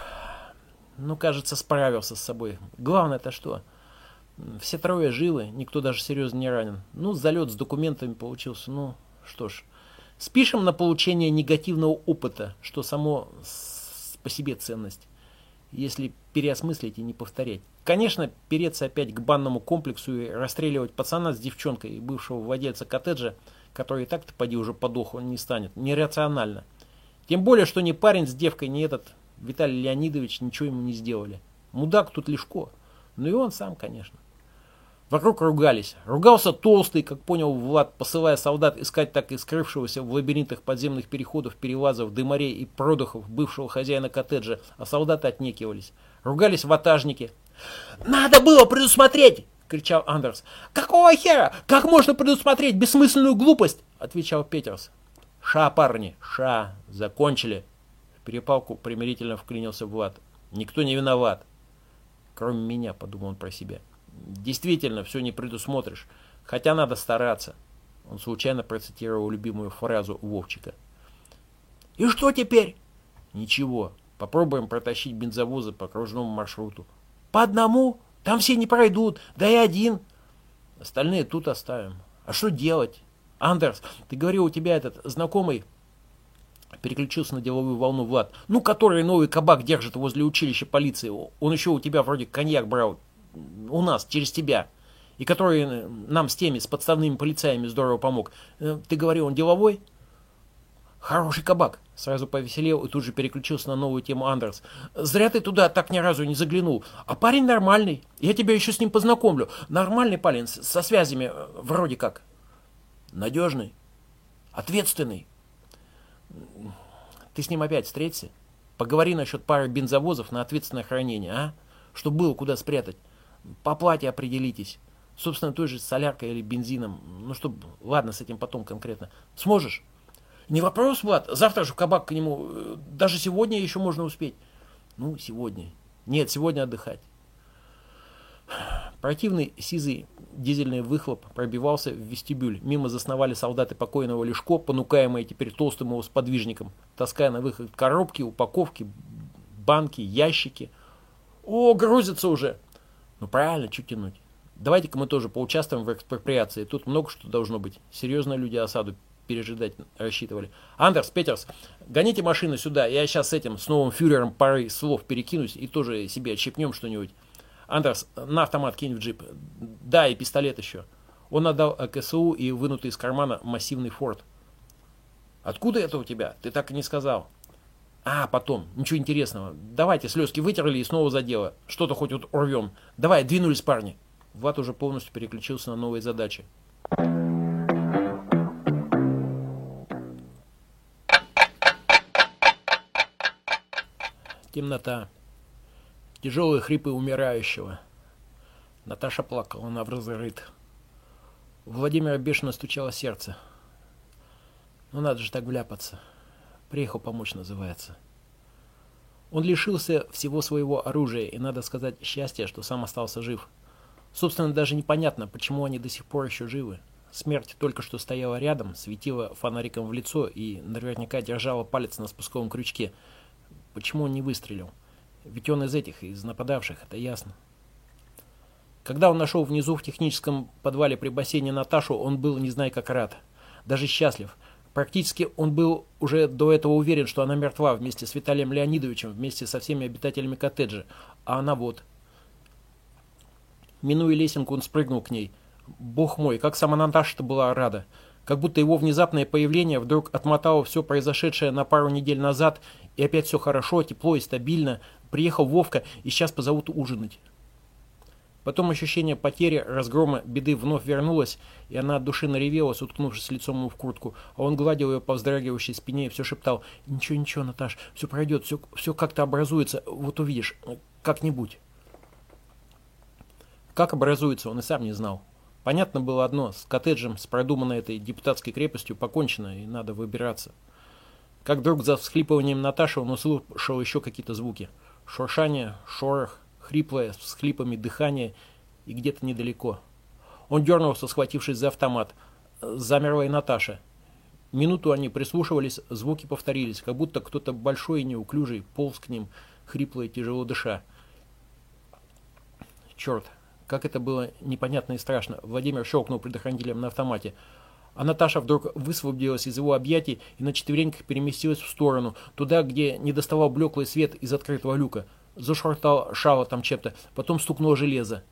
Ну, кажется, справился с собой. Главное-то что? Все трое живы, никто даже серьезно не ранен. Ну, залет с документами получился. Ну, что ж. Спишем на получение негативного опыта, что само по себе ценность. если переосмыслить и не повторять. Конечно, переться опять к банному комплексу и расстреливать пацана с девчонкой и бывшего владельца коттеджа, который и так-то поди уже подох, он не станет, нерационально. Тем более, что ни парень с девкой, ни этот Виталий Леонидович ничего ему не сделали. Мудак тут Лешко. Ну и он сам, конечно. Вокруг ругались. Ругался толстый, как понял Влад, посылая солдат искать так и скрывшегося в лабиринтах подземных переходов, перелазов, дымарей и продухов бывшего хозяина коттеджа, а солдаты отнекивались. Ругались ватажники. «Надо было предусмотреть!» — кричал Андерс. «Какого хера? Как можно предусмотреть бессмысленную глупость?» — отвечал Петерс. «Ша, парни, ша, закончили!» Перепалку примирительно вклинился Влад. «Никто не виноват!» «Кроме меня», — подумал он про себя. Действительно, все не предусмотришь, хотя надо стараться. Он случайно процитировал любимую фразу Вовчика. «И что теперь?» «Ничего. Попробуем протащить бензовозы по кружному маршруту». «По одному? Там все не пройдут. Да и один». «Остальные тут оставим. А что делать?» «Андерс, ты говорил, у тебя этот знакомый...» Переключился на деловую волну Влад. «Ну, который новый кабак держит возле училища полиции. Он еще у тебя вроде коньяк брал у нас, через тебя, и который э, нам с теми, с подставными полицаями здорово помог. Э, ты говорил, он деловой? Хороший кабак. Сразу повеселел и тут же переключился на новую тему Андерс. Зря ты туда так ни разу не заглянул. А парень нормальный. Я тебя еще с ним познакомлю. Нормальный парень, со связями, э, вроде как. Надежный. Ответственный. Ты с ним опять встреться? Поговори насчет пары бензовозов на ответственное хранение, а? Чтобы было куда спрятать. По плате определитесь. Собственно, той же соляркой или бензином. Ну, чтобы... Ладно, с этим потом конкретно. Сможешь? Не вопрос, Влад. Завтра же в кабак к нему. Э, даже сегодня еще можно успеть. Ну, сегодня. Нет, сегодня отдыхать. Противный сизый дизельный выхлоп пробивался в вестибюль. Мимо засновали солдаты покойного Лешко, понукаемые теперь толстым его сподвижником, таская на выход коробки, упаковки, банки, ящики. О, грузится уже! Ну правильно, что тянуть? Давайте-ка мы тоже поучаствуем в экспроприации. Тут много что должно быть. Серьезно люди осаду пережидать рассчитывали. Андерс, Петерс, гоните машину сюда. Я сейчас с этим, с новым фюрером пары слов перекинусь и тоже себе отщепнем что-нибудь. Андерс, на автомат кинь в джип. Да, и пистолет еще. Он отдал КСУ и вынутый из кармана массивный форт. Откуда это у тебя? Ты так и не сказал. А, потом. Ничего интересного. Давайте слезки вытерли и снова за дело. Что-то хоть вот урвем. Давай, двинулись, парни. Влад уже полностью переключился на новые задачи. Темнота. Тяжелые хрипы умирающего. Наташа плакала, она взрыт. У Владимира бешено стучало сердце. Ну надо же так вляпаться. Приехал помочь, называется. Он лишился всего своего оружия, и, надо сказать, счастье, что сам остался жив. Собственно, даже непонятно, почему они до сих пор еще живы. Смерть только что стояла рядом, светила фонариком в лицо и наверняка держала палец на спусковом крючке. Почему он не выстрелил? Ведь он из этих, из нападавших, это ясно. Когда он нашел внизу в техническом подвале при бассейне Наташу, он был не знаю как рад. Даже счастлив. Практически он был уже до этого уверен, что она мертва вместе с Виталием Леонидовичем, вместе со всеми обитателями коттеджа. А она вот. Минуя лесенку, он спрыгнул к ней. Бог мой, как сама Наташа-то была рада. Как будто его внезапное появление вдруг отмотало все произошедшее на пару недель назад, и опять все хорошо, тепло и стабильно. Приехал Вовка, и сейчас позовут ужинать. Потом ощущение потери, разгрома, беды вновь вернулось, и она от души наревелась, уткнувшись лицом ему в куртку, а он гладил ее по вздрагивающей спине и все шептал «Ничего, ничего, Наташ, все пройдет, все, все как-то образуется, вот увидишь, как-нибудь». Как образуется, он и сам не знал. Понятно было одно, с коттеджем, с продуманной этой депутатской крепостью покончено, и надо выбираться. Как вдруг за всхлипыванием Наташи он услышал еще какие-то звуки. Шуршание, шорох, хриплое, с всхлипами дыхание и где-то недалеко. Он дернулся, схватившись за автомат. Замерла и Наташа. Минуту они прислушивались, звуки повторились, как будто кто-то большой и неуклюжий полз к ним, хрипло и тяжело дыша. Черт, как это было непонятно и страшно. Владимир щелкнул предохранителем на автомате. А Наташа вдруг высвободилась из его объятий и на четвереньках переместилась в сторону, туда, где не доставал блеклый свет из открытого люка. Зашуртал шало там чем-то, потом стукнуло железо.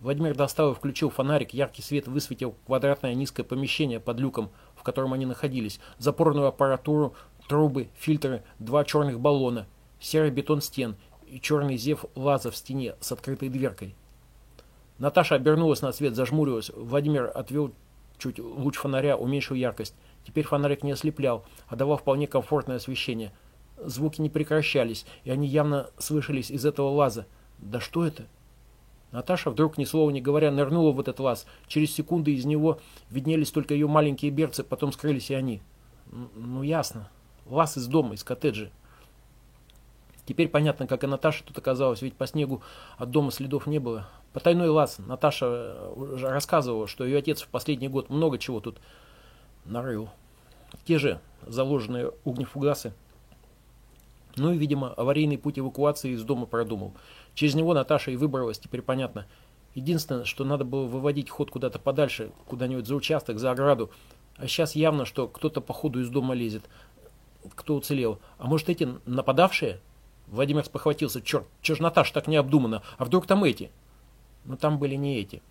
Владимир достал и включил фонарик, яркий свет высветил квадратное низкое помещение под люком, в котором они находились, запорную аппаратуру, трубы, фильтры, два черных баллона, серый бетон стен и черный зев лаза в стене с открытой дверкой. Наташа обернулась на свет, зажмурилась. Владимир отвел чуть луч фонаря, уменьшил яркость. Теперь фонарик не ослеплял, а давал вполне комфортное освещение. Звуки не прекращались, и они явно слышались из этого лаза. Да что это? Наташа вдруг, ни слова не говоря, нырнула в этот лаз. Через секунды из него виднелись только ее маленькие берцы, потом скрылись и они. Ну, ясно. Лаз из дома, из коттеджа. Теперь понятно, как и Наташа тут оказалась, ведь по снегу от дома следов не было. Потайной лаз. Наташа уже рассказывала, что ее отец в последний год много чего тут нарыл. Те же заложенные огнефугасы. Ну и, видимо, аварийный путь эвакуации из дома продумал. Через него Наташа и выбралась, теперь понятно. Единственное, что надо было выводить ход куда-то подальше, куда-нибудь за участок, за ограду. А сейчас явно, что кто-то по ходу из дома лезет. Кто уцелел? А может эти нападавшие? Владимир спохватился. Черт, че ж так необдуманно? А вдруг там эти? Но там были не эти.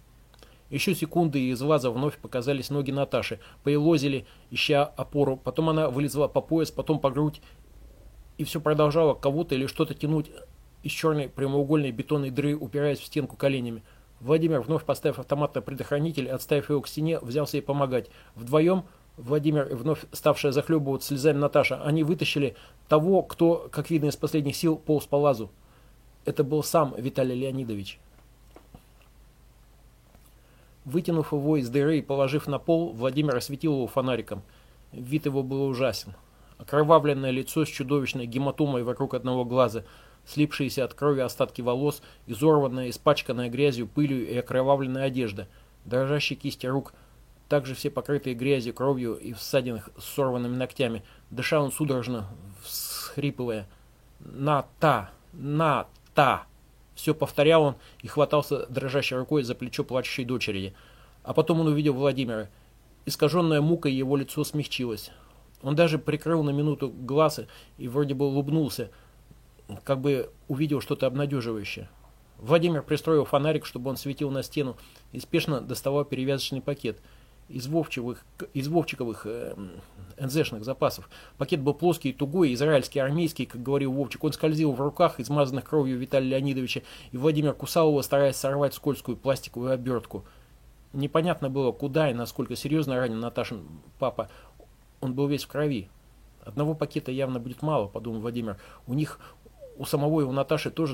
Еще секунды, и из лаза вновь показались ноги Наташи. Поелозили, ища опору. Потом она вылезла по пояс, потом по грудь. И все продолжало кого-то или что-то тянуть из черной прямоугольной бетонной дыры, упираясь в стенку коленями. Владимир, вновь поставив автомат на предохранитель, отставив его к стене, взялся ей помогать. Вдвоем Владимир вновь ставшая захлебываться слезами Наташа, они вытащили того, кто, как видно из последних сил, полз по лазу. Это был сам Виталий Леонидович. Вытянув его из дыры и положив на пол, Владимир осветил его фонариком. Вид его был ужасен. Окровавленное лицо с чудовищной гематомой вокруг одного глаза, слипшиеся от крови остатки волос, изорванная, испачканная грязью, пылью и окровавленная одежда, дрожащие кисти рук – также все покрытые грязью, кровью и в сорванными ногтями. Дышал он судорожно, всхрипывая. «На-та! На-та!» Все повторял он и хватался дрожащей рукой за плечо плачущей дочери. А потом он увидел Владимира. Искаженное мукой его лицо смягчилось. Он даже прикрыл на минуту глаз и вроде бы улыбнулся, как бы увидел что-то обнадеживающее. Владимир пристроил фонарик, чтобы он светил на стену, и спешно доставал перевязочный пакет – из, вовчевых, из вовчиковых э, НЗшных запасов. Пакет был плоский тугой, израильский, армейский, как говорил Вовчик. Он скользил в руках, измазанных кровью Виталия Леонидовича, и Владимир кусал стараясь сорвать скользкую пластиковую обертку. Непонятно было, куда и насколько серьезно ранен Наташин папа. Он был весь в крови. Одного пакета явно будет мало, подумал Владимир. У них, у самого его Наташи тоже